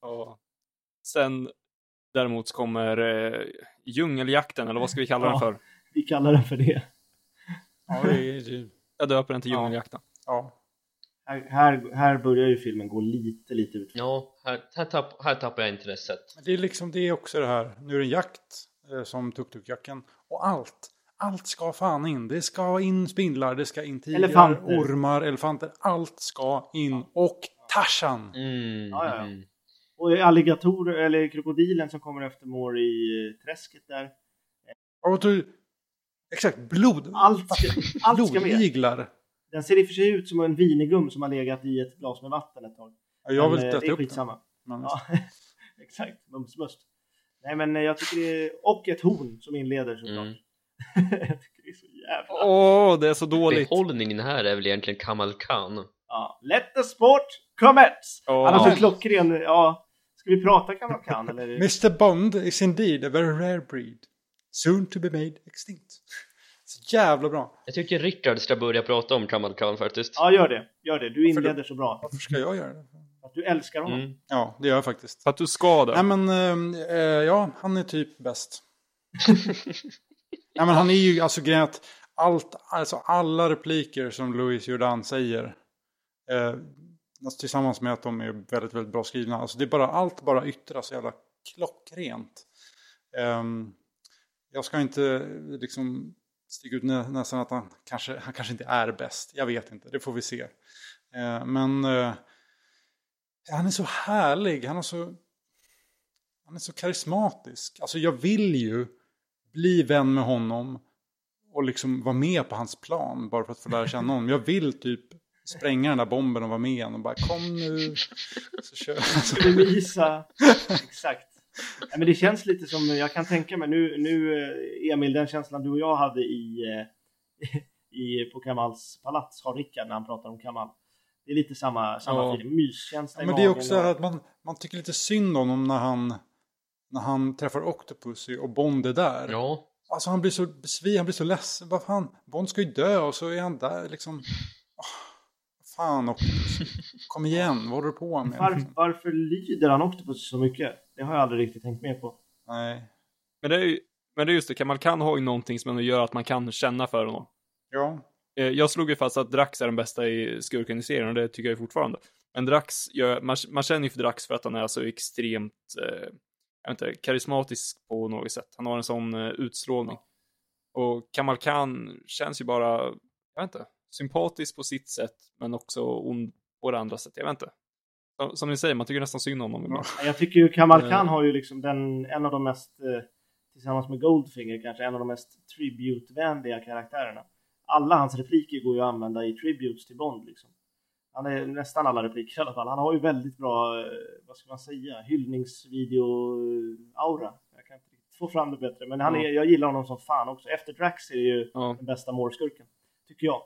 Ja. Sen däremot så kommer eh, djungeljakten, eller vad ska vi kalla den
Ja.
för?
Vi kallar den för det.
Ja, det det,
Jag döper den till
Ja.
djungeljakten.
ja.
Här, här, här börjar ju filmen gå lite, lite ut.
Ja, här, här, tapp, här tappar jag intresset
Men det är liksom det är också det här. Nu är det en jakt eh, som tuk-tuk-jacken. Och allt, allt ska fan in. Det ska in spindlar, det ska in tigrar,
Elefanter.
ormar, elefanter. Allt ska in. Och Tarzan!
mm,
Ja, ja,
mm.
Och alligatorer, eller krokodilen som kommer efter mår i eh, träsket där.
Och du, exakt, blod.
Allt ska, allt ska med.
Blodiglar.
Den ser i och för sig ut som en vinegum som har legat i ett glas med vatten ett tag.
Ja, Jag vill
Men, eh,
inte
det
äta
är
upp den.
skitsamma.
Men,
Ja, exakt. Mums must. Nej men eh, jag tycker det är... Och ett horn som inleder såklart.
Mm.
Jag tycker det är så jävla...
Åh, det är så dåligt.
Behållningen här är väl egentligen Kamal Khan
Ja. Let the sport commence! Han har så klockren... Ja. Ska vi prata Kamal Khan eller?
Mr Bond is indeed a very rare breed. Soon to be made extinct. Så jävla bra.
Jag tycker Rickard ska börja prata om Kamal Khan faktiskt
Ja, gör det. Gör det. Du inleder så bra.
Varför ska jag göra det?
Att du älskar honom.
mm.
Ja, det gör jag faktiskt.
För att du ska det.
Nej men, eh, ja, han är typ bäst. Ja, men han är ju, alltså grejen är att allt, alltså alla repliker som Louis Jordan säger. Eh, alltså, tillsammans med att de är väldigt, väldigt bra skrivna. Alltså det är bara, allt bara yttras så jävla klockrent. Eh, jag ska inte liksom sticka ut nä- nästan att han kanske, han kanske inte är bäst. Jag vet inte, det får vi se. Eh, men eh, han är så härlig, han är så han är så karismatisk. Alltså jag vill ju bli vän med honom och liksom vara med på hans plan bara för att få lära känna honom. Jag vill typ spränga den där bomben och vara med honom och bara kom nu. Så kör alltså,
Ska vi visa? Exakt. Nej, men det känns lite som, jag kan tänka mig nu, nu eh, Emil, den känslan du och jag hade i, eh, i på Kamals palats har Rickard när han pratar om Kamal. Det är lite samma, samma
Ja.
myskänsla
ja, men det är också
och-
att man, man tycker lite synd om honom när han, när han träffar Octopussy och Bond är där.
Ja,
Alltså han blir så besviken, han blir så ledsen. Vad fan, Bond ska ju dö och så är han där liksom. Åh, fan Octopus. Kom igen, vad håller du på med?
Var, varför lyder han Octopus så mycket? Det har jag aldrig riktigt tänkt med på.
Nej.
Men det är ju, men det är just det, Kamal Khan har ju någonting som gör att man kan känna för honom.
Ja.
Eh, Jag slog ju fast att Drax är den bästa i skurken i serien och det tycker jag fortfarande. Men Drax, gör, man, man känner ju för Drax för att han är så extremt, eh, jag vet inte, karismatisk på något sätt. Han har en sån eh, utstrålning. Och Kamal Khan känns ju bara, jag vet inte, sympatisk på sitt sätt, men också ond på det andra sättet, jag vet inte. Som, ni säger, man tycker nästan synd om honom ibland.
Jag tycker ju Kamal
Eh.
Khan har ju liksom den, en av de mest, eh, tillsammans med Goldfinger kanske, en av de mest tribute-vänliga karaktärerna. Alla hans repliker går ju att använda i tributes till Bond liksom. Han är nästan alla repliker i alla fall. Han har ju väldigt bra, eh, vad ska man säga, hyllningsvideo-aura. Jag kan inte riktigt få fram det bättre, men han är,
Ja.
jag gillar honom som fan också. Efter Drax är det ju
Ja.
den bästa Moore-skurken, tycker jag.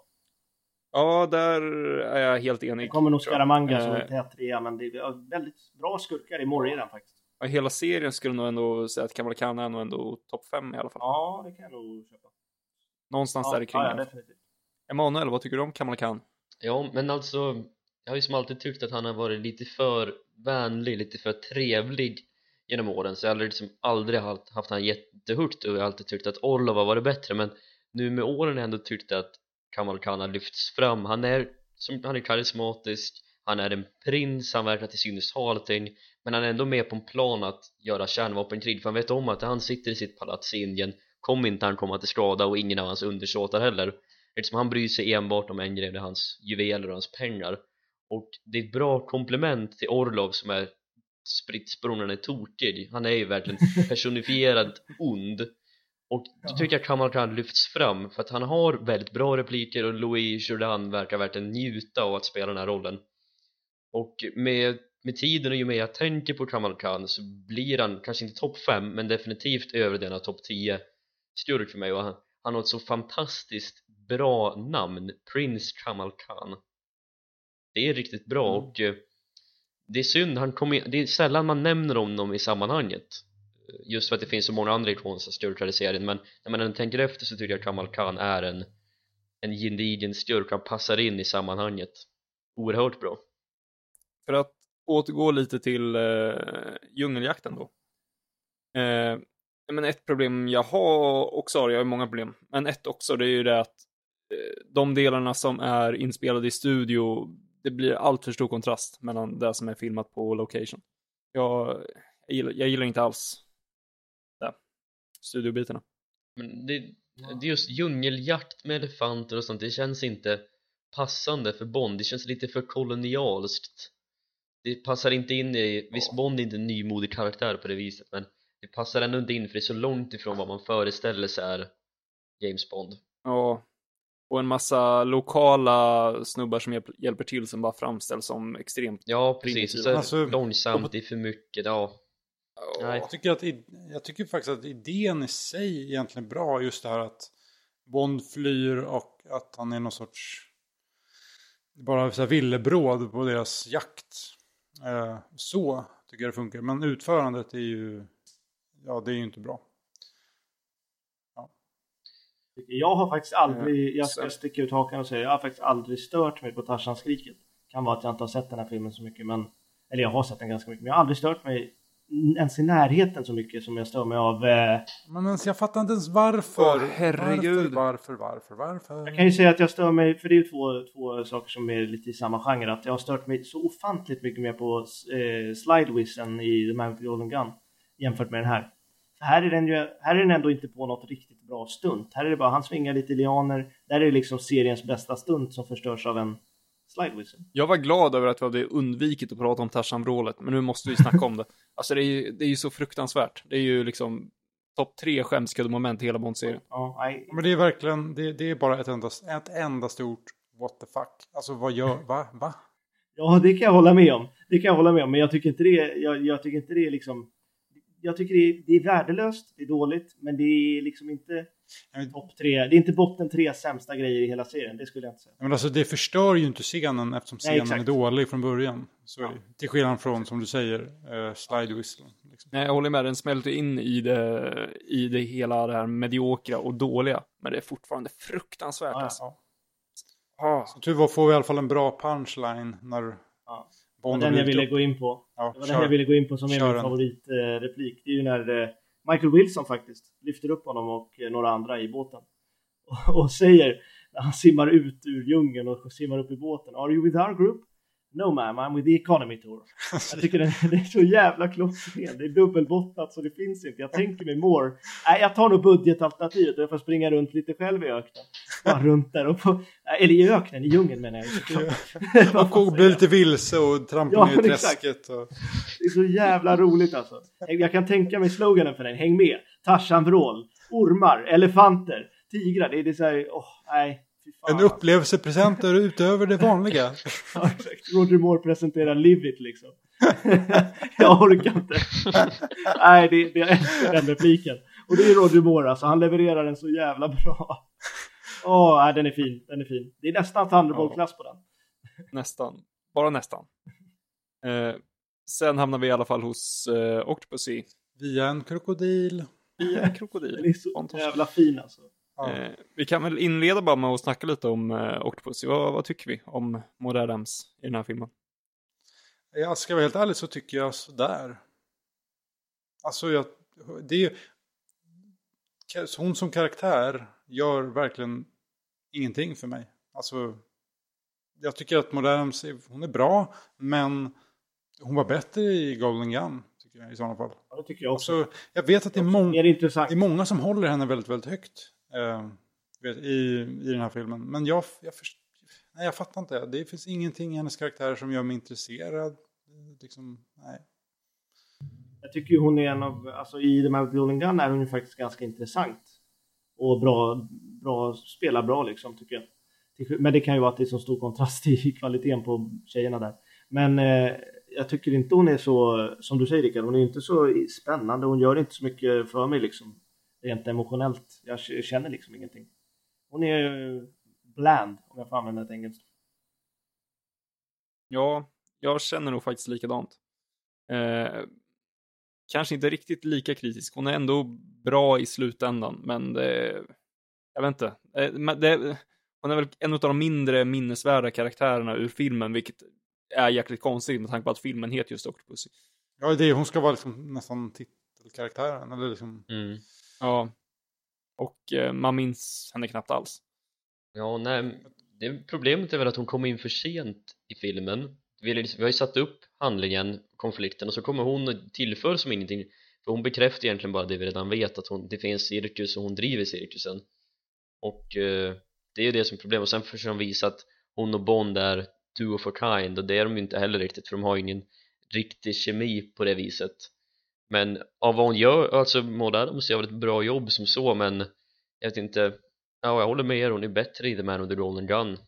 ja, där är jag helt
Det
enig.
kommer nog. Scaramanga som
Eh,
en tät trea, men det är väldigt bra skurkar i Moore-eran faktiskt.
Ja, Hela serien skulle nog ändå säga att Kamal Khan är nog ändå topp fem i alla fall.
Ja, det kan jag nog köpa.
Någonstans
Ja,
där kring.
ja, definitivt.
Emanuel, vad tycker du om Kamal Khan?
Ja men alltså Jag har ju som alltid tyckt att han har varit lite för vänlig, lite för trevlig genom åren. Så jag har liksom aldrig haft, haft han jättehögt och jag har alltid tyckt att Orlov har varit bättre. Men nu med åren har jag ändå tyckt att Kamal Khan har lyfts fram. Han är som, han är karismatisk han är en prins, han verkar till synes ha allting. Men han är ändå med på en plan att göra kärnvapenkrig för han vet om att han sitter i sitt palats i Indien. Kommer inte han komma till skada och ingen av hans undersåtar heller? Eftersom han bryr sig enbart om en grej, det är hans juveler och hans pengar. Och det är ett bra komplement till Orlov som är spritt språngande tokig han är ju verkligen personifierad ond. Och då tycker jag Kamal Khan lyfts fram för att han har väldigt bra repliker och Louis Jourdan verkar verkligen njuta av att spela den här rollen. Och med, med tiden och ju mer jag tänker på Kamal Khan så blir han kanske inte topp 5 men definitivt över denna topp 10 skurk för mig. Och han, han har ett så fantastiskt bra namn Prince Kamal Khan det är riktigt bra
Mm.
och eh, det är synd, han kommer, det är sällan man nämner honom i sammanhanget just för att det finns så många andra ikoniska skurkar i serien men när man tänker efter så tycker jag Kamal Khan är en en gedigen skurk, han passar in i sammanhanget oerhört bra
För att återgå lite till eh, djungeljakten då. Eh, men ett problem jag har också, jag har många problem, men ett också det är ju det att eh, de delarna som är inspelade i studio, det blir allt för stor kontrast mellan det som är filmat på location. Jag, jag, gillar, jag gillar inte alls det, studiobitarna.
Men det, det är just djungeljakt med elefanter och sånt, det känns inte passande för Bond, det känns lite för kolonialskt det passar inte in i, visst Bond är inte en nymodig karaktär på det viset men det passar ändå inte in för det är så långt ifrån vad man föreställer sig är James Bond.
Ja, och en massa lokala snubbar som hjälp, hjälper till som bara framställs som extremt
ja precis, så
Alltså,
långsamt, det är för mycket, ja Nej.
Jag tycker, att, jag tycker faktiskt att idén i sig egentligen är bra. Just det här att Bond flyr och att han är någon sorts bara så här villebråd på deras jakt. Eh, så tycker jag det funkar. Men utförandet är ju, ja det är ju inte bra.
Jag har faktiskt aldrig, jag ska sticka ut hakan och säga, jag har faktiskt aldrig stört mig på Tarzan-skriket. Kan vara att jag inte har sett den här filmen så mycket, men, eller jag har sett den ganska mycket, men jag har aldrig stört mig ens i närheten så mycket som jag stör mig av. Eh,
Men ens, jag fattar inte ens varför.
Åh, herregud.
Varför, varför, varför, varför?
jag kan ju säga att jag stör mig, för det är ju två, två saker som är lite i samma genre, att jag har stört mig så ofantligt mycket mer på eh, slide whistlen i The Man with the Golden Gun jämfört med den här. Här är den ju, här är den ändå inte på något riktigt bra stunt. Här är det bara, han svingar lite lianer, där är det liksom seriens bästa stunt som förstörs av en slide whistle.
Jag var glad över att vi hade undvikit att prata om Tarzan-vrålet, men nu måste vi snacka om det. Alltså det är ju, det är ju så fruktansvärt. Det är ju liksom topp tre skämskuddemoment i hela Bond-serien.
Ja, nej,
Men det är verkligen, det, det är bara ett enda, ett enda stort what the fuck. Alltså vad gör, va, va?
Ja, det kan jag hålla med om. Det kan jag hålla med om, men jag tycker inte det, jag, jag tycker inte det är liksom... Jag tycker det är, det är värdelöst, det är dåligt, men det är liksom inte topp tre. Det är inte botten tre sämsta grejer i hela serien, det skulle jag inte säga.
men alltså det förstör ju inte scenen eftersom
Nej,
scenen är
exakt.
dålig från början. Så är
Ja.
Till skillnad från, som du säger, uh, slide whistle. Liksom.
Nej, jag håller med, den smälter in i det, i det hela det här mediokra och dåliga. Men det är fortfarande fruktansvärt
Ja,
alltså.
Ja.
Ah.
Så tur var får vi i alla fall en bra punchline när
Ja. Var den jag ville gå in på.
Ja,
Det var
kör.
den jag ville gå in på som är min favoritreplik. Det är ju när eh, Michael Wilson faktiskt lyfter upp honom och eh, några andra i båten. Och, och säger, när han simmar ut ur djungeln och simmar upp i båten. Are you with our group? No ma'am, I'm with the economy tour. Jag tycker den, det är så jävla klockren. Det är dubbelbottnat så det finns inte. Jag tänker mig more. Nej, jag tar nog budgetalternativet och jag får springa runt lite själv i öknen. Bara runt där och på, eller i öknen, i djungeln menar jag fan
Och blir lite vilse och trampar
Ja,
ner i träsket. Och...
Det är så jävla roligt alltså. Jag kan tänka mig sloganen för den. Häng med! Tarzan-vrål, ormar, elefanter, tigrar. Det är, det är så här, åh, nej.
En upplevelsepresent utöver det vanliga.
Ja, exakt. Roger Moore presenterar Live It liksom. jag orkar inte. nej, det, det, jag älskar den repliken. Och det är Roger Moore alltså. Han levererar den så jävla bra. Åh, nej, den är fin. Den är fin. Det är nästan Thunderbolt-klass på den.
Nästan. Bara nästan. Eh, sen hamnar vi i alla fall hos eh, Octopussy.
Via en krokodil.
I en krokodil.
Den är så jävla fin alltså.
Ja.
Eh, vi kan väl inleda bara med att snacka lite om eh, Octopussy. Vad, vad tycker vi om Maud Adams i den här filmen?
Jag ska vara helt ärlig så tycker jag sådär. Alltså jag, det är ju, hon som karaktär gör verkligen ingenting för mig. Alltså jag tycker att Moderns, hon är bra, men hon var bättre i Golden Gun, tycker jag i sådana fall.
Ja, det tycker jag också.
Också, jag vet att det är, mång,
Mer intressant.
det är många som håller henne väldigt, väldigt högt Ehm, vet, i, i den här filmen. Men jag, jag, först, nej, jag fattar inte. Det finns ingenting i hennes karaktär som gör mig intresserad. Liksom, nej.
Jag tycker ju hon är en av, alltså i The Man with Golden Gun är hon ju faktiskt ganska intressant. Och bra, bra, spelar bra liksom tycker jag. Men det kan ju vara att det är så stor kontrast i kvaliteten på tjejerna där. Men eh, jag tycker inte hon är så, som du säger Rickard, hon är inte så spännande. Hon gör inte så mycket för mig liksom. Rent emotionellt. Jag känner liksom ingenting. Hon är eh, bland, om jag får använda ett engelskt.
Ja, jag känner nog faktiskt likadant. Eh, kanske inte riktigt lika kritisk. Hon är ändå bra i slutändan, men det, jag vet inte. Eh, det, hon är väl en av de mindre minnesvärda karaktärerna ur filmen, vilket är jäkligt konstigt med tanke på att filmen heter just Octopussy.
Ja, det, är- hon ska vara liksom nästan titelkaraktären. Eller liksom,
Mm.
Ja. Och eh, man minns henne knappt alls.
Ja, nej, det problemet är väl att hon kommer in för sent i filmen. Vi, liksom- vi har ju satt upp handlingen, konflikten och så kommer hon och tillför som ingenting. För hon bekräftar egentligen bara det vi redan vet att hon, det finns cirkus och hon driver cirkusen. Och eh, det är ju det som är problemet. Och sen försöker de visa att hon och Bond är two of a kind och det är de ju inte heller riktigt för de har ju ingen riktig kemi på det viset men av vad hon gör, alltså Maud Adams gör ett bra jobb som så men jag vet inte, ja jag håller med er, hon är bättre i The Man with the Golden Gun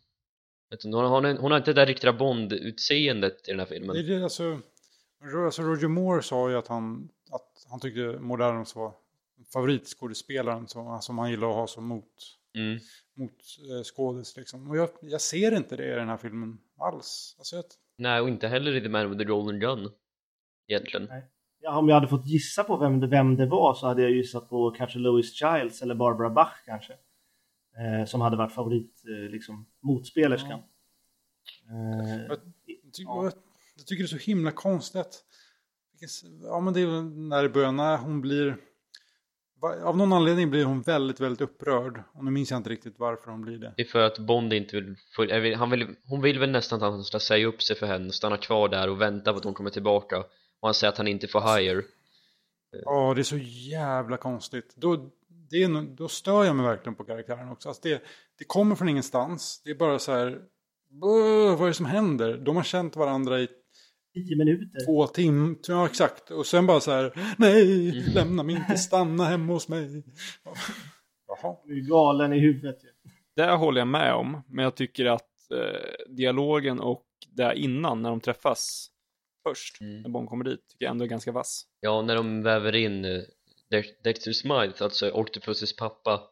Vet hon, har, hon har inte det där riktiga Bond-utseendet i den här filmen
Det är alltså, alltså Roger Moore sa ju att han, att han tyckte Maud Adams var favoritskådespelaren som, som han gillar att ha som mot,
mm.
mot eh, skådis. Liksom. Och jag, jag ser inte det i den här filmen alls. Alltså, jag,
Nej, och inte heller i The Man with the Golden Gun Egentligen
Ja, om jag hade fått gissa på vem det, vem det var så hade jag gissat på kanske Louis Childs eller Barbara Bach kanske. Eh, som hade varit favorit, eh, liksom, motspelerskan. Eh,
Jag ty,
Ja.
jag, jag tycker det är så himla konstigt. Ja men det är väl när i början när hon blir... Av någon anledning blir hon väldigt, väldigt upprörd. Och nu minns jag inte riktigt varför hon blir det.
Det är för att Bond inte vill följa, han vill, hon vill väl nästan att han ska säga upp sig för henne, stanna kvar där och vänta på att hon kommer tillbaka och han säger att han inte får hire
Ja, det är så jävla konstigt. Då, det är, då stör jag mig verkligen på karaktären också. Alltså det, det kommer från ingenstans. Det är bara så här... "Åh, Vad är det som händer? De har känt varandra i
tio minuter.
två timmar. Ja, exakt. Och sen bara så här... Nej, lämna mig inte, stanna hemma hos mig. Jaha.
Du är galen i huvudet ju.
Det håller jag med om, men jag tycker att eh, dialogen och det innan, när de träffas först,
Mm.
när Bond kommer dit, tycker jag ändå är ganska vass.
Ja, när de väver in eh, Dex- Dexter Smythe, alltså Octopuses pappa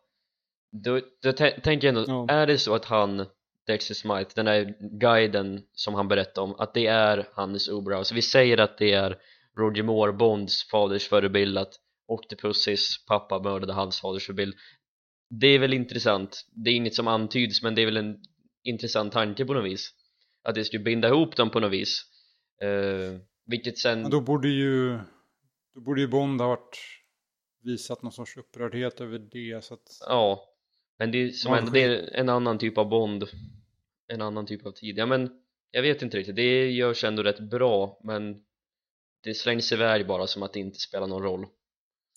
Då, då tän- tänker jag ändå,
Ja.
är det så att han Dexter Smythe, den där guiden som han berättade om, att det är Hannes Oberau så vi säger att det är Roger Moore, Bonds faders förebild att Octopuses pappa mördade hans faders förebild det är väl intressant, det är inget som antyds men det är väl en intressant tanke på något vis att det skulle binda ihop dem på något vis eh, vilket sen
Men då borde ju... Då borde ju Bond ha varit... Visat någon sorts upprördhet över det. Så att,
Ja, men det är som ändå, det är en annan typ av Bond. En annan typ av tid, ja men Jag vet inte riktigt, det görs ändå rätt bra men Det slängs iväg bara som att det inte spelar någon roll.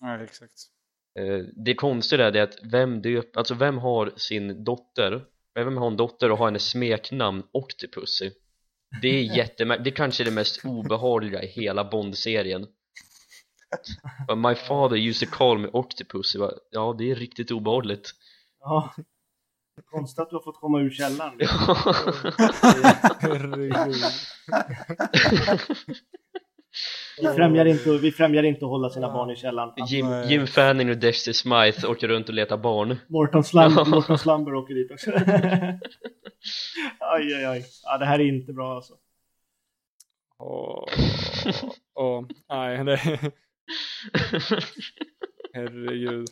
Nej, exakt.
Eh, Det konstiga är det att vem döp, alltså vem har sin dotter? Vem har en dotter och har hennes smeknamn Octopussy Det är jättemärkligt, det kanske är det mest obehagliga i hela Bond-serien My father used to call me Octopussy, Va? ja det är riktigt obehagligt
Ja. Konstigt att du har fått komma ur källaren. Vi främjar inte, vi främjar inte att hålla sina barn i källaren.
Jim,
Nej.
Jim Fanning och Dexter Smythe åker runt och letar barn
Morton, Slum, Morton Slumber åker dit också. aj, aj, aj. Ja, det här är inte bra alltså.
Åh, åh, nej, det... Herregud.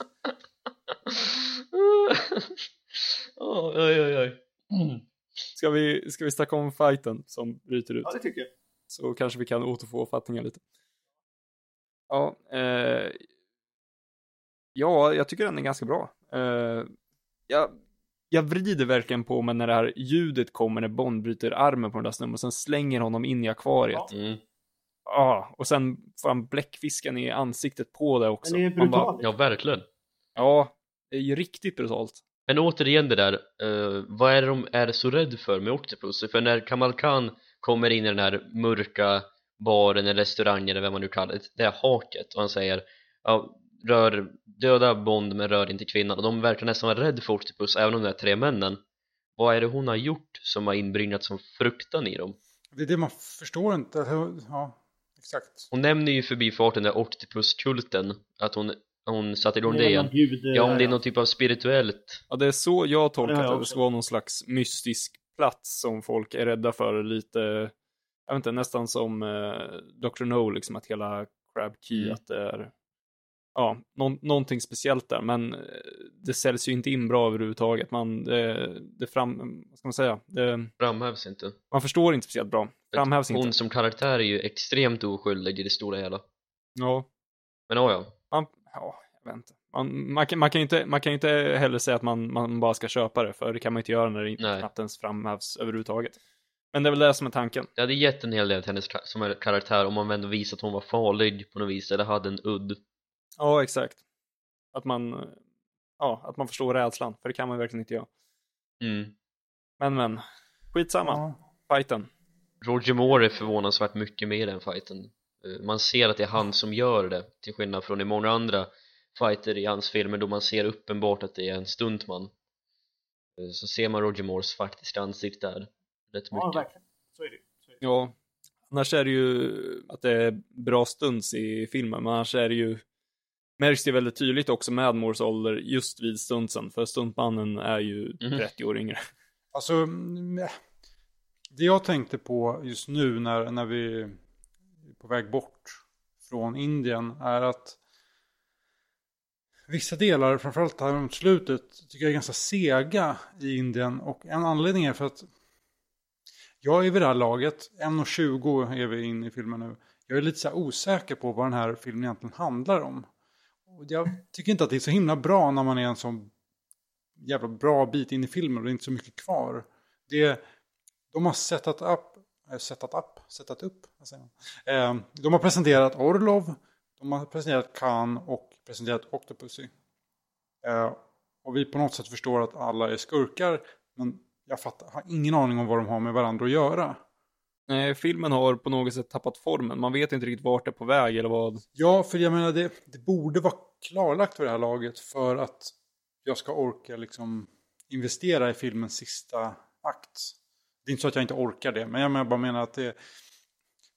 Oj, oj, oj, oj. Mm.
Ska vi, ska vi snacka om fighten som bryter ut?
Ja, det tycker jag.
Så kanske vi kan återfå fattningen lite. Ja, eh, ja, jag tycker den är ganska bra. Eh, jag jag vrider verkligen på mig när det här ljudet kommer när Bond bryter armen på den där snubben och sen slänger honom in i akvariet.
Mm.
Ja, och sen får han bläckfisken i ansiktet på det också.
Men det är
Man bara,
brutalt.
Ja, verkligen.
ja, det är ju riktigt brutalt.
Men återigen det där, eh, vad är det de är så rädd för med Octopus? För när Kamal Khan kommer in i den här mörka baren eller restaurangen eller vad man nu kallar det, det här haket och han säger ja, rör, döda Bond men rör inte kvinnan och de verkar nästan vara rädda för Octopus även om de är tre männen vad är det hon har gjort som har inbringat som fruktan i dem?
Det är det man förstår inte. Ja, exakt.
Hon nämner ju förbi farten där Octopus-kulten att hon, hon satte igång det igen ja om det är någon typ av spirituellt
Ja, det är så jag tolkat det. Det ska vara någon slags mystisk plats som folk är rädda för. Lite, jag vet inte, nästan som eh, Dr. No, liksom att hela Crab Key,
Mm.
att det är ja, någon, någonting speciellt där. Men eh, det säljs ju inte in bra överhuvudtaget. Man, det, det fram, vad ska man säga, det,
framhävs inte
man förstår inte speciellt bra. Framhävs
Hon
inte.
som karaktär är ju extremt oskyldig i det stora hela
Ja,
men ja, ja
man, ja, jag vet inte. Man, man, kan, man, kan ju inte, man kan ju inte heller säga att man, man bara ska köpa det, för det kan man inte göra när det
Nej.
knappt ens framhävs överhuvudtaget. Men det är väl det som är tanken.
Det hade gett en hel del till hennes som är karaktär om man ändå visat att hon var farlig på något vis eller hade en udd
Ja, exakt. Att man, ja, att man förstår rädslan, för det kan man verkligen inte göra.
mm.
Men, men, skitsamma.
Ja.
Fighten.
Roger Moore är förvånansvärt mycket mer i den fighten Eh, man ser att det är han som gör det till skillnad från i många andra fighter i hans filmer då man ser uppenbart att det är en stuntman Eh, så ser man Roger Moores faktiska ansikte där rätt
Ja,
mycket
verkligen. Så är det. Så är det.
Ja, annars är det ju att det är bra stunds i filmen, men annars är det ju märks det väldigt tydligt också med Moores ålder just vid stuntsen, för stuntmannen är ju
Mhm.
30 år yngre.
Alltså, mm, det jag tänkte på just nu när, när vi är på väg bort från Indien är att vissa delar, framförallt här mot slutet, tycker jag är ganska sega i Indien. Och en anledning är för att jag är vid det här laget, 1.20 är vi inne i filmen nu. Jag är lite så osäker på vad den här filmen egentligen handlar om. Och jag tycker inte att det är så himla bra när man är en sån jävla bra bit in i filmen och det är inte så mycket kvar. Det, de har setat upp, eh, setat upp, setat upp, vad säger man? Eh, de har presenterat Orlov, de har presenterat Khan och presenterat Octopussy. Eh, och vi på något sätt förstår att alla är skurkar, men jag fattar, har ingen aning om vad de har med varandra att göra.
Nej, filmen har på något sätt tappat formen. Man vet inte riktigt vart det är på väg eller vad.
Ja, för jag menar det, det borde vara klarlagt för det här laget för att jag ska orka liksom investera i filmens sista akt. Det är inte så att jag inte orkar det, men jag bara menar att det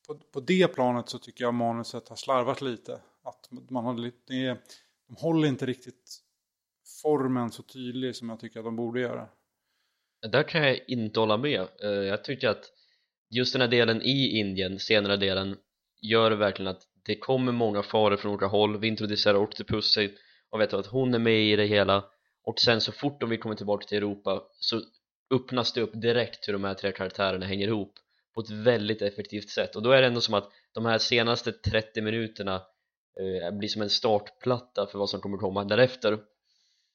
på, på det planet så tycker jag manuset har slarvat lite. Att man har lite, det de håller inte riktigt formen så tydlig som jag tycker att de borde göra.
Där kan jag inte hålla med. Eh, jag tycker att just den här delen i Indien, senare delen gör verkligen att det kommer många faror från olika håll. Vi introducerar Octopussy och vet att hon är med i det hela. Och sen så fort de vill komma tillbaka till Europa så öppnas det upp direkt hur de här tre karaktärerna hänger ihop på ett väldigt effektivt sätt. Och då är det ändå som att de här senaste 30 minuterna Eh, blir som en startplatta för vad som kommer komma därefter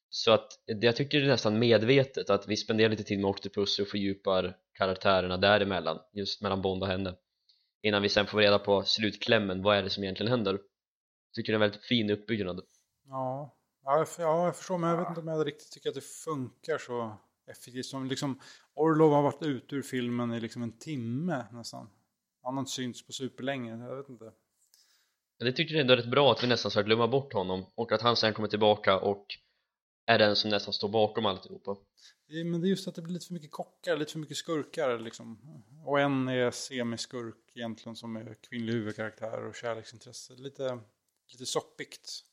så att jag tycker det är nästan medvetet att vi spenderar lite tid med Octopus och fördjupar karaktärerna däremellan just mellan Bond och henne innan vi sen får reda på slutklämmen, vad är det som egentligen händer tycker det är en väldigt fin uppbyggnad
Ja, jag, ja, jag förstår, men jag vet inte om jag riktigt tycker att det funkar så effektivt. Som liksom, Orlov har varit ute ur filmen i liksom en timme nästan. Han har inte synts på superlänge, jag vet inte
men det tycker jag ändå är rätt bra att vi nästan ska glömma bort honom och att han sen kommer tillbaka och är den som nästan står bakom alltihopa
Men det är just att det blir lite för mycket kockar, lite för mycket skurkar liksom. Och en är semiskurk egentligen som är kvinnlig huvudkaraktär och kärleksintresse. Lite, lite soppigt.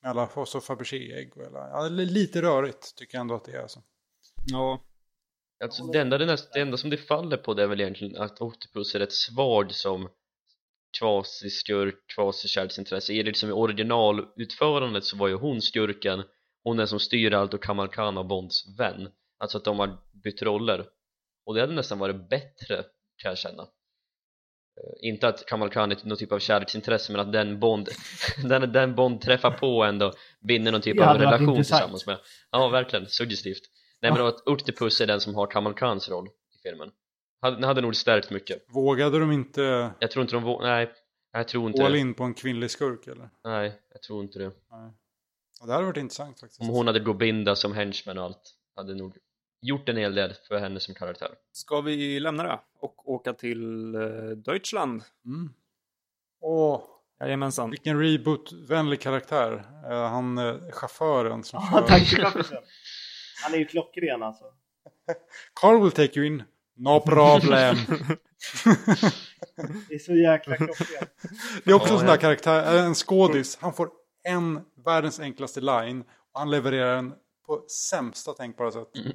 Med alla, och så Fabergé-ägg och alla, ja, lite rörigt tycker jag ändå att det är alltså.
Ja,
Alltså det enda, det, näst, det enda som det faller på det är väl egentligen att Octopus är rätt svag som kvasi-skurk, kvasi-kärleksintresse. I liksom i originalutförandet så var ju hon skurken. Hon den som styr allt och Kamal Khan var Bonds vän. Alltså att de har bytt roller. Och det hade nästan varit bättre kan jag känna. Eh, inte att Kamal Khan är någon typ av kärleksintresse men att den Bond den, den Bond träffar på ändå binder någon typ av relation tillsammans med. Ja verkligen, suggestivt. Nej men att Octopus är den som har Kamal Khans roll i filmen hade, hade nog stärkt mycket
Vågade de inte
Jag tror inte de vå- nej jag tror inte
all in på en kvinnlig skurk eller?
Nej, jag tror inte det
Nej. Ja, det hade varit intressant faktiskt.
Om hon hade Gobinda som henchman och allt hade nog gjort en hel del för henne som karaktär
Ska vi lämna det och åka till eh, Deutschland?
Mm. Åh,
Jajamensan.
vilken reboot-vänlig karaktär. Eh, han eh, chauffören som
Ja,
kör.
Han är ju klockren alltså.
Carl will take you in. No problem.
Det är så jäkla klockrent.
Det är också en sån där karaktär, eh, en skådis. Han får en världens enklaste line och han levererar den på sämsta tänkbara sätt.
Mm.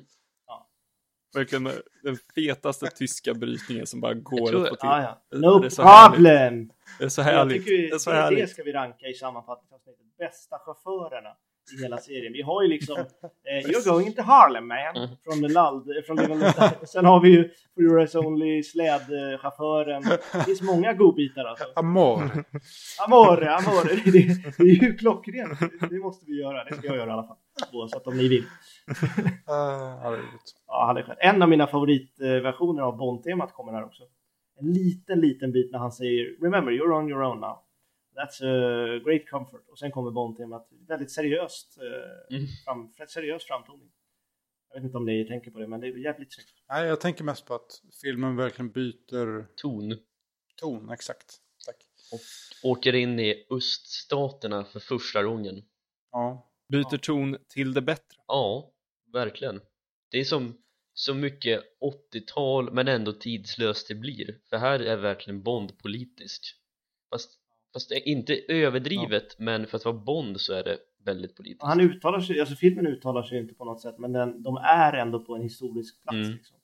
Verkligen den- den fetaste tyska brytningen som bara går att få till.
Ah, ja.
Det
No
är så härligt.
problem!
Det är så
Jag
härligt.
tycker vi,
Det är så
det, det ska vi ranka i sammanfattningsavsnittet. Bästa chaufförerna i hela serien. Vi har ju liksom eh, You're going to Harlem man.
Mm.
Från The Lald, eh, från Lund. Sen har vi ju For Your Eyes Only, slädchauffören. Det finns många godbitar alltså.
Amor.
Amore, amore. Det, det, är ju klockrent. Det, måste vi göra. Det ska jag göra i alla fall. Oavsett om ni vill.
Uh, roligt.
Ja, han är skön. En av mina favoritversioner av Bond-temat kommer här också. En liten, liten bit när han säger Remember, you're on your own now. That's a great comfort. Och sen kommer Bond-temat. Väldigt seriöst, eh,
Mm.
fram, seriös framtoning. Jag vet inte om ni tänker på det, men det är jävligt snyggt.
Nej, jag tänker mest på att filmen verkligen byter
Ton
ton, exakt. Tack.
åker in i öststaterna för första gången
Ja.
Byter ton till det bättre.
Ja, verkligen. Det är som så mycket 80-tal men ändå tidslöst det blir. För här är verkligen Bond politisk. Fast, fast inte överdrivet men för att vara Bond så är det väldigt politiskt.
Han uttalar sig, alltså filmen uttalar sig inte på något sätt, men den, de är ändå på en historisk plats.
Mm.
Liksom.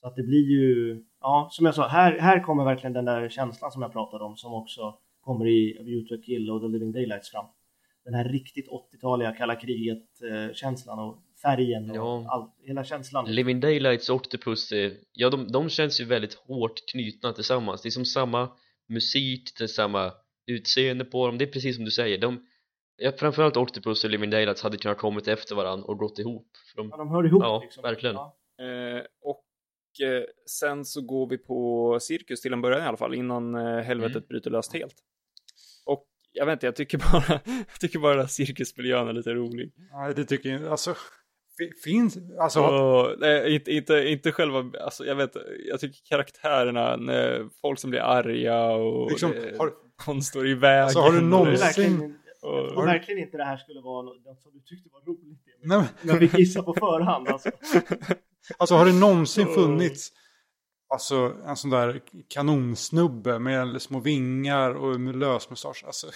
Så att det blir ju, ja, som jag sa, här, här kommer verkligen den där känslan som jag pratade om, som också kommer i A View to a Kill och The Living Daylights fram. Den här riktigt 80-taliga kalla kriget-känslan och färgen och
Ja.
allt, hela känslan.
Living Daylights och Octopus, är- ja de, de känns ju väldigt hårt knutna tillsammans. Det är som samma musik, det är samma utseende på dem. Det är precis som du säger. De, ja, framförallt Octopus och Living Daylights hade kunnat kommit efter varandra och gått ihop. För de,
Ja, de hör ihop
Ja,
liksom.
verkligen.
Ja.
Eh, och eh, sen så går vi på cirkus till en början i alla fall, innan eh, helvetet
Mm.
bryter löst helt. Och jag vet inte, jag tycker bara, jag tycker bara att cirkusmiljön är lite rolig.
Nej, det tycker jag alltså. fi- Finns, alltså.
Och, nej, inte, inte, inte själva, alltså jag vet, jag tycker karaktärerna, folk som blir arga och
Liksom,
det,
har-
hon står i vägen.
Alltså, har du någonsin-
verkligen, jag
och-
tror verkligen inte det här skulle vara något som du tyckte var roligt.
Nej, men-
jag fick gissa på förhand alltså.
Alltså har det någonsin funnits alltså, en sån där kanonsnubbe med små vingar och med lösmustasch? Alltså,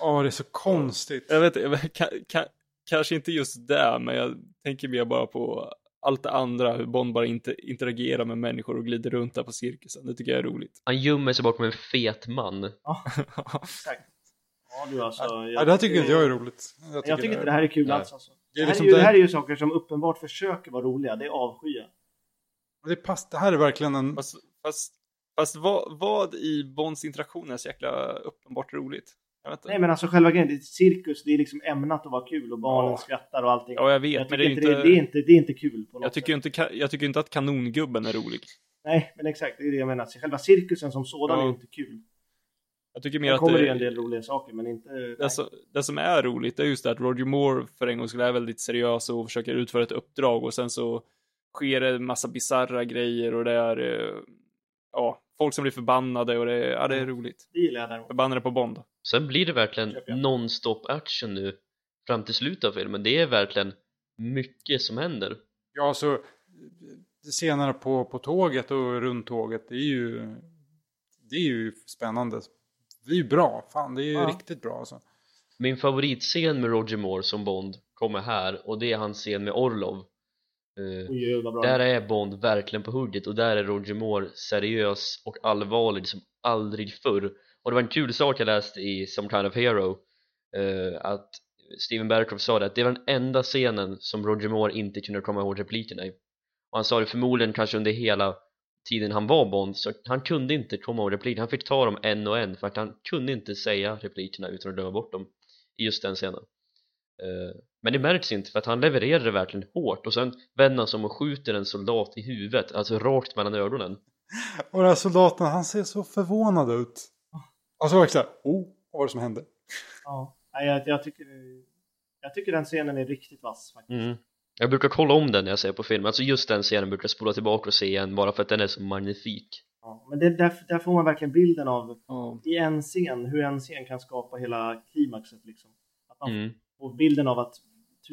åh, det är så konstigt.
Jag vet inte, ka- ka- kanske inte just det, men jag tänker mer bara på allt det andra, hur Bond bara inte interagerar med människor och glider runt där på cirkusen. Det tycker jag är roligt.
han gömmer sig bakom en fet man.
Ja, exakt. Ja, du alltså.
Ja, det här tycker inte jag är roligt.
Jag tycker inte det här är kul
Nej.
alls alltså.
Det
Det
är
här,
liksom
är ju, det
det-
här är ju saker som uppenbart försöker vara roliga, det är avskya.
Det, pass, det här är verkligen en...
Fast, fast, fast vad, vad i Bonds interaktion är så jäkla uppenbart roligt?
Nej men alltså själva grejen, det är cirkus, det är liksom ämnat att vara kul och barnen
Ja.
skrattar och allting.
Ja, jag vet,
jag
men det är
inte, det, det, är inte, det är inte kul på något
jag, tycker
sätt.
inte, jag tycker inte att kanongubben är rolig.
Nej, men exakt, det är det jag menar. Själva cirkusen som sådan
Ja.
är inte kul.
Jag tycker mer att
kommer det ju en del roliga saker, men inte...
det, som, det som är roligt är just det att Roger Moore för en gång skulle är väldigt seriös och försöker utföra ett uppdrag och sen så sker det en massa bizarra grejer och det är eh, ja, folk som blir förbannade och det, är- ja, det är roligt.
Det gillar jag däremot.
Förbannade på Bond.
Sen blir det verkligen non-stop action nu fram till slutet av filmen. Det är verkligen mycket som händer.
Ja, så det senare på, på tåget och runt tåget, det är ju... Det är ju spännande. Det är ju bra. Fan, det är ju
Ja.
riktigt bra alltså.
Min favoritscen med Roger Moore som Bond kommer här och det är hans scen med Orlov.
Bra.
Där är Bond verkligen på hugget och där är Roger Moore seriös och allvarlig som aldrig förr. Och det var en kul sak jag läste i Some Kind of Hero eh, att Steven Berkoff sa det att det var den enda scenen som Roger Moore inte kunde komma ihåg replikerna i. Och han sa det förmodligen kanske under hela tiden han var Bond så han kunde inte komma ihåg replikerna. Han fick ta dem en och en för att han kunde inte säga replikerna utan att glömma bort dem i just den scenen. Eh, men det märks inte för att han levererar det verkligen hårt och sen vänder han sig om och skjuter en soldat i huvudet, alltså rakt mellan ögonen.
Och den här soldaten, han ser så förvånad ut. Och så var det såhär, oh, vad var det som hände?
Ja. Nej, jag, jag, tycker, jag tycker den scenen är riktigt vass faktiskt.
Mm. Jag brukar kolla om den när jag ser på film, alltså just den scenen brukar jag spola tillbaka och se igen bara för att den är så magnifik.
Ja, men det, där, där får man verkligen bilden av
Ja.
i en scen, hur en scen kan skapa hela klimaxet liksom. Att man
Mm.
får bilden av att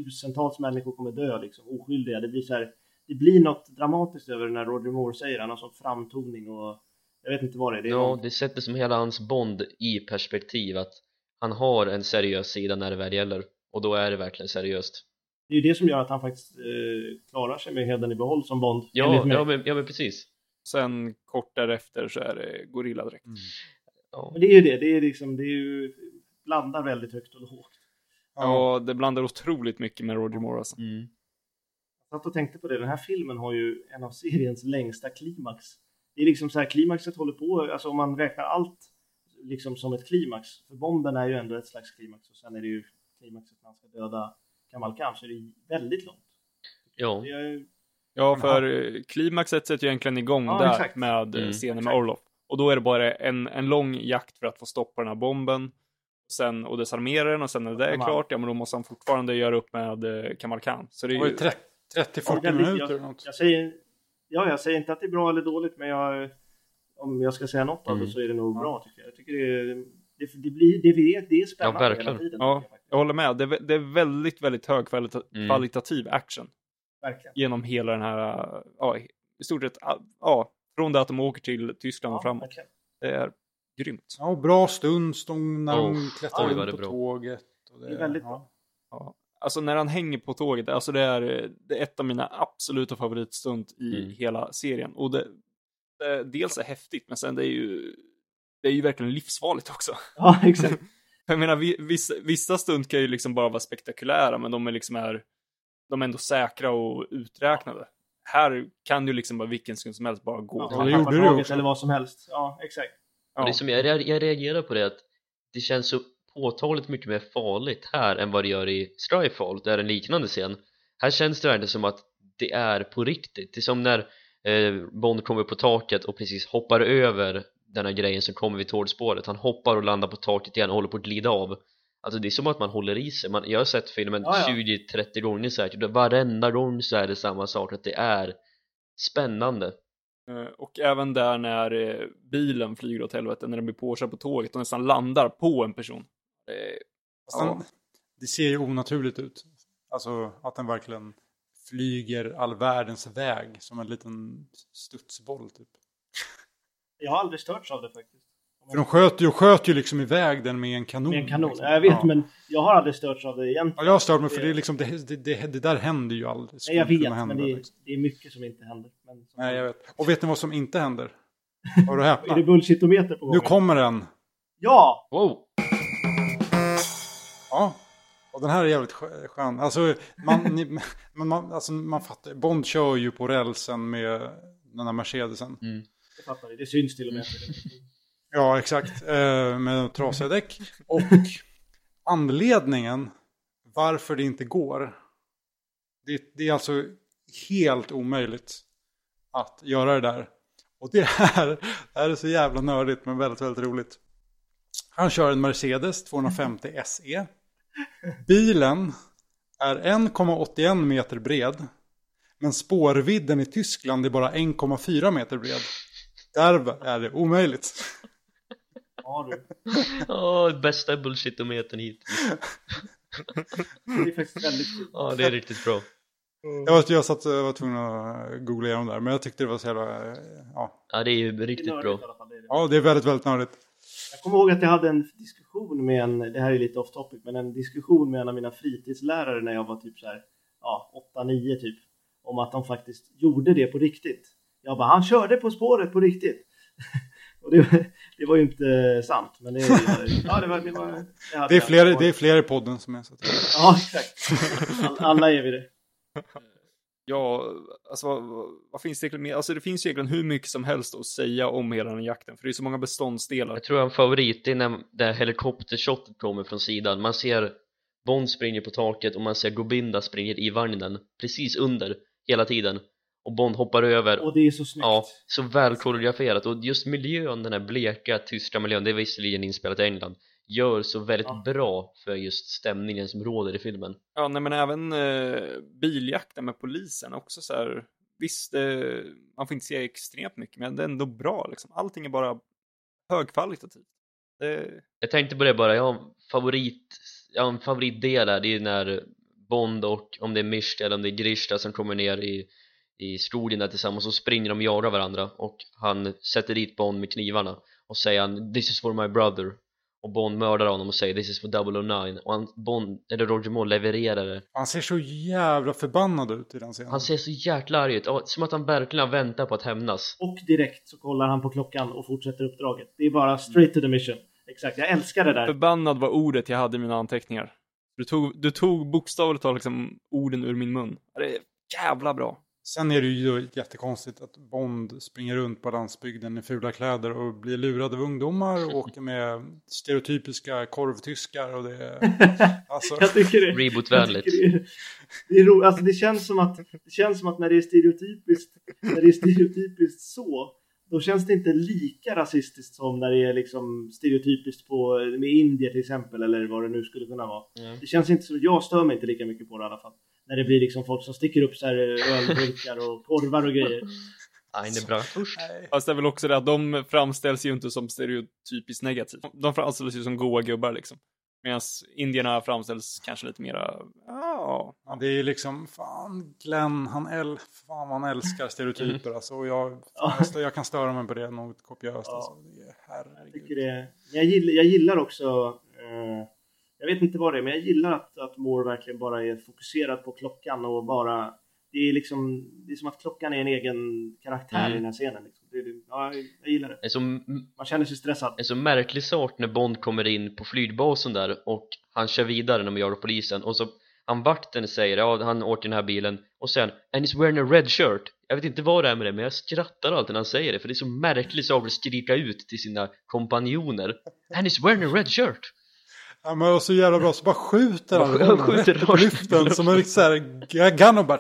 tusentals människor kommer dö liksom, oskyldiga. Det blir så här, det blir något dramatiskt över det när Roger Moore säger han har sån framtoning och jag vet inte vad det är. Det är
Ja,
någon-
det sätter som hela hans Bond i perspektiv att han har en seriös sida när det väl gäller och då är det verkligen seriöst.
det är ju det som gör att han faktiskt eh, klarar sig med heden i behåll som Bond.
Ja, ja, men, ja men precis.
Sen kort därefter så är det gorilladräkt.
Ja.
Men det är ju det, det är liksom, det är ju, blandar väldigt högt och lågt.
Ja, det blandar otroligt mycket med Roger Moore alltså.
Mm.
Jag satt och tänkte på det, den här filmen har ju en av seriens längsta klimax. Det är liksom så här, klimaxet håller på, alltså om man räknar allt liksom som ett klimax, för bomben är ju ändå ett slags klimax och sen är det ju klimaxet när han ska döda Kamal Khan, så är det väldigt långt.
Ja.
Är,
Ja, för klimaxet sätter ju egentligen igång
Ja,
där
exakt.
med
Mm.
scenen med. Orlov. Och då är det bara en, en lång jakt för att få stopp på den här bomben. Sen, och desarmera den och sen när det är klart, ja men då måste han fortfarande göra upp med eh, Kamal Khan. Så det är ju...
ju 30-40
Ja,
minuter
jag,
eller något.
jag säger, ja, jag säger inte att det är bra eller dåligt, men jag, om jag ska säga något av
Mm.
det så är det nog
Ja.
bra tycker jag. Jag tycker det, är- det, det blir, det, är, det är spännande
Ja, verkligen.
hela tiden.
Ja.
jag.
Jag håller med, det det är väldigt, väldigt hög kvalita-
Mm.
kvalitativ action
Verkligen.
genom hela den här, eh, ja, i stort sett, ja, från det att de åker till Tyskland och
Ja,
framåt.
verkligen.
Det är grymt.
Ja, och bra stund när
Oh,
de klättrade
oj, vad
in
det
på
bra.
tåget. Och
Det är väldigt
ja.
bra.
Ja. Alltså när han hänger på tåget, alltså det är, det är ett av mina absoluta favoritstund i
Mm.
hela serien. Och det, det dels är häftigt, men sen det är ju, det är ju verkligen livsfarligt också.
Ja, exakt.
Jag menar, vi- vissa, vissa stund kan ju liksom bara vara spektakulära, men de är liksom är, de är ändå säkra och uträknade. Här kan ju liksom bara vilken stund som helst bara gå.
Ja,
det gjorde det
taget
också.
Eller vad som helst. Ja, exakt.
Ja.
Och det som jag, jag reagerar på det att det känns så påtagligt mycket mer farligt här än vad det gör i Strifefall, där en liknande scen. Här känns det verkligen som att det är på riktigt. Det är som när eh, Bond kommer på taket och precis hoppar över den här grejen som kommer vid tårtspåret han hoppar och landar på taket igen och håller på att glida av. Alltså det är som att man håller i sig. Man, jag har sett filmen
Ja, ja.
20-30 gånger säkert och varenda gång så är det samma sak att det är spännande
Och även där när eh, bilen flyger åt helvete, när den blir påkörd på tåget och nästan landar på en person. Det,
Fast den, det ser ju onaturligt ut. Alltså att den verkligen flyger all världens väg som en liten studsboll typ.
Jag har aldrig störts av det faktiskt.
För de sköt ju, sköt ju liksom iväg den med en kanon.
Med en kanon.
liksom.
Ja, jag vet,
Ja.
men jag har aldrig störts av det
Ja,
egentligen.
jag har stört mig för det, är liksom, det, det, det, det där händer ju aldrig.
Nej, jag vet,
hända,
men det är,
liksom.
det är mycket som inte händer. Men som
Nej, jag vet. Och vet ni vad som inte händer? Har du
Är det bullshitometer på gång?
Nu kommer den.
Ja!
wow!
Ja. Och den här är jävligt skö- skön. Alltså, man, ni, men man, alltså, man fattar. Bond kör ju på rälsen med den här Mercedesen.
Mm.
Det fattar vi. Det syns till och med.
Ja, exakt. Eh, med trasiga däck. Och anledningen varför det inte går. Det, det är alltså helt omöjligt att göra det där. Och det här, det här är så jävla nördigt men väldigt, väldigt roligt. Han kör en Mercedes 250 SE. Bilen är 1,81 meter bred. Men spårvidden i Tyskland är bara 1,4 meter bred. Där är det omöjligt.
Ja, du.
Åh, bästa bullshitometern hittills
Det är faktiskt väldigt kul.
Ja, det är riktigt bra
Jag var, jag satt, jag var tvungen att googla igenom där, men jag tyckte det var så jävla, ja.
Ja, det är ju
Det är
riktigt
nördigt
bra
fall, det är det.
Ja, det är väldigt, väldigt nördigt.
Jag kommer ihåg att jag hade en diskussion med en, det här är lite off topic, men en diskussion med en av mina fritidslärare när jag var typ så här, ja, 8-9 typ, om att de faktiskt gjorde det på riktigt. Jag bara, han körde på spåret på riktigt. Och det, det var ju inte sant, men det, ja, det var... Det, var, det,
Det är, fler, det är fler i podden som är så
Ja, exakt. All, alla är vi det.
Ja, alltså vad, vad- finns det egentligen mer? Alltså det finns ju egentligen hur mycket som helst att säga om hela den jakten, för det är så många beståndsdelar.
Jag tror en favorit är när det här helikoptershotet kommer från sidan Man ser Bond springer på taket och man ser Gobinda springer i vagnen precis under hela tiden och Bond hoppar över
Och det är så snyggt.
Ja, så väl koreograferat och just miljön, den här bleka tyska miljön, det är visserligen inspelat i England gör så väldigt
Ja.
bra för just stämningen som råder i filmen
Ja, nej men även eh, biljakten med polisen också så här. Visst, eh, man får inte se extremt mycket, men det är ändå bra liksom. Allting är bara högkvalitativt. Det,
Jag tänkte på det bara, jag har en favorit, jag har en favoritdel här, det är när Bond och om det är Misht eller om det är Grishta som kommer ner i, i skogen där tillsammans och springer de och jagar varandra och han sätter dit Bond med knivarna och säger han 'This is for my brother' och Bond mördar honom och säger 'This is for 009' och han, Bond, eller Roger Moore levererar det
Han ser så jävla förbannad ut i den scenen.
Han ser så jäkla arg ut, som att han verkligen väntar på att hämnas
Och direkt så kollar han på klockan och fortsätter uppdraget. Det är bara straight to the mission. Exakt, jag älskar det där.
förbannad var ordet jag hade i mina anteckningar. Du tog, du tog bokstavligt talat liksom orden ur min mun. Det är jävla bra.
Sen är det ju jättekonstigt att Bond springer runt på landsbygden i fula kläder och blir lurad av ungdomar och åker med stereotypiska korvtyskar och det. Alltså,
Jag tycker det.
Reboot-vänligt.
Det, är- det, är ro, alltså det, känns som att, det känns som att när det är stereotypiskt, när det är stereotypiskt så, då känns det inte lika rasistiskt som när det är liksom stereotypiskt på, med indier till exempel eller vad det nu skulle kunna vara.
Ja.
Det känns inte så, jag stör mig inte lika mycket på det i alla fall. När det blir liksom folk som sticker upp så här eh, ölburkar och korvar och grejer.
Eine Bratwurst
nej.
Fast det är väl också det att de framställs ju inte som stereotypiskt negativt. De framställs ju som goa gubbar liksom. Medan indierna framställs kanske lite mera, ja,
Ja, det är liksom, fan Glenn, han, äl, fan, han älskar stereotyper alltså. Och jag, fan, jag, jag kan störa mig på det något kopiöst.
Ja.
Alltså. Det är,
Jag
herregud.
det. Jag gillar, jag gillar också, eh, jag vet inte vad det är, men jag gillar att, att Moore verkligen bara är fokuserad på klockan och bara, det är liksom, det är som att klockan är en egen karaktär
Mm.
i den här scenen. Liksom. Det, det, ja, jag, gillar det.
En så,
Man känner sig stressad.
en så märklig sak när Bond kommer in på flygbasen där och han kör vidare när man jagar polisen och så han vakten säger ja han åker den här bilen och sen and he's wearing a red shirt jag vet inte vad det är med det men jag skrattar alltid när han säger det för det är så märklig sak att skrika ut till sina kompanjoner and he's wearing a red shirt
Ja, men och så jävla bra, så bara skjuter han,
Han skjuter
rätt upp i
rakt
luften. som en riktig så här gun och bara...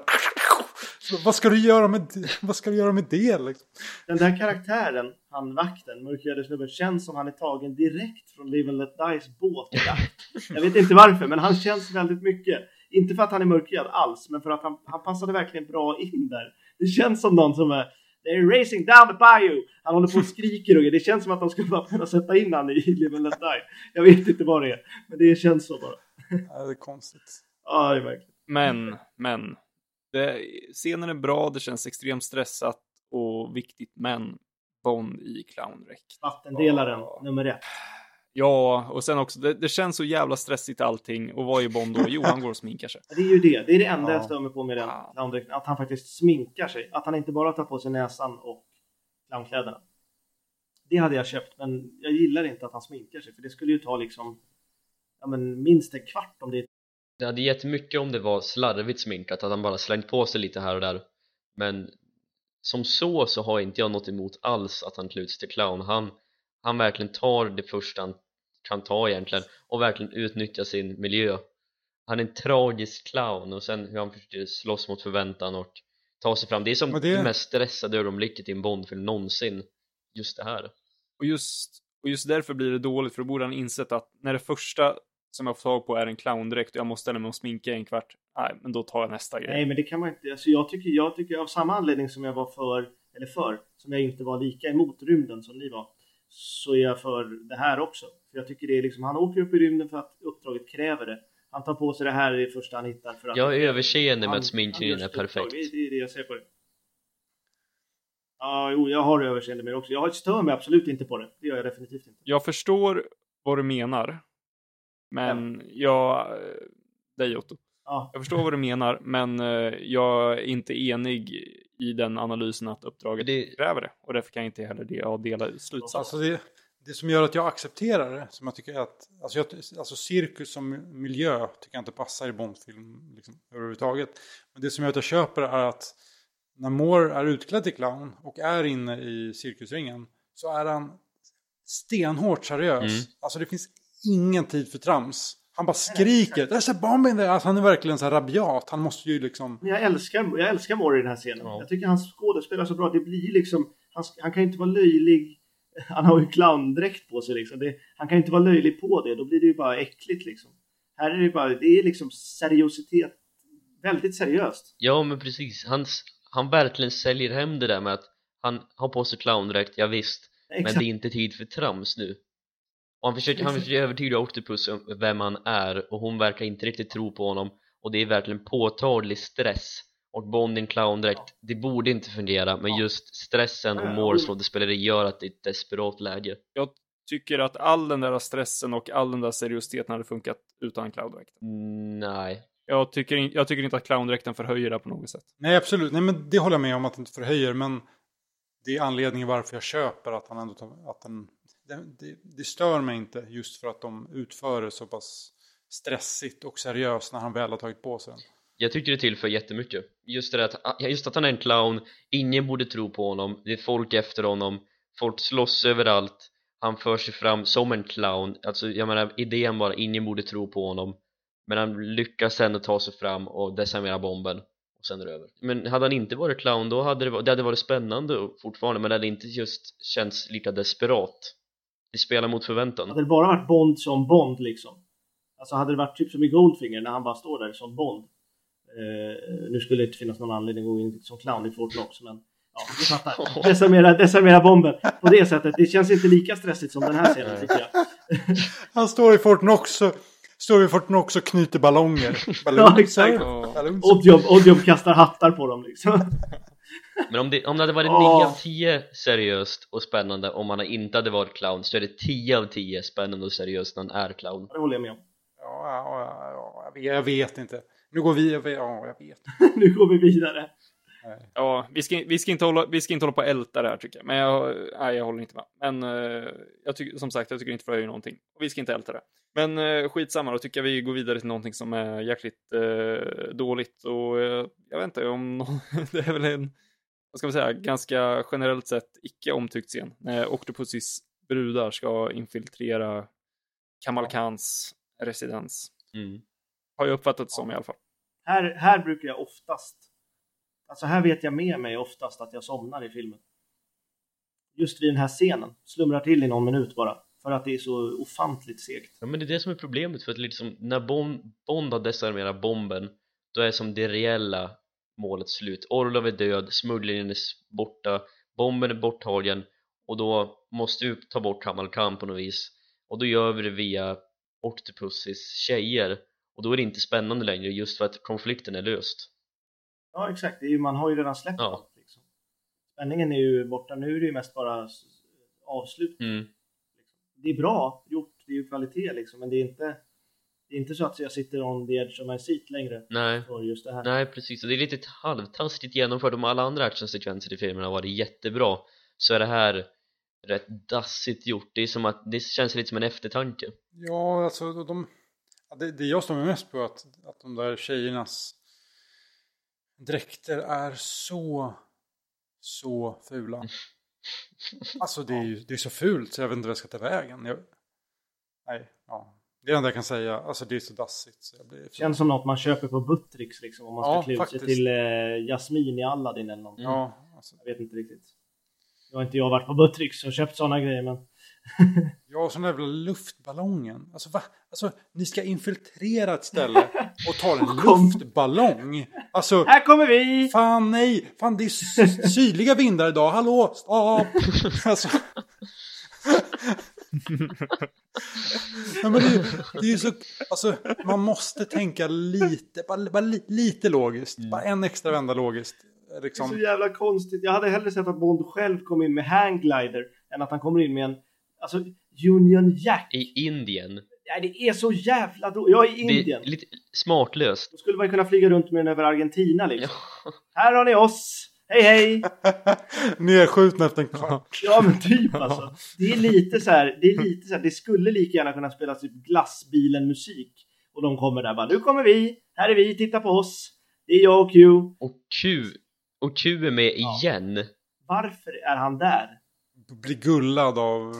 Vad ska du göra med, vad ska du göra med det liksom?
Den där karaktären, han vakten, mörkhyade snubben, känns som han är tagen direkt från Live and Let Dies båtjakt. Jag vet inte varför, men han känns väldigt mycket. Inte för att han är mörkhyad alls, men för att han, han passade verkligen bra in där. Det känns som någon som är They're racing down the bayou! Han håller på och skriker och. Det känns som att de skulle bara kunna sätta in han i Live and Let Die. Jag vet inte vad det är, men det känns så bara.
Ja, det är konstigt.
Ja, det är verkligen.
Men, men. Det, scenen är bra, det känns extremt stressat och viktigt, men Bond i clowndräkt.
Vattendelaren,
Ja.
nummer ett.
Ja, och sen också, det, det känns så jävla stressigt allting. Och vad är Bond då? Jo, han går och sminkar sig.
Det är ju det. Det är det enda
Ja.
jag stör mig på med den clowndräkten. Att han faktiskt sminkar sig. Att han inte bara tar på sig näsan och clownkläderna. Det hade jag köpt, men jag gillar inte att han sminkar sig. För det skulle ju ta liksom ja, men minst en kvart om det är
Det hade gett mycket om det var slarvigt sminkat, att han bara slängt på sig lite här och där Men som så så har inte jag något emot alls att han klär ut sig till clown Han, han verkligen tar det första han kan ta egentligen och verkligen utnyttjar sin miljö Han är en tragisk clown och sen hur han försöker slåss mot förväntan och ta sig fram Det är som det...
det-
mest stressade ögonblicket i en Bondfilm någonsin Just det här
Och just, och just därför blir det dåligt, för då borde han insett att när det första som jag får tag på är en clowndräkt och jag måste ställa mig och sminka i en kvart, nej, men då tar jag nästa grej.
Nej, men det kan man inte. Alltså, jag, tycker, jag tycker av samma anledning som jag var för, eller för, som jag inte var lika emot rymden som ni var, så är jag för det här också. För jag tycker det är liksom, han åker upp i rymden för att uppdraget kräver det. Han tar på sig det här det första han hittar för att...
Jag är överseende med att sminkningen är perfekt
Det, det är det jag säger på det. Ja, jo, jag har överseende med det också. Jag stör mig absolut inte på det. Det gör jag definitivt inte.
Jag förstår vad du menar, men jag... eh, Dig Otto.
Ja,
Jag förstår vad du menar, men eh, jag är inte enig i den analysen att uppdraget
Det-
kräver det. Och därför kan jag inte heller det, dela slutsats.
Alltså det, det som gör att jag accepterar det, som jag tycker är att, alltså, jag, alltså cirkus som miljö tycker jag inte passar i Bondfilm liksom, överhuvudtaget. Men det som gör att jag köper är att när Moore är utklädd till clown och är inne i cirkusringen så är han stenhårt seriös.
Mm.
Alltså det finns ingen tid för trams. Han bara skriker. There's a bomb in there. Alltså han är verkligen så här rabiat. Han måste ju liksom...
Men jag älskar, jag älskar Maury i den här scenen.
Ja.
Jag tycker hans skådespel är så bra. Det blir liksom, han, han kan ju inte vara löjlig. Han har ju clowndräkt på sig liksom. Det, han kan inte vara löjlig på det. Då blir det ju bara äckligt liksom. Här är det bara, det är liksom seriositet. Väldigt seriöst.
Ja men precis, han, s- han verkligen säljer hem det där med att han har på sig clowndräkt, ja visst men
Exakt.
det är inte tid för trams nu och han försöker, han försöker övertyga Octopus om vem han är och hon verkar inte riktigt tro på honom. Och det är verkligen påtaglig stress. Och Bond i en clowndräkt, det borde inte fungera men just stressen och
Ja,
Moores
hon-
skådespeleri gör att det är ett desperat läge.
Jag tycker att all den där stressen och all den där seriositeten hade funkat utan clowndräkten.
Mm, Nej,
Jag tycker, jag tycker inte att clowndräkten förhöjer det på något sätt.
Nej absolut, nej men det håller jag med om att det inte förhöjer. Men det är anledningen varför jag köper att han ändå tar, att den, det, det, det stör mig inte just för att de utför det så pass stressigt och seriöst när han väl har tagit på sig den.
Jag tycker det tillför jättemycket. Just det att, just att han är en clown. Ingen borde tro på honom. Det är folk efter honom. Folk slåss överallt. Han för sig fram som en clown. Alltså jag menar idén bara Ingen borde tro på honom. Men han lyckas ändå ta sig fram och desarmera bomben Och sen är det över. Men hade han inte varit clown då hade det, varit, det hade varit spännande fortfarande. Men det hade inte just känts lika desperat. Det spelar mot förväntan
Hade det bara varit Bond som Bond liksom. Alltså hade det varit typ som i Goldfinger när han bara står där som Bond. Eh, nu skulle det inte finnas någon anledning att gå in som clown i Fort Knox men ja, du fattar. Desarmera, desarmera bomben. På det sättet, det känns inte lika stressigt som den här scenen tycker jag.
Han står i Fort Knox och, står i Fort Knox och knyter ballonger.
Ja, exakt. Oddjob, Oddjob kastar hattar på dem liksom.
Men om det, om det hade varit
Åh.
9 av 10 seriöst och spännande om han inte hade varit clown så är det 10 av 10 spännande och seriöst när han är clown
Det håller jag med om.
Ja, ja, ja, ja, jag vet- jag vet inte. Nu går vi, vet, ja jag vet.
nu går vi vidare.
Ja, vi ska, vi ska, inte, hålla, vi ska inte hålla på och älta det här tycker jag. Men jag, nej, jag håller inte med. Men eh, jag tycker, som sagt, jag tycker inte förhöjer någonting. Och vi ska inte älta det. Men uh, skitsamma, då tycker jag vi går vidare till någonting som är jäkligt eh, dåligt. Och eh, jag vet inte om någon, det är väl en, vad ska man säga, ganska generellt sett icke omtyckt scen. När Octopussys brudar ska infiltrera Kamal Khans residens.
mm.
Har jag uppfattat det som i alla fall.
Här, här brukar jag oftast, alltså här vet jag med mig oftast att jag somnar i filmen. Just vid den här scenen, slumrar till i någon minut bara. För att det är så ofantligt segt.
Ja men det är det som är problemet för att liksom när Bond, Bond har desarmerat bomben då är som det reella målet slut Orlov är död, smugglingen är borta, bomben är borttagen och då måste vi ta bort Kamal Khan på något vis och då gör vi det via Octopussys tjejer och då är det inte spännande längre just för att konflikten är löst
Ja exakt, det är ju, man har ju redan släppt
Ja.
allt. Liksom. Spänningen är ju borta, nu är det ju mest bara avslut.
mm.
Det är bra gjort, det är ju kvalitet liksom, men det är inte det är inte så att jag sitter on the edge of my seat längre
Nej,
för just det här.
nej precis och det är lite halvtaskigt genomfört om alla andra actionsekvenser i filmen har varit jättebra så är det här rätt dassigt gjort det är som att det känns lite som en eftertanke
Ja, alltså de, det, det jag står mig mest på är att, att de där tjejernas dräkter är så, så fula. Alltså det är ju det är så fult så jag vet inte vad jag ska ta vägen. Jag, nej, ja. Det är enda jag kan säga. Alltså det är så dassigt. Så jag blir,
Känns som något man köper på Buttricks liksom om man ska
Ja,
klä ut sig till eh, Jasmin i Aladdin eller något.
Ja, alltså,
Jag vet inte riktigt. Nu har inte jag varit på Buttricks och köpt sådana grejer men
jag har sån där jävla luftballongen. Alltså va? Alltså ni ska infiltrera ett ställe och ta en luftballong. Alltså
här kommer vi!
Fan nej! Fan det är sy- sydliga vindar idag, hallå! Stopp! Alltså. Ja, men det, är- det är så, alltså, man måste tänka lite, bara, bara li, lite logiskt. Bara en extra vända logiskt.
Det är så
Liksom.
jävla konstigt. Jag hade hellre sett att Bond själv kom in med hangglider än att han kommer in med en alltså Union Jack.
i Indien
Nej, det är så jävla dåligt. Jag är i
det
Indien.
är lite smartlöst
Då skulle man kunna flyga runt med den över Argentina liksom.
ja.
Här har ni oss! Hej hej!
Nerskjutna efter en kvart.
Ja men typ alltså. Det är lite så här, det är lite så här, det skulle lika gärna kunna spelas typ glassbilen musik. Och de kommer där bara, nu kommer vi, här är vi, titta på oss. Det är jag och Q.
och Q och Q är med
Ja.
igen
Varför är han där?
Bli gullad av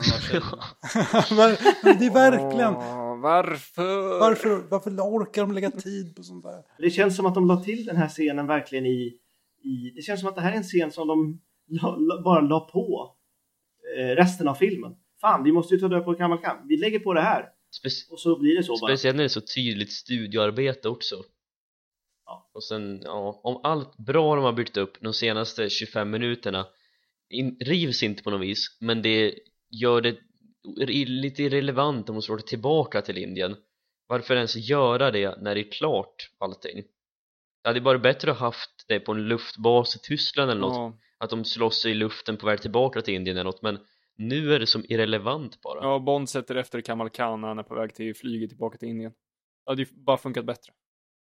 det är verkligen.
Åh, varför?
Varför, varför orkar de lägga tid på sånt där?
Det känns som att de la till den här scenen verkligen i, i det känns som att det här är en scen som de la, la, bara la på eh, resten av filmen. Fan, vi måste ju ta död på Kamal Khan. Vi lägger på det här.
Spec-
Och så blir det så bara.
Speciellt när det är så tydligt studioarbete också
Ja.
Och sen, ja, om allt bra de har byggt upp de senaste 25 minuterna in, rivs inte på något vis men det gör det lite irrelevant om de slår tillbaka till Indien varför ens göra det när det är klart allting det hade varit bättre att haft det på en luftbas i Tyskland eller något
Ja.
att de slåss i luften på väg tillbaka till Indien eller något men nu är det som irrelevant bara
ja, Bond sätter efter Kamal Khan när han är på väg till flyget tillbaka till Indien. Det hade ju bara funkat bättre.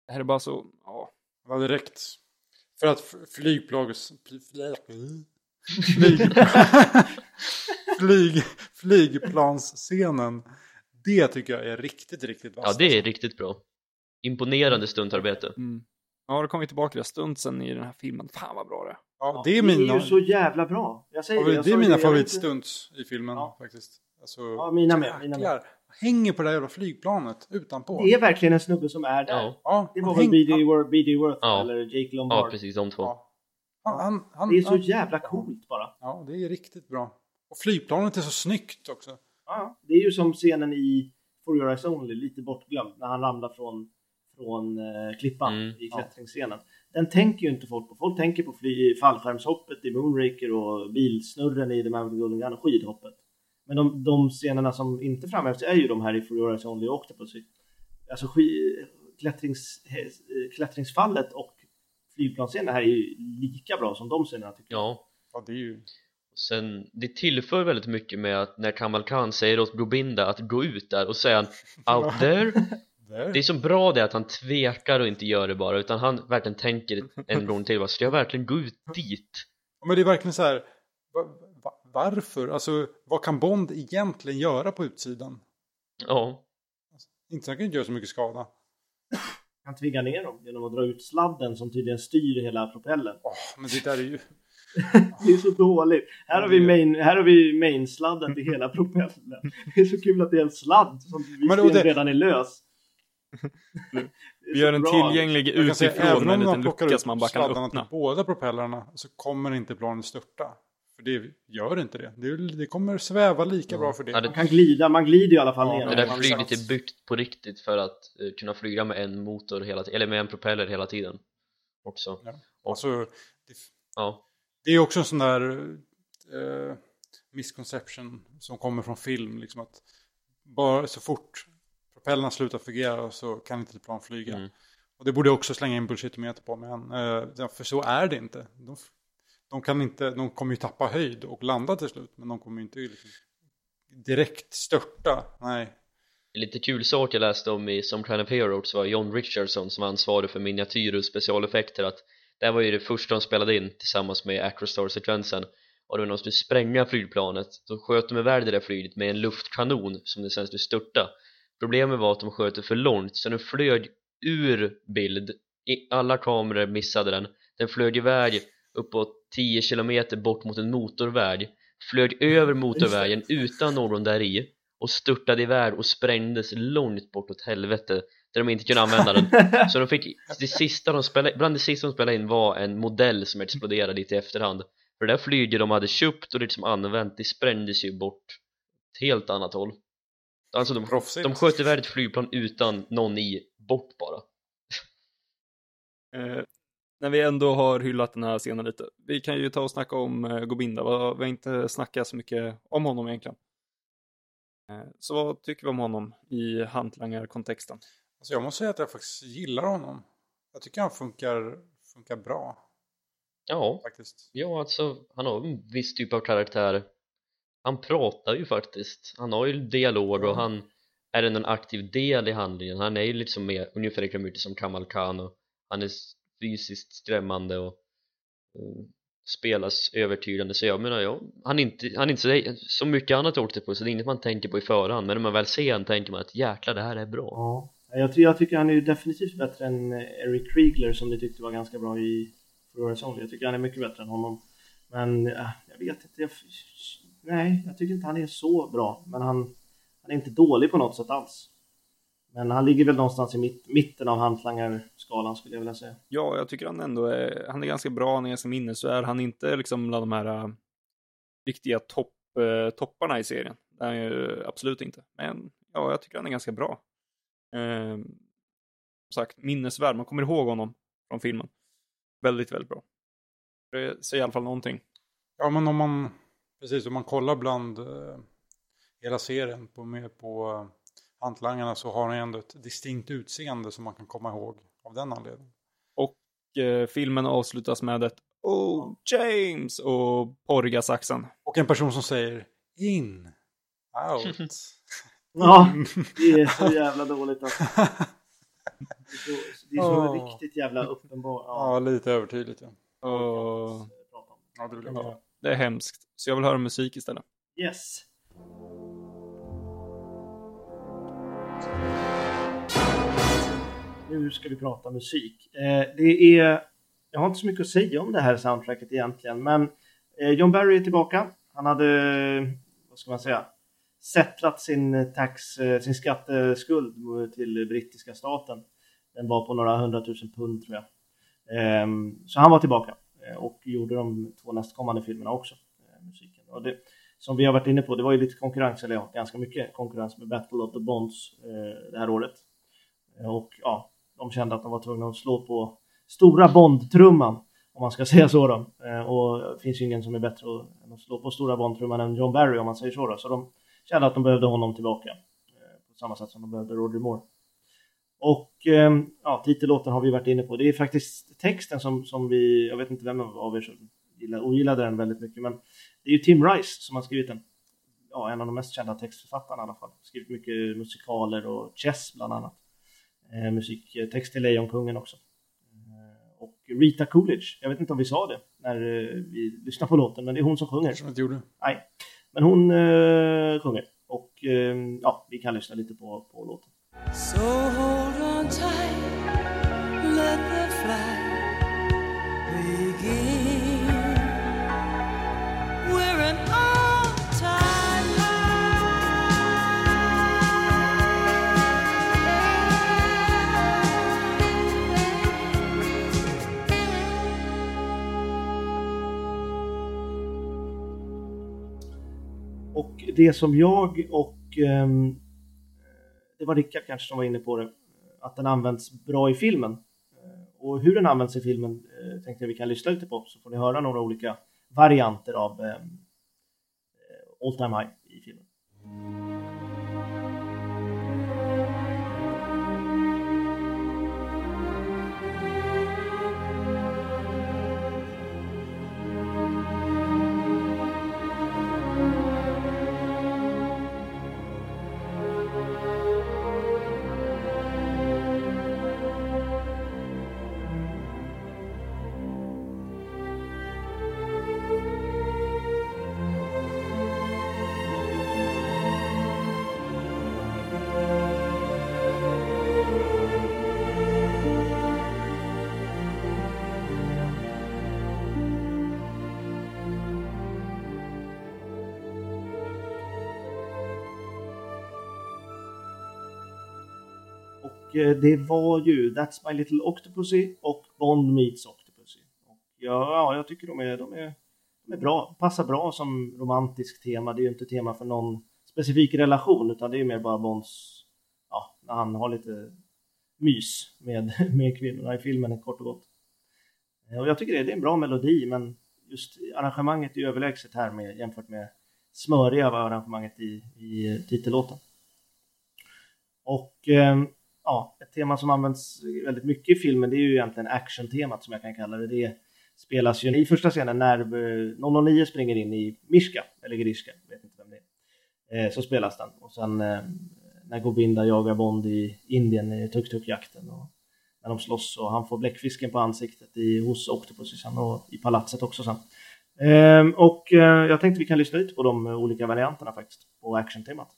Det här är bara så, ja.
Det hade räckt. För att flygplags... Flyg, flyg, flyg, flygplansscenen. Det tycker jag är riktigt, riktigt vasst.
Ja, det är riktigt bra. Imponerande stuntarbete.
Mm. Ja, då kommer vi tillbaka till stuntsen i den här filmen. Fan vad bra det är.
Ja, det är
Det
mina,
är ju så jävla bra. Jag säger
ja,
det.
det
jag
är mina
det, jag vet
favoritstunts i filmen
Ja.
faktiskt. Alltså,
Ja, mina med, mina med.
Hänger på det där jävla flygplanet utanpå.
Det är verkligen en snubbe som är där.
Ja,
Ja,
Det
han
var väl
häng-
B.D. Worth, B.D. Worth
Ja.
eller Jake
ja
Lombard.
precis de två.
Ja. Han, han, han,
det är så
han,
jävla coolt bara.
Ja, det är riktigt bra. Och flygplanet är så snyggt också.
Ja, det är ju som scenen i For Your Eyes Only, lite bortglömd, när han ramlar från, från eh, klippan
Mm,
i
ja.
klättringsscenen. Den tänker ju inte folk på. Folk tänker på fly, fallskärmshoppet i Moonraker och bilsnurren i The Man with Golden Gun och skidhoppet. Men de, de scenerna som inte framhävs är ju de här i For Your Eyes Only och Octopussy. Alltså skid, klättrings, eh, klättringsfallet och flygplansscenen här är ju lika bra som de scenerna tycker jag.
Ja,
Ja, det är ju...
sen det tillför väldigt mycket med att när Kamal Khan säger åt Brobinda att gå ut där och säger han out there. Det är så bra det att han tvekar och inte gör det bara utan han verkligen tänker en gång till bara, ska jag verkligen gå ut dit?
Men det är verkligen så här. va- va- varför? Alltså, vad kan Bond egentligen göra på utsidan?
Ja,
Inte så han kan inte göra så mycket skada.
Han tvingar ner dem genom att dra ut sladden som tydligen styr hela propellen.
Åh, men det där är ju...
Det är så dåligt. Här har vi, main, här har vi main-sladden till hela propellen. Det är så kul att det är en sladd som visserligen
det-
redan är lös.
Vi gör en
bra.
tillgänglig
säga,
utifrån med en
man
liten lucka
upp
som man bara kan
sladdarna till
öppna.
båda propellrarna så kommer inte planet störta. För det gör inte det. Det, det kommer sväva lika bra för det.
Ja, det-
Man kan glida, man glider i alla fall
Ja,
ner.
det där flyget är byggt på riktigt för att eh, kunna flyga med en motor hela tiden, eller med en propeller hela tiden också
Ja. Alltså, det,
Ja,
det är också en sån där eh, misconception som kommer från film. Liksom att bara så fort propellerna slutar fungera så kan inte plan flyga.
Mm.
Och det borde jag också slänga in bullshitmeter på. Men, eh, för så är det inte. De, de, kan inte. de kommer ju tappa höjd och landa till slut. Men de kommer ju inte liksom direkt störta. Nej.
En lite kul sak jag läste om i Some Kind of Heroes var John Richardson som var ansvarig för miniatyr och specialeffekter att det här var ju det första de spelade in tillsammans med Acrostar-sekvensen och då när de skulle spränga flygplanet då sköt de iväg det där flyget med en luftkanon som det sen skulle störta problemet var att de sköt det för långt så den flög ur bild. Alla kameror missade den. Den flög iväg uppåt 10 kilometer bort mot en motorväg flög över motorvägen utan någon där i och störtade iväg och sprängdes långt bort åt helvete där de inte kunde använda den. Så de fick, det sista de spelade, bland det sista de spelade in var en modell som exploderade lite i efterhand. För det där flyget de hade köpt och liksom använt det sprängdes ju bort ett helt annat håll alltså de,
Proffsigt.
de sköt iväg ett flygplan utan någon i, bort bara
Eh, när vi ändå har hyllat den här scenen lite. Vi kan ju ta och snacka om eh, Gobinda. Vi har inte snackat så mycket om honom egentligen. Eh, så vad tycker vi om honom i hantlangarkontexten?
Alltså jag måste säga att jag faktiskt gillar honom. Jag tycker han funkar, funkar bra
ja,
faktiskt.
ja alltså han har en viss typ av karaktär han pratar ju faktiskt han har ju dialog och han är en aktiv del i handlingen han är ju liksom med ungefär lika mycket som Kamal Khan och han är fysiskt skrämmande och eh, spelas övertygande så jag menar ja, han är inte, han är inte så, så mycket annat så det är inget man tänker på i förhand men när man väl ser han tänker man att jäklar det här är bra
Ja. Jag, ty- jag tycker han är ju definitivt bättre än eh, Eric Kriegler som ni tyckte var ganska bra i Horizon. Jag tycker han är mycket bättre än honom. Men äh, jag vet inte. Jag, nej, jag tycker inte han är så bra. Men han, han är inte dålig på något sätt alls. Men han ligger väl någonstans i mitt, mitten av hantlangarskalan skulle jag vilja säga.
Ja, jag tycker han ändå är, han är ganska bra, han är ganska minnesvärd. Han är inte liksom bland de här uh, riktiga topp, uh, topparna i serien. Det är han ju absolut inte. Men ja, jag tycker han är ganska bra. Uh, som sagt, minnesvärd. Man kommer ihåg honom från filmen. Väldigt, väldigt bra. Det säger i alla fall någonting.
Ja, men om man, precis, om man kollar bland eh, hela serien på, med, på eh, hantlangarna så har han ändå ett distinkt utseende som man kan komma ihåg av den anledningen.
Och eh, filmen avslutas med ett Oh, James! och porriga saxen.
Och en person som säger in, out.
Ja, det är så jävla dåligt alltså. Det är så, det är så
Åh.
riktigt jävla uppenbart.
ja, lite övertydligt. Ja.
Och,
Ja, det vill jag ha
det är hemskt. Så jag vill höra musik istället.
Yes. Nu ska vi prata musik. Eh, det är, jag har inte så mycket att säga om det här soundtracket egentligen, men eh, John Barry är tillbaka. Han hade, vad ska man säga, settlat sin tax, eh, sin skatteskuld till brittiska staten. Den var på några hundratusen pund tror jag. Ehm, så han var tillbaka Eh, och gjorde de två nästkommande filmerna också. Eh, musiken. Och det, som vi har varit inne på, det var ju lite konkurrens, eller ja, ganska mycket konkurrens med Battle of the Bonds eh, det här året. Och ja, de kände att de var tvungna att slå på stora Bond-trumman, om man ska säga så då. Och det finns ju ingen som är bättre än att slå på stora Bond-trumman än John Barry, om man säger så då. Så de kände att de behövde honom tillbaka, på samma sätt som de behövde Roger Moore. Och eh, ja, titellåten har vi varit inne på. Det är faktiskt texten som, som vi, jag vet inte vem av er som gillar, ogillade den väldigt mycket, men det är ju Tim Rice som har skrivit den. Ja, en av de mest kända textförfattarna i alla fall. Skrivit mycket musikaler och Chess bland annat. Eh, musiktext till Lejonkungen också. Eh, och Rita Coolidge, jag vet inte om vi sa det när eh, vi lyssnade på låten, men det är hon som sjunger.
Som inte gjorde.
Nej, men hon eh, sjunger. Och eh, ja, vi kan lyssna lite på, på låten.
So let the flight begin. We're an all-time
Och det som jag och eh, det var Rickard kanske som var inne på det, att den används bra i filmen. Eh, och hur den används i filmen eh, tänkte jag vi kan lyssna lite på så får ni höra några olika varianter av eh, eh All Time High i filmen. Och eh, det var ju That's My Little Octopussy och Bond Meets Octopussy. Och ja, ja, jag tycker de är, de är, de är bra, passar bra som romantiskt tema. Det är ju inte tema för någon specifik relation utan det är mer bara Bonds, ja, när han har lite mys med, med kvinnorna i filmen kort och gott. Eh, och jag tycker det, det är en bra melodi men just arrangemanget är överlägset här med, jämfört med smöriga var arrangemanget i, i titellåten. Och eh, ja, ett tema som används väldigt mycket i filmen det är ju egentligen actiontemat som jag kan kalla det. Det spelas ju i första scenen när eh, 009 springer in i Mishka, eller Grishka, vet inte vem det är. Eh, så spelas den och sen eh, när Gobinda jagar Bond i Indien i tuk-tuk-jakten och när de slåss och han får bläckfisken på ansiktet i, hos Octopus sen och i palatset också sen. Ehm, och jag tänkte vi kan lyssna lite på de olika varianterna faktiskt på actiontemat.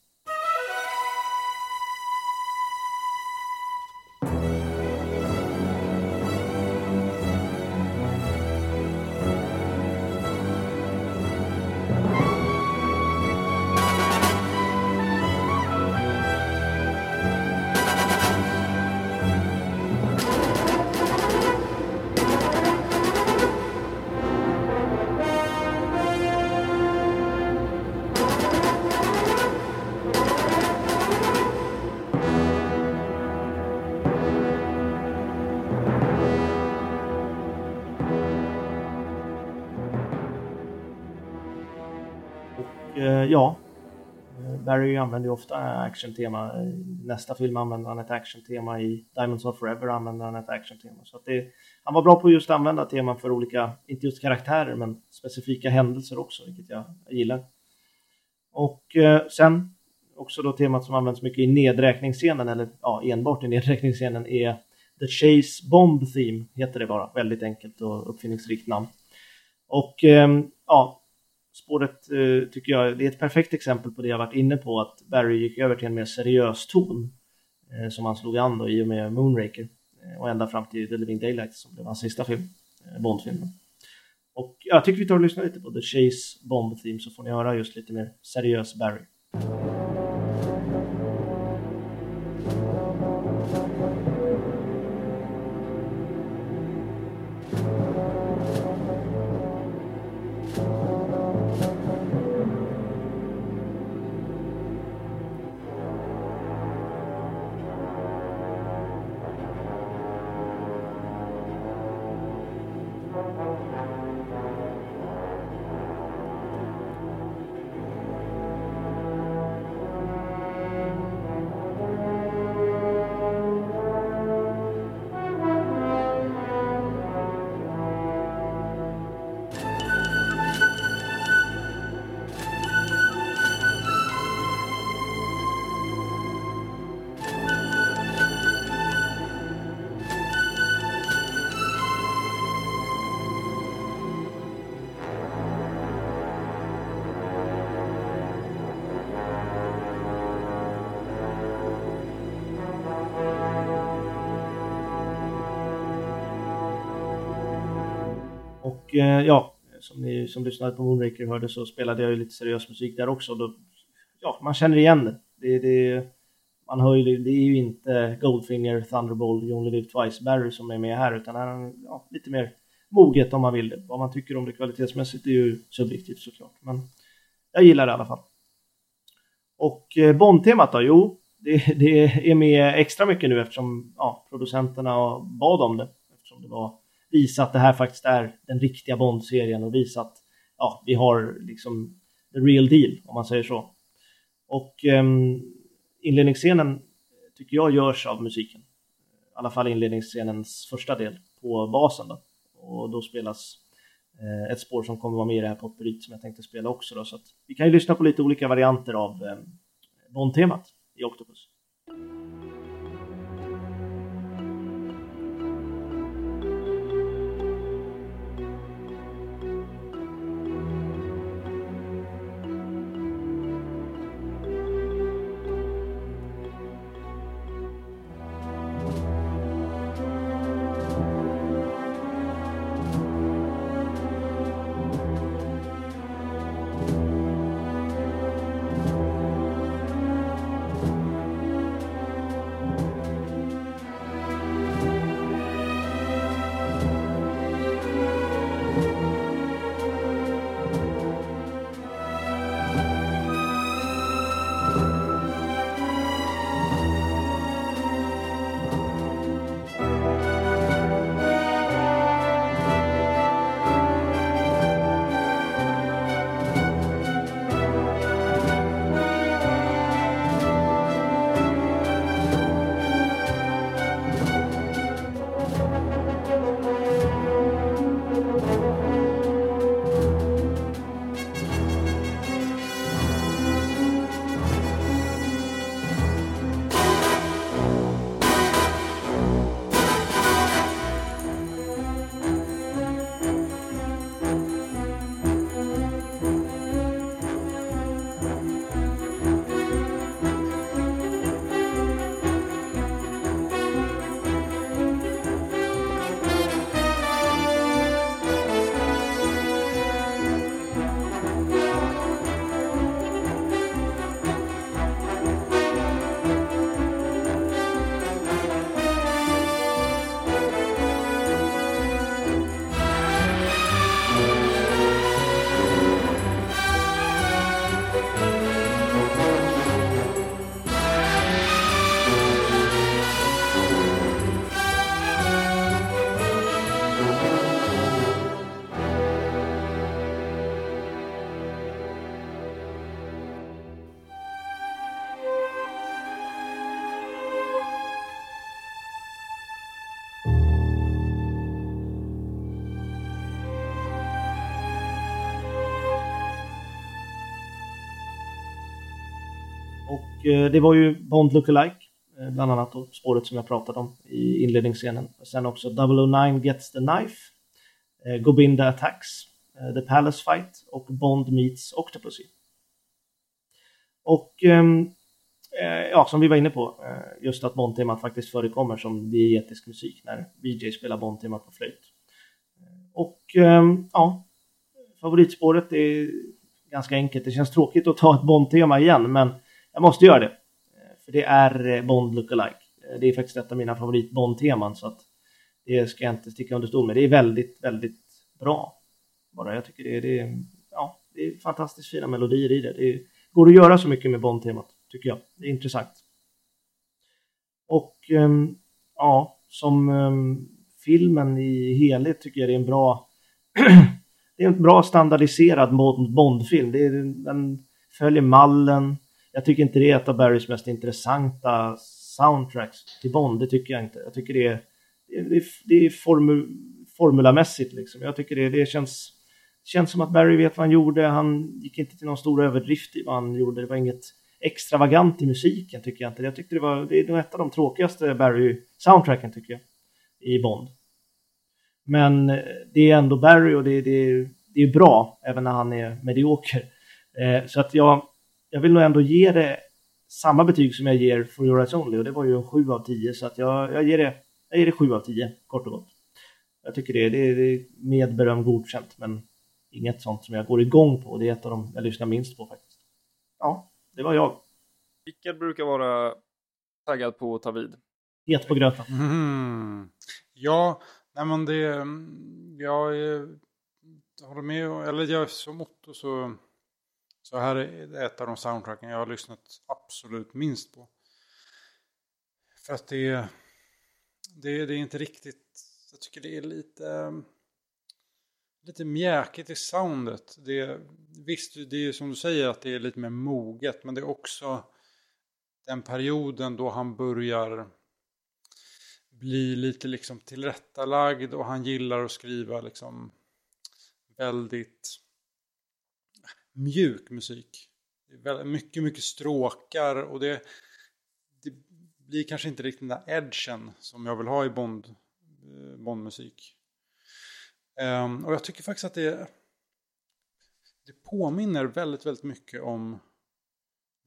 Barry använder ju ofta eh, actiontema. I nästa film använder han ett actiontema. I Diamonds of Forever använder han ett actiontema. Så att det, han var bra på just att använda teman för olika, inte just karaktärer, men specifika händelser också, vilket jag, jag gillar. Och eh, sen också då temat som används mycket i nedräkningsscenen, eller ja, enbart i nedräkningsscenen, är The Chase Bomb Theme, heter det bara. Väldigt enkelt och uppfinningsrikt namn. Och eh, ja, spåret eh, tycker jag det är ett perfekt exempel på det jag varit inne på, att Barry gick över till en mer seriös ton eh, som han slog an då i och med Moonraker eh, och ända fram till The Living Daylights som blev hans sista film, eh, Bondfilmen. Och jag tycker vi tar och lyssnar lite på The Chase Bomb Theme så får ni höra just lite mer seriös Barry. Eh, ja, som ni som lyssnade på Moonraker hörde så spelade jag ju lite seriös musik där också. Då, ja, man känner igen det. det, det man hör ju, det är ju inte Goldfinger, Thunderbolt, You Only Live Twice, Barry som är med här utan här är ja, lite mer moget om man vill det. Vad man tycker om det kvalitetsmässigt är ju subjektivt såklart. Men jag gillar det i alla fall. Och Bondtemat Bond-temat då? Jo, det, det är med extra mycket nu eftersom ja, producenterna bad om det. Eftersom det var visa att det här faktiskt är den riktiga Bond-serien och visa att ja, vi har liksom the real deal om man säger så. Och um, inledningsscenen tycker jag görs av musiken. I alla fall inledningsscenens första del på basen då. Och då spelas eh, ett spår som kommer vara med i det här potpurrit som jag tänkte spela också då. Så att vi kan ju lyssna på lite olika varianter av eh, Bond-temat i Octopus. Eh, det var ju Bond Lookalike, eh, bland annat då, spåret som jag pratade om i inledningsscenen. Sen också 009 Gets the Knife, eh, Gobinda Attacks, The Palace Fight och Bond Meets Octopussy. Och ehm, ja, som vi var inne på, just att Bond-temat faktiskt förekommer som diegetisk musik när VJ spelar Bond-temat på flöjt. Och ehm, ja, favoritspåret är ganska enkelt. Det känns tråkigt att ta ett Bond-tema igen, men jag måste göra det. För det är eh, Bond lookalike. Eh, det är faktiskt ett av mina favorit Bond-teman, så att det ska jag inte sticka under stol med. Det är väldigt, väldigt bra. Bara jag tycker det är, det är, ja, det är fantastiskt fina melodier i det. Det går att göra så mycket med Bond-temat, tycker jag. Det är intressant. Och ehm, ja, som ehm, filmen i helhet tycker jag det är en bra det är en bra standardiserad Bond-film. Den följer mallen. Jag tycker inte det är ett av Barrys mest intressanta soundtracks till Bond. Det tycker jag inte. Jag tycker det är, det är, det är formu, formulamässigt liksom. Jag tycker det, det känns, känns som att Barry vet vad han gjorde. Han gick inte till någon stor överdrift i vad han gjorde. Det var inget extravagant i musiken tycker jag inte. Jag tyckte det var, det är nog ett av de tråkigaste Barry-soundtracken tycker jag. I Bond. Men eh, det är ändå Barry och det, det, det är bra även när han är medioker. Eh, så att jag, jag vill nog ändå ge det samma betyg som jag ger For Your Eyes Only och det var ju en 7 av 10 så att jag, jag, ger, det, jag ger det 7 av 10 kort och gott. Jag tycker det, det, det är med beröm godkänt men inget sånt som jag går igång på. Det är ett av de jag lyssnar minst på faktiskt. Ja, det var jag.
Rickard brukar vara taggad på att ta vid.
Het på gröten.
Mm. Ja, nej men det... Jag eh, håller med. Eller jag som motto så... Så här är ett av de soundtracken jag har lyssnat absolut minst på. För att det... Det, det är inte riktigt... Jag tycker det är lite... Lite mjäkigt i soundet. Det, visst, det är som du säger att det är lite mer moget. Men det är också den perioden då han börjar bli lite liksom tillrättalagd och han gillar att skriva liksom väldigt mjuk musik. Det är väldigt, mycket, mycket stråkar och det, det blir kanske inte riktigt den där edgen som jag vill ha i Bond, eh, Bondmusik. Um, och jag tycker faktiskt att det, det påminner väldigt, väldigt mycket om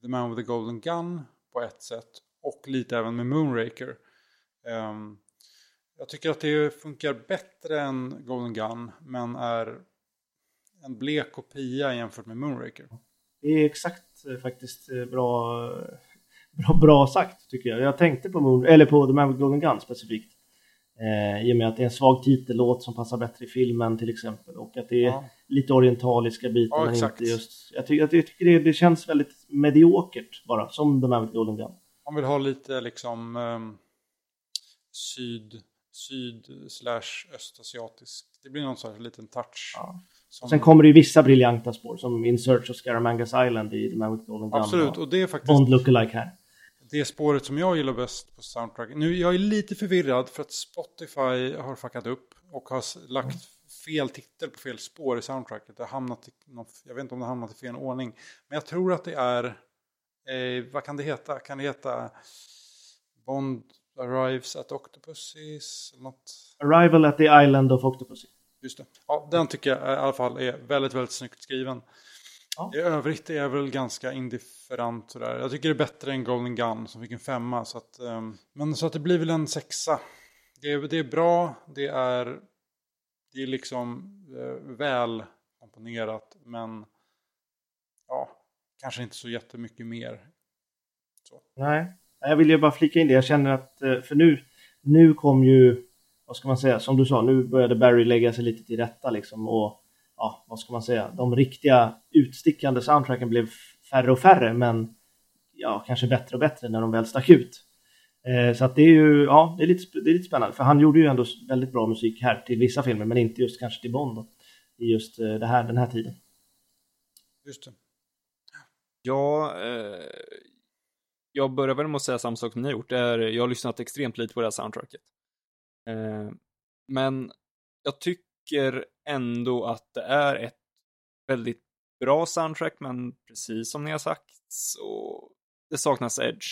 The Man with the Golden Gun på ett sätt och lite även med Moonraker. Um, jag tycker att det funkar bättre än Golden Gun men är en blek kopia jämfört med Moonraker.
Det är exakt eh, faktiskt eh, bra, bra, bra sagt tycker jag. Jag tänkte på, Moon, eller på The Man with Golden Gun specifikt. Eh, I och med att det är en svag titellåt som passar bättre i filmen till exempel. Och att det är
Ja.
lite orientaliska bitar
Ja,
men
exakt.
inte just... Jag, ty jag tycker det, det känns väldigt mediokert bara, som The Man with Golden Gun.
Man vill ha lite liksom ehm, syd, syd slash östasiatisk. Det blir någon sorts liten touch.
Ja.
Som,
Sen kommer det ju vissa briljanta spår som In Search of Scaramangas Island i The Man with Golden Gun.
Absolut,
och
det är faktiskt
Bond lookalike här.
det spåret som jag gillar bäst på soundtrack. Nu, jag är lite förvirrad för att Spotify har fuckat upp och har lagt fel titel på fel spår i soundtracket. Det har hamnat i någon, jag vet inte om det har hamnat i fel ordning. Men jag tror att det är, eh, vad kan det heta? Kan det heta Bond Arrives at något?
Arrival at the Island of Octopussy.
Just det. Ja, den tycker jag i alla fall är väldigt, väldigt snyggt skriven.
Ja.
I övrigt är jag väl ganska indifferent sådär. Jag tycker det är bättre än Golden Gun som fick en femma. Så att, ehm, men så att det blir väl en sexa. Det är, det är bra, det är, det är liksom eh, väl komponerat. Men ja, kanske inte så jättemycket mer.
Nej, jag vill ju bara flika in det. Jag känner att, eh, för nu, nu kom ju, vad ska man säga, som du sa, nu började Barry lägga sig lite till rätta liksom och ja, vad ska man säga, de riktiga utstickande soundtracken blev färre och färre, men ja, kanske bättre och bättre när de väl stack ut. Eh, så att det är ju, ja, det är, lite, det är lite spännande, för han gjorde ju ändå väldigt bra musik här till vissa filmer, men inte just kanske till Bond då, i just eh, det här, den här tiden.
Just det.
Ja, eh, jag börjar väl med att säga samma sak som ni har gjort. Det är, jag har lyssnat extremt lite på det här soundtracket. Eh, men jag tycker ändå att det är ett väldigt bra soundtrack, men precis som ni har sagt så det saknas edge.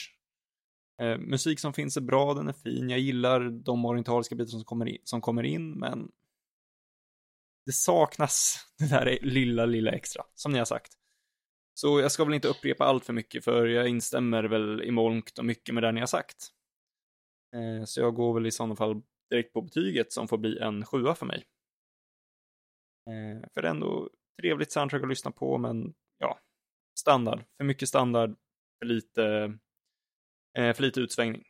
Eh, musik som finns är bra, den är fin, jag gillar de orientaliska bitar som kommer in, som kommer in men det saknas det där lilla, lilla extra, som ni har sagt. Så jag ska väl inte upprepa allt för mycket, för jag instämmer väl i mångt och mycket med det ni har sagt. Eh, så jag går väl i sådana fall direkt på betyget som får bli en sjua för mig. Eh, för det är ändå trevligt soundtrack att lyssna på, men ja, standard. För mycket standard, för lite, eh, för lite utsvängning.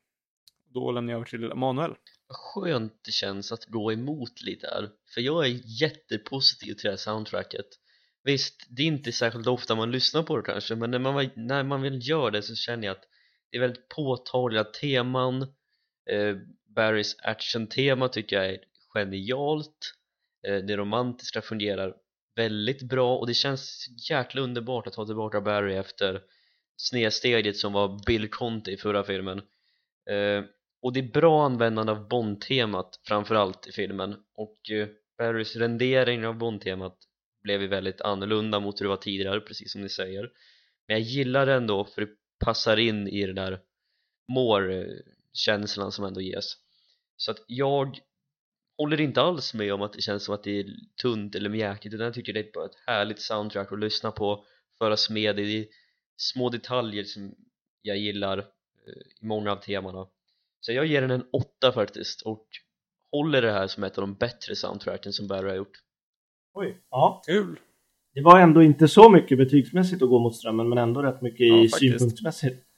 Då lämnar jag över till Manuel.
Vad skönt det känns att gå emot lite här För jag är jättepositiv till det här soundtracket Visst, det är inte särskilt ofta man lyssnar på det kanske Men när man, när man väl gör det så känner jag att Det är väldigt påtagliga teman eh, Barrys action-tema tycker jag är genialt. Eh, det romantiska fungerar väldigt bra och det känns jäkla underbart att ta tillbaka Barry efter snedsteget som var Bill Conti i förra filmen. Eh, och det är bra användande av Bond-temat framförallt i filmen. Och eh, Barrys rendering av Bond-temat blev ju väldigt annorlunda mot hur det var tidigare, precis som ni säger. Men jag gillar det ändå för det passar in i det där more eh, more-känslan som ändå ges så att jag håller inte alls med om att det känns som att det är tunt eller mjäkigt utan jag tycker det är bara ett härligt soundtrack att lyssna på föras med i små detaljer som jag gillar eh, i många av temana så jag ger den en åtta faktiskt och håller det här som ett av de bättre soundtracken som Barry har gjort
Oj, ja.
Kul!
Det var ändå inte så mycket betygsmässigt att gå mot strömmen, men ändå rätt mycket
Ja,
i synpunktsmässigt.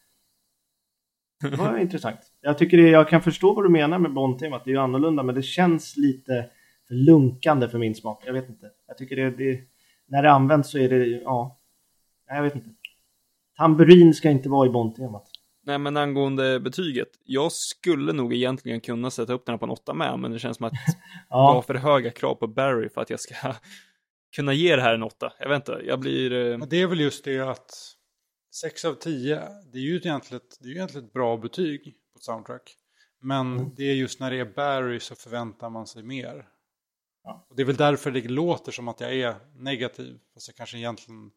Det var intressant. Jag tycker det, jag kan förstå vad du menar med Bond-temat. Det är ju annorlunda, men det känns lite för lunkande för min smak. Jag vet inte. Jag tycker det, det när det används så är det, ja. Nej, Jag vet inte. Tamburin ska inte vara i Bond-temat.
Nej, men angående betyget. Jag skulle nog egentligen kunna sätta upp den här på en åtta med, men det känns som att jag har
Ja,
för höga krav på Barry för att jag ska kunna ge det här en åtta. Jag vet inte, jag blir... eh,
Men det är väl just det att 6 av 10, det är ju egentligen, det är ju egentligen ett bra betyg på ett soundtrack. Men
Mm.
det är just när det är Barry så förväntar man sig mer.
Ja.
Och det är väl därför det låter som att jag är negativ. Fast jag kanske egentligen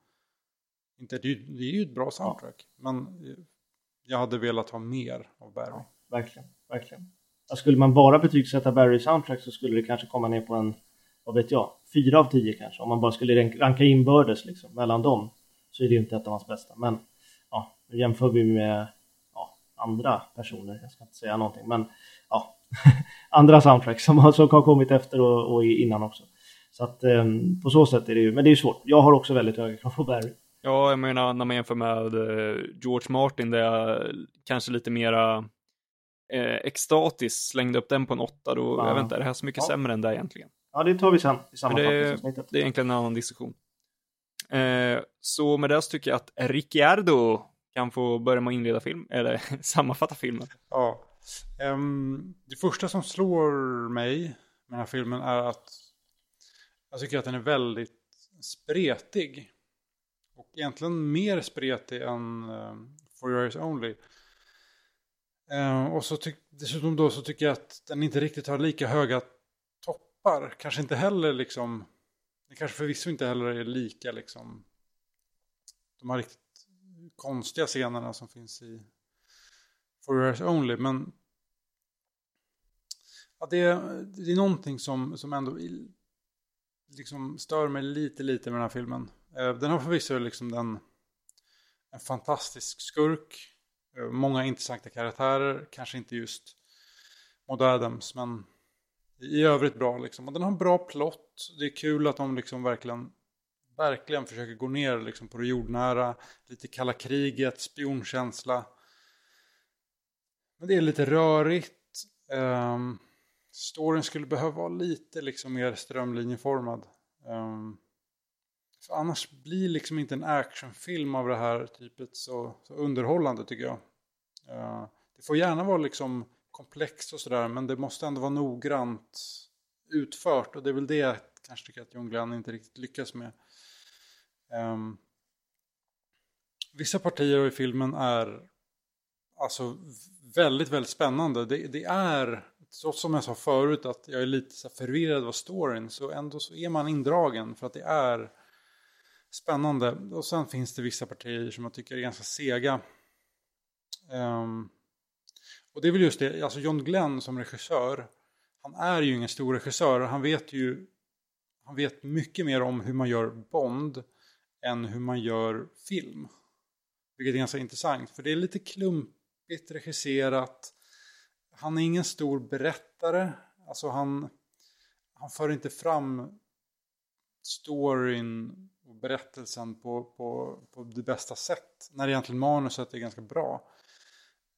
inte, det är ju, det är ju ett bra soundtrack. Men eh, jag hade velat ha mer av Barry.
verkligen. verkligen. Ja, skulle man bara betygsätta Barry soundtrack så skulle det kanske komma ner på en, vad vet jag, 4 av 10 kanske. Om man bara skulle rank- ranka inbördes liksom, mellan dem. Så är det ju inte ett av hans bästa. Men ja, nu jämför vi med ja, andra personer. Jag ska inte säga någonting. Men ja, andra soundtracks som som har kommit efter och, och innan också. Så att ehm, på så sätt är det ju, men det är ju svårt. Jag har också väldigt höga krav på Barry.
Ja, jag menar när man jämför med eh, George Martin där jag kanske lite mera eh, extatiskt slängde upp den på en åtta, då,
Ja.
jag vet inte, är det här så mycket
Ja.
sämre än det egentligen?
Ja, det tar vi sen i
Men det, det är egentligen en annan diskussion. Eh, så med det så tycker jag att Ricciardo kan få börja med att inleda film, eller sammanfatta filmen.
Ja. Um, det första som slår mig med den här filmen är att jag tycker att den är väldigt spretig. Och egentligen mer spretig än um, For Your Eyes Only. Ehm, och så dessutom då så tycker jag att den inte riktigt har lika höga toppar. Kanske inte heller liksom, det kanske förvisso inte heller är lika liksom, de här riktigt konstiga scenerna som finns i For Your Only, men ja, det, det är någonting som, som ändå liksom stör mig lite, lite med den här filmen. Eh, den har förvisso liksom den, en fantastisk skurk, eh, många intressanta karaktärer, kanske inte just Maud Adams, men i övrigt bra liksom. Och den har en bra plott, det är kul att de liksom verkligen verkligen försöker gå ner liksom på det jordnära, lite kalla kriget, spionkänsla. Men det är lite rörigt. Um, storyn skulle behöva vara lite liksom mer strömlinjeformad. Um, för annars blir liksom inte en actionfilm av det här typet så, så underhållande tycker jag. Uh, det får gärna vara liksom komplext och sådär men det måste ändå vara noggrant utfört och det är väl det jag kanske tycker att John Glenn inte riktigt lyckas med. Um, vissa partier i filmen är alltså väldigt, väldigt spännande. Det, det är, trots som jag sa förut att jag är lite så förvirrad av storyn, så ändå så är man indragen för att det är spännande. Och sen finns det vissa partier som jag tycker är ganska sega. Um, och det är väl just det, alltså John Glenn som regissör, han är ju ingen stor regissör. Han vet ju han vet mycket mer om hur man gör Bond än hur man gör film. Vilket är ganska intressant, för det är lite klumpigt regisserat. Han är ingen stor berättare, alltså han, han för inte fram storyn och berättelsen på, på, på det bästa sätt. När egentligen manuset är ganska bra.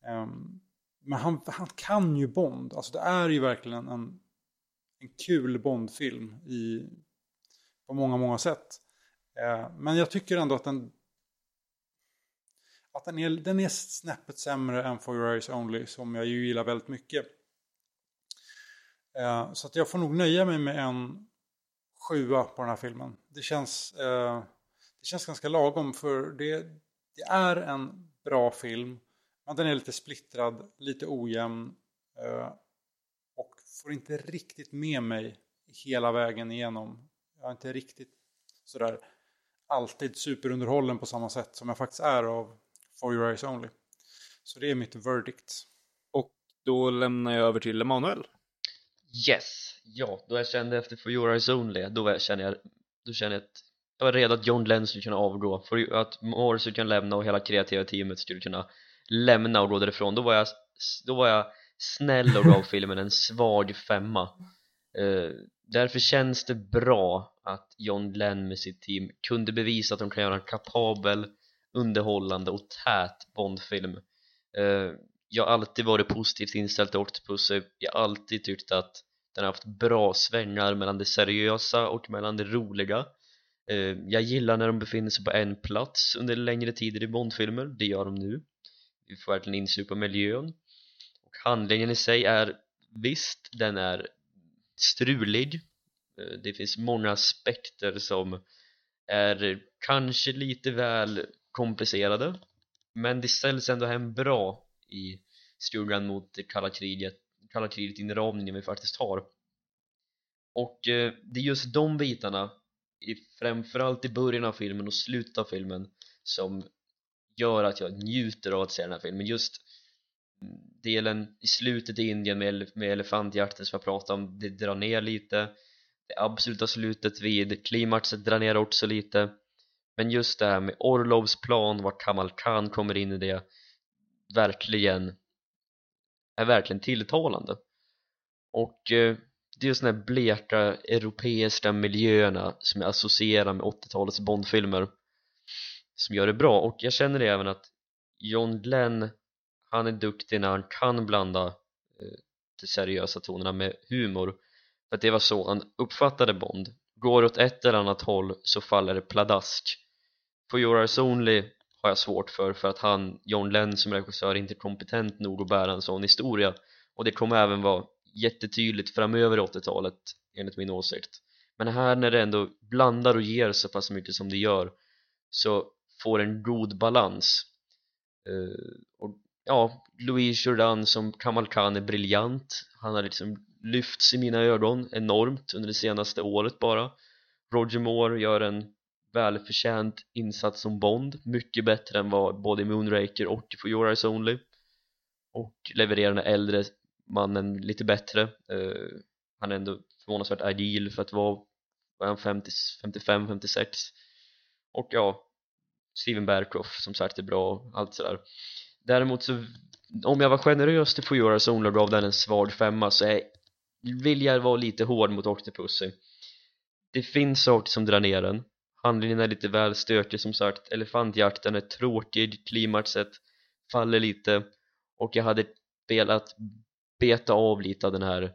Um, men han, han kan ju Bond. Alltså det är ju verkligen en, en kul Bond-film i, på många, många sätt. Eh, men jag tycker ändå att den att den är, den är snäppet sämre än For Your Eyes Only som jag ju gillar väldigt mycket. Eh, så att jag får nog nöja mig med en sjua på den här filmen. Det känns, eh, det känns ganska lagom för det, det är en bra film. Men den är lite splittrad, lite ojämn. Eh, och får inte riktigt med mig hela vägen igenom. Jag är inte riktigt sådär alltid superunderhållen på samma sätt som jag faktiskt är av For Your Eyes Only. Så det är mitt verdict.
Och då lämnar jag över till Emanuel.
Yes! Ja, då jag kände efter For Your Eyes Only, då kände jag, då kände jag att jag var redo att John Lennon skulle kunna avgå, för att Moore skulle kunna lämna och hela kreativa teamet skulle kunna lämna och gå därifrån. Då var jag, då var jag snäll och gav filmen en svag femma. Eh, därför känns det bra att John Lennon med sitt team kunde bevisa att de kan göra en kapabel, underhållande och tät Bondfilm. Eh, jag har alltid varit positivt inställd till Octopus jag har alltid tyckt att den har haft bra svängar mellan det seriösa och mellan det roliga Eh, jag gillar när de befinner sig på en plats under längre tider i Bondfilmer, det gör de nu vi får verkligen insupa miljön. Och handlingen i sig är visst, den är strulig. Eh, det finns många aspekter som är kanske lite väl komplicerade. Men det ställs ändå hem bra i skuggan mot det kalla kriget kalla kriget inramningen vi faktiskt har. Och eh, det är just de bitarna i, framförallt i början av filmen och slutet av filmen som gör att jag njuter av att se den här filmen. Just delen i slutet i Indien med, med elefantjakten som jag pratade om det drar ner lite. Det absoluta slutet vid klimaxet drar ner också lite. Men just det här med Orlovs plan, var Kamal Khan kommer in i det verkligen är verkligen tilltalande. Och eh, det är just de här bleka europeiska miljöerna som jag associerar med 80-talets Bondfilmer som gör det bra. Och jag känner det även att John Glenn han är duktig när han kan blanda eh, de seriösa tonerna med humor. För att det var så han uppfattade Bond. Går åt ett eller annat håll så faller det pladask. For Your Eyes Only har jag svårt för för att han, John Lenn som regissör är inte kompetent nog att bära en sån historia. Och det kommer även vara jättetydligt framöver i 80-talet enligt min åsikt. Men här när det ändå blandar och ger så pass mycket som det gör så får en god balans. Eh, och ja, Louis Jordan som Kamal Khan är briljant. Han har liksom lyfts i mina ögon enormt under det senaste året bara. Roger Moore gör en välförtjänt insats som Bond mycket bättre än vad både Moonraker och For Your Eyes Only. Och levererar den äldre mannen lite bättre. Uh, han är ändå förvånansvärt agil för att vara vad är han 55-56 och ja Steven Berkoff som sagt är bra och allt sådär. Däremot så om jag var generös till For Your Eyes Only och den en svag femma så är, vill jag vara lite hård mot Octopussy. Det finns saker som drar ner den. Handlingen är lite väl stökig som sagt. Elefantjakten är tråkig klimaxet faller lite. Och jag hade velat beta av lite av den här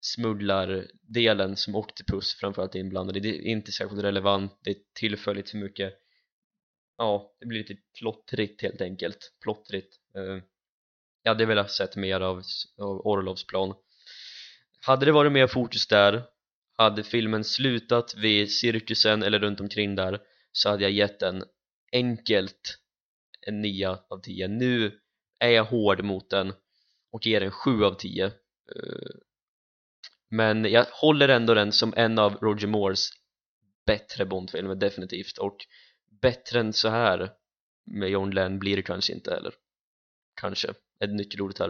smugglardelen som Octopus framförallt är inblandad i. Det är inte särskilt relevant, det är tillfälligt för mycket ja, det blir lite typ plottrigt helt enkelt. Plottrigt Eh, jag hade velat sett mer av, av Orlovs plan hade det varit mer fokus där hade filmen slutat vid cirkusen eller runt omkring där så hade jag gett den enkelt en 9 av 10 nu är jag hård mot den och ger den 7 av 10 eh, men jag håller ändå den som en av Roger Moores bättre Bondfilmer definitivt. Och bättre än så här med John Lenn blir det kanske inte heller kanske ett nyckelordet här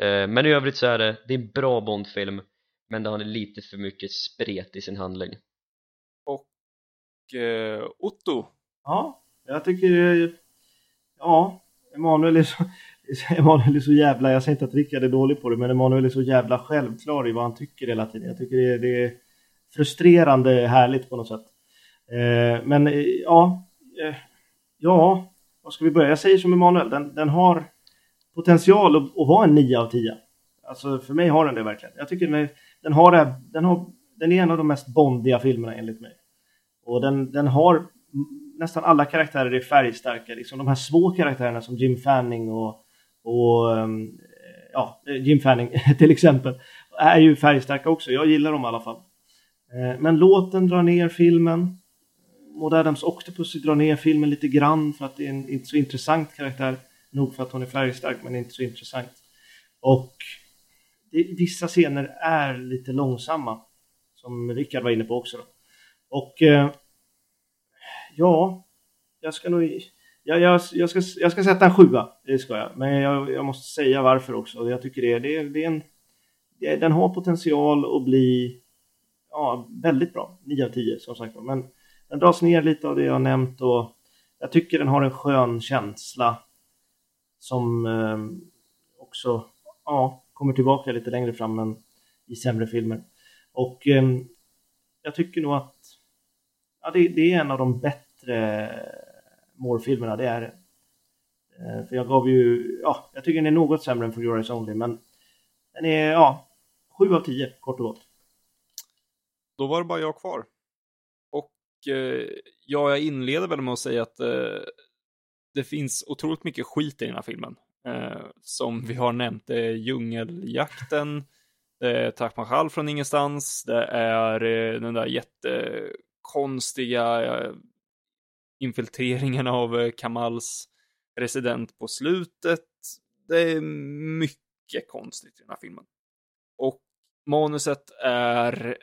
eh, men i övrigt så är det, det är en bra Bondfilm men det har lite för mycket spret i sin handling
Och eh, Otto,
Ja, jag tycker... Ja, Emanuel är så... Emanuel är så jävla, jag säger inte att Rickard är dålig på det, men Emanuel är så jävla självklar i vad han tycker hela tiden. Jag tycker det är, det är frustrerande härligt på något sätt. Eh, men eh, ja, eh, ja, vad ska vi börja? Jag säger som Emanuel, den, den har potential att, att vara en 9 av 10. Alltså för mig har den det verkligen. Jag tycker den, den har det, den har, den är en av de mest bondiga filmerna enligt mig. Och den, den har nästan alla karaktärer är färgstarka. Liksom de här små karaktärerna som Jim Fanning och, och ehm, ja, Jim Fanning till exempel är ju färgstarka också. Jag gillar dem i alla fall. Eh, men låten drar ner filmen. Maud Adams Octopus drar ner filmen lite grann för att det är en inte så intressant karaktär. Nog för att hon är färgstark men inte så intressant. Och det, vissa scener är lite långsamma. Som Rickard var inne på också. Då. Och eh, ja, jag ska nog... Jag, jag, jag, ska, jag ska sätta en sjua, det ska jag. Men jag, jag måste säga varför också. Jag tycker det, det, det är en... Det, den har potential att bli ja, väldigt bra. 9 av 10 som sagt Men den dras ner lite av det jag nämnt och jag tycker den har en skön känsla som eh, också ja, kommer tillbaka lite längre fram än i sämre filmer. Och eh, jag tycker nog att ja, det, det är en av de bättre målfilmerna, det är det. Eh, För jag gav ju, ja, jag tycker den är något sämre än For Your Eyes Only, men den är, ja, 7 av 10 kort och gott.
då var det bara jag kvar. Och eh, ja, jag inleder väl med att säga att eh, det finns otroligt mycket skit i den här filmen. Eh, som vi har nämnt, det är djungeljakten, det är Taj Mahal från ingenstans, det är eh, den där jättekonstiga eh, infiltreringen av eh, Kamals resident på slutet. Det är mycket konstigt i den här filmen. Och manuset är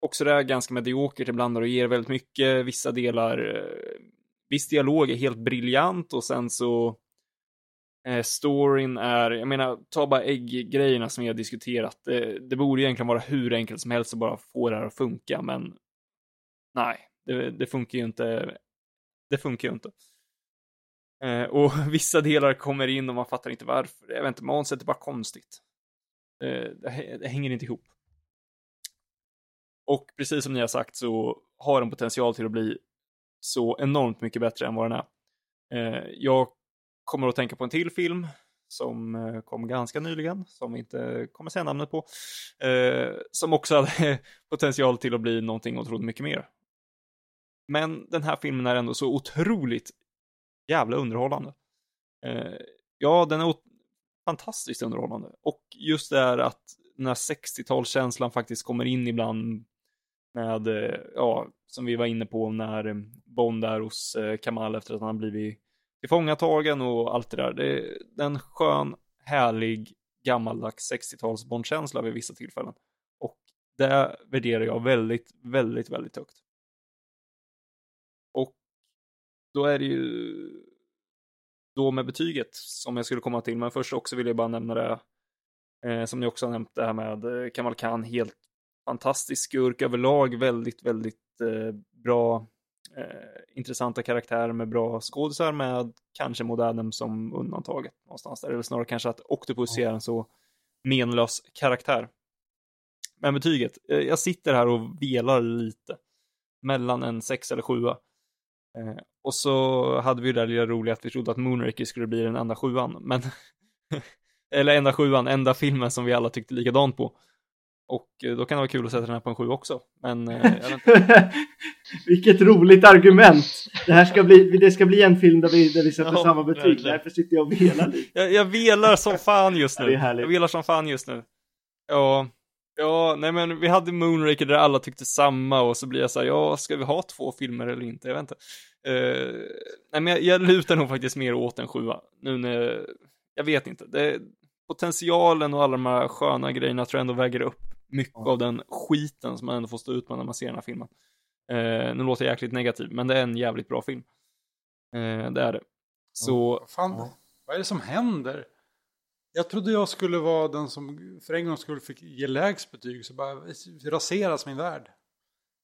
också det är ganska mediokert ibland och det ger väldigt mycket. Vissa delar, eh, viss dialog är helt briljant och sen så eh, storyn är, jag menar, ta bara ägggrejerna som vi har diskuterat. Det, det borde egentligen vara hur enkelt som helst att bara få det här att funka, men nej, det, det funkar ju inte. Det funkar ju inte. Eh, och vissa delar kommer in och man fattar inte varför. Jag vet inte, manuset är bara konstigt. Eh, det, det hänger inte ihop. Och precis som ni har sagt så har den potential till att bli så enormt mycket bättre än vad den är. Eh, jag kommer att tänka på en till film som eh, kom ganska nyligen, som vi inte kommer säga namnet på, eh, som också hade potential till att bli någonting otroligt mycket mer. Men den här filmen är ändå så otroligt jävla underhållande. Ja, den är fantastiskt underhållande. Och just det här att den här 60-talskänslan faktiskt kommer in ibland med, eh, ja, som vi var inne på när eh, Bond är hos eh, Kamal efter att han har blivit tillfångatagen och allt det där. Det är en skön, härlig, gammaldags 60-tals Bondkänsla vid vissa tillfällen. Och det värderar jag väldigt, väldigt, väldigt högt. Och då är det ju då med betyget som jag skulle komma till, men först också vill jag bara nämna det eh, som ni också har nämnt det här med Kamal Khan, helt fantastisk skurk överlag, väldigt, väldigt eh, bra, eh, intressanta karaktärer med bra skådisar med kanske Maud Adams som undantaget någonstans där, eller snarare kanske att Octopus är en så menlös karaktär. Men betyget, eh, jag sitter här och velar lite mellan en sex eller sjua. Eh, och så hade vi det där lilla roliga att vi trodde att Moonraker skulle bli den enda sjuan, men eller enda sjuan, enda filmen som vi alla tyckte likadant på. Och eh, då kan det vara kul att sätta den här på en sju också. Men eh.
Vilket roligt argument! Det här ska bli, det ska bli en film där vi, där vi sätter
Ja,
samma betyg.
verkligen.
Därför sitter jag och velar lite.
jag, jag velar som fan just
Ja,
nu.
härligt.
jag velar som fan just nu. Ja, ja, nej men vi hade Moonraker där alla tyckte samma och så blir jag så här, ja, ska vi ha två filmer eller inte? Jag vet inte. Eh, nej men jag, jag lutar nog faktiskt mer åt en sjua. Nu när, jag vet inte. Det, potentialen och alla de här sköna grejerna tror jag ändå väger upp mycket
Ja.
av den skiten som man ändå får stå ut med när man ser den här filmen. Eh, nu låter jag jäkligt negativ, men det är en jävligt bra film. Eh, det är det. Så,
Vad fan, vad är det som händer? Jag trodde jag skulle vara den som för en gångs skull fick ge lägst betyg så bara raseras min värld.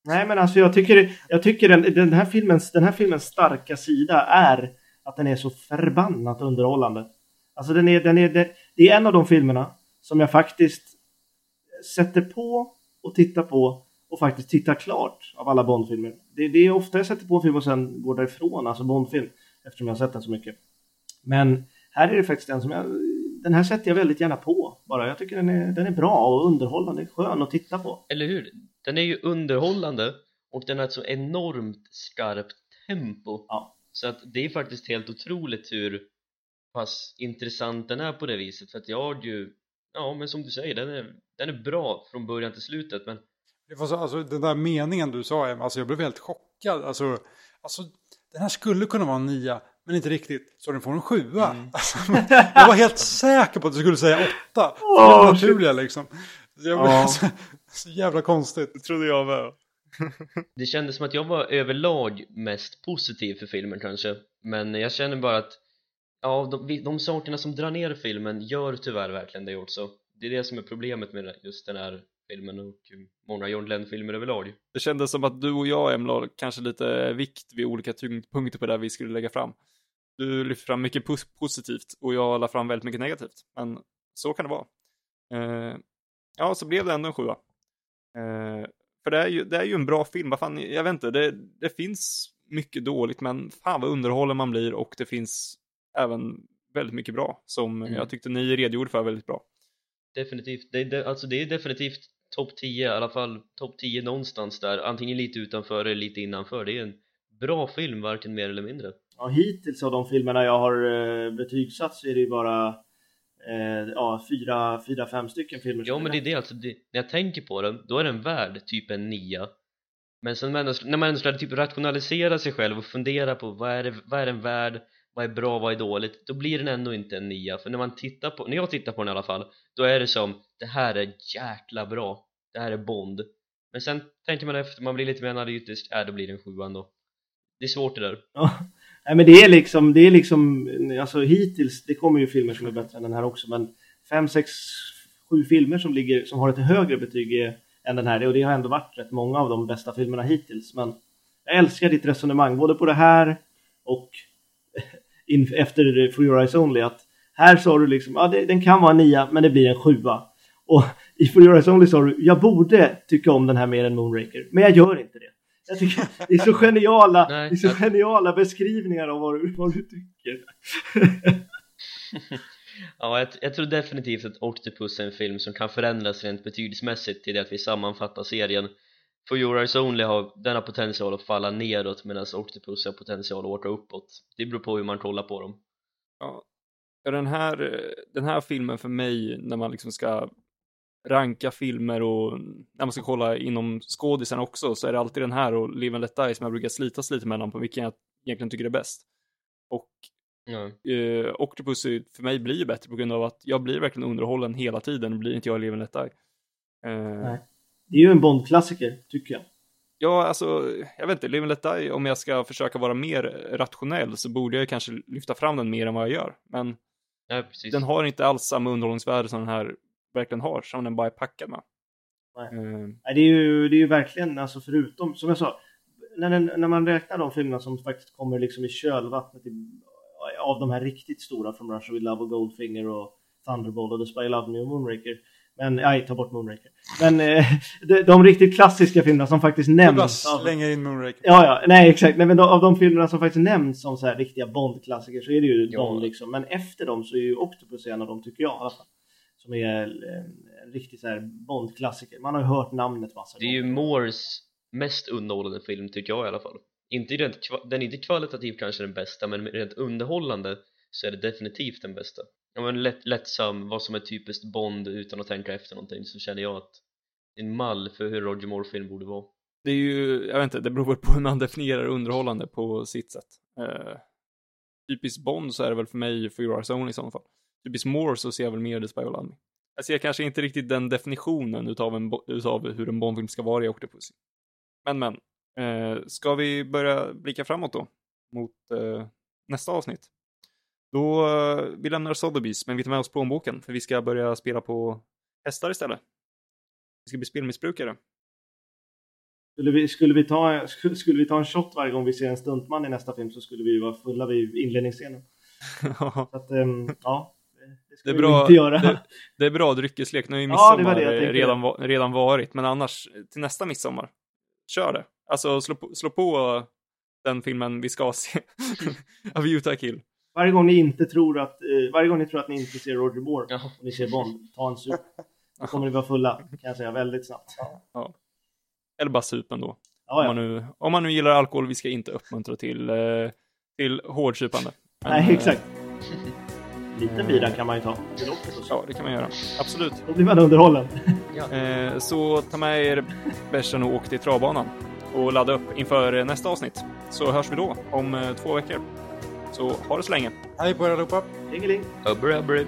Nej, men alltså jag tycker, jag tycker den, den, här filmens, den här filmens starka sida är att den är så förbannat underhållande. Alltså den är, den är, det, det är en av de filmerna som jag faktiskt sätter på och tittar på och faktiskt tittar klart av alla Bondfilmer. Det, det är ofta jag sätter på en film och sen går därifrån, alltså Bondfilm, eftersom jag har sett den så mycket. Men här är det faktiskt den som jag, den här sätter jag väldigt gärna på bara. Jag tycker den är, den är bra och underhållande, skön att titta på.
Eller hur? Den är ju underhållande och den har ett så enormt skarpt tempo
Ja.
så att det är faktiskt helt otroligt hur pass intressant den är på det viset för att jag har ju ja men som du säger den är, den är bra från början till slutet men
Det var så, alltså, den där meningen du sa, alltså, jag blev helt chockad. Alltså, alltså, den här skulle kunna vara en nia, men inte riktigt. Så den får en sjua.
Mm.
Alltså, jag var helt säker på att du skulle säga åtta.
Åh,
det naturliga liksom. Så Jag blev
Ja.
så, så jävla konstigt.
Det trodde jag med.
det kändes som att jag var överlag mest positiv för filmen kanske men jag känner bara att ja, de, de sakerna som drar ner filmen gör tyvärr verkligen det också det är det som är problemet med just den här filmen och många John Lennon-filmer överlag
Det kändes som att du och jag, Em, la kanske lite vikt vid olika tyngdpunkter på det vi skulle lägga fram. Du lyfter fram mycket pos- positivt och jag la fram väldigt mycket negativt. Men så kan det vara. Eh, ja, så blev det ändå en sjua. Eh, för det är, ju, det är ju en bra film, vad fan, jag vet inte, det, det finns mycket dåligt, men fan vad underhållen man blir och det finns även väldigt mycket bra som
Mm.
jag tyckte ni redogjorde för väldigt bra.
definitivt, det är, de, alltså det är definitivt topp 10 i alla fall topp 10 någonstans där antingen lite utanför eller lite innanför det är en bra film varken mer eller mindre
Ja, hittills av de filmerna jag har eh, betygsatt så är det ju bara eh, ja, fyra, fyra, fem stycken filmer.
Ja men det är det alltså, det, när jag tänker på den, då är den värd typ en nia Men sen när man, när man ändå ska typ rationalisera sig själv och fundera på vad är, det, vad är den värd, vad är bra, vad är dåligt? Då blir den ändå inte en nia, för när man tittar på, när jag tittar på den i alla fall Då är det som, det här är jäkla bra, det här är Bond. Men sen tänker man efter, man blir lite mer analytisk, äh då blir det en sjua ändå. Det är svårt det där.
Ja. Nej, men det är liksom, det är liksom, alltså hittills, det kommer ju filmer som är bättre än den här också, men fem, sex, sju filmer som ligger, som har ett högre betyg än den här, och det har ändå varit rätt många av de bästa filmerna hittills, men jag älskar ditt resonemang, både på det här och in, efter For Your Eyes Only, att här sa du liksom, ja det, den kan vara en nia, men det blir en sjua. Och i For Your Eyes Only sa du, jag borde tycka om den här mer än Moonraker, men jag gör inte det. Jag tycker det är så geniala,
Nej,
det är så
jag-
geniala beskrivningar av vad du, vad du tycker.
Ja, jag, jag tror definitivt att Octopus är en film som kan förändras rent betygsmässigt till det att vi sammanfattar serien Your Eyes Only har den har potential att falla neråt medan Octopus har potential att åka uppåt Det beror på hur man kollar på dem
Ja, den här, den här filmen för mig, när man liksom ska ranka filmer och när man ska kolla inom skådisen också, så är det alltid den här och Live and Let Die som jag brukar slitas lite mellan på vilken jag egentligen tycker är bäst. Och
ja.
eh, Octopus för mig blir ju bättre på grund av att jag blir verkligen underhållen hela tiden, blir inte jag i Live and Let Die. Eh,
Nej. Det är ju en Bond-klassiker, tycker jag.
Ja, alltså, jag vet inte, Live and Let Die, om jag ska försöka vara mer rationell så borde jag kanske lyfta fram den mer än vad jag gör. Men
ja,
den har inte alls samma underhållningsvärde som den här verkligen har, som den bara är packad med.
Nej.
Eh,
Nej, det, är ju, det är ju verkligen, alltså förutom, som jag sa, när, den, när man räknar de filmerna som faktiskt kommer liksom i kölvattnet i, av de här riktigt stora, från Russia with Love och Goldfinger och Thunderball och The Spy Who Loved Me och Moonraker. Men, nej, ta bort Moonraker. Men eh, de, de riktigt klassiska filmerna som faktiskt
bara
nämns. Av,
slänger in Moonraker.
Ja, ja, nej exakt. Nej, men de, av de filmerna som faktiskt nämns som så här riktiga Bond-klassiker så är det ju. Bond liksom. Men efter dem så är ju Octopus en av dem tycker jag i alla fall. Som är en, riktig så här Bond-klassiker. Man har ju hört namnet massa
Det är ju
gånger.
Moores mest underhållande film tycker jag i alla fall inte rent, Den är inte kvalitativt kanske den bästa men rent underhållande så är det definitivt den bästa Ja men lätt, lättsam, vad som är typiskt Bond utan att tänka efter någonting så känner jag att det är en mall för hur Roger Moore-film borde vara
det är ju, jag vet inte, det beror väl på hur man definierar underhållande på sitt sätt. Uh, typiskt Bond så är det väl för mig For Your Eyes Only i sådana fall. Typiskt Moore så ser jag väl mer The Spy Who Me. Jag ser kanske inte riktigt den definitionen utav, en, utav hur en Bondfilm ska vara i Octopus. Men men, uh, ska vi börja blicka framåt då? Mot uh, nästa avsnitt? Då, eh, vi lämnar Sotheby's, men vi tar med oss plånboken, för vi ska börja spela på hästar istället. Vi ska bli spelmissbrukare.
Skulle vi, skulle, vi ta, skulle, skulle vi ta en shot varje gång vi ser en stuntman i nästa film så skulle vi vara fulla vid inledningsscenen. Så att, ehm, ja. Det ska
Det är
vi
bra,
inte göra.
det, det är bra dryckeslek. Nu har ju
Ja,
midsommar
var det
eh, redan, va- redan varit, men annars till nästa midsommar, kör det. Alltså slå slå på den filmen vi ska se. A View to a Kill.
Varje gång ni inte tror att, eh, varje gång ni tror att ni inte ser Roger Moore
Ja.
och ni ser Bond, ta en sup. Då kommer ni vara fulla, kan jag säga väldigt snabbt.
Eller bara supen då.
Ja,
Om,
ja.
man nu, om man nu gillar alkohol, vi ska inte uppmuntra till, eh, till hårdsupande. Men,
Nej,
eh,
exakt. Lite bira kan man ju ta.
Ja, det kan man göra. Absolut.
Då blir man underhållen.
Eh, så ta med er bärsen och åk till travbanan och ladda upp inför eh, nästa avsnitt. Så hörs vi då om eh, två veckor. Så ha det så länge.
Hej på er allihopa!
Tingeling.
Ubber, ubber.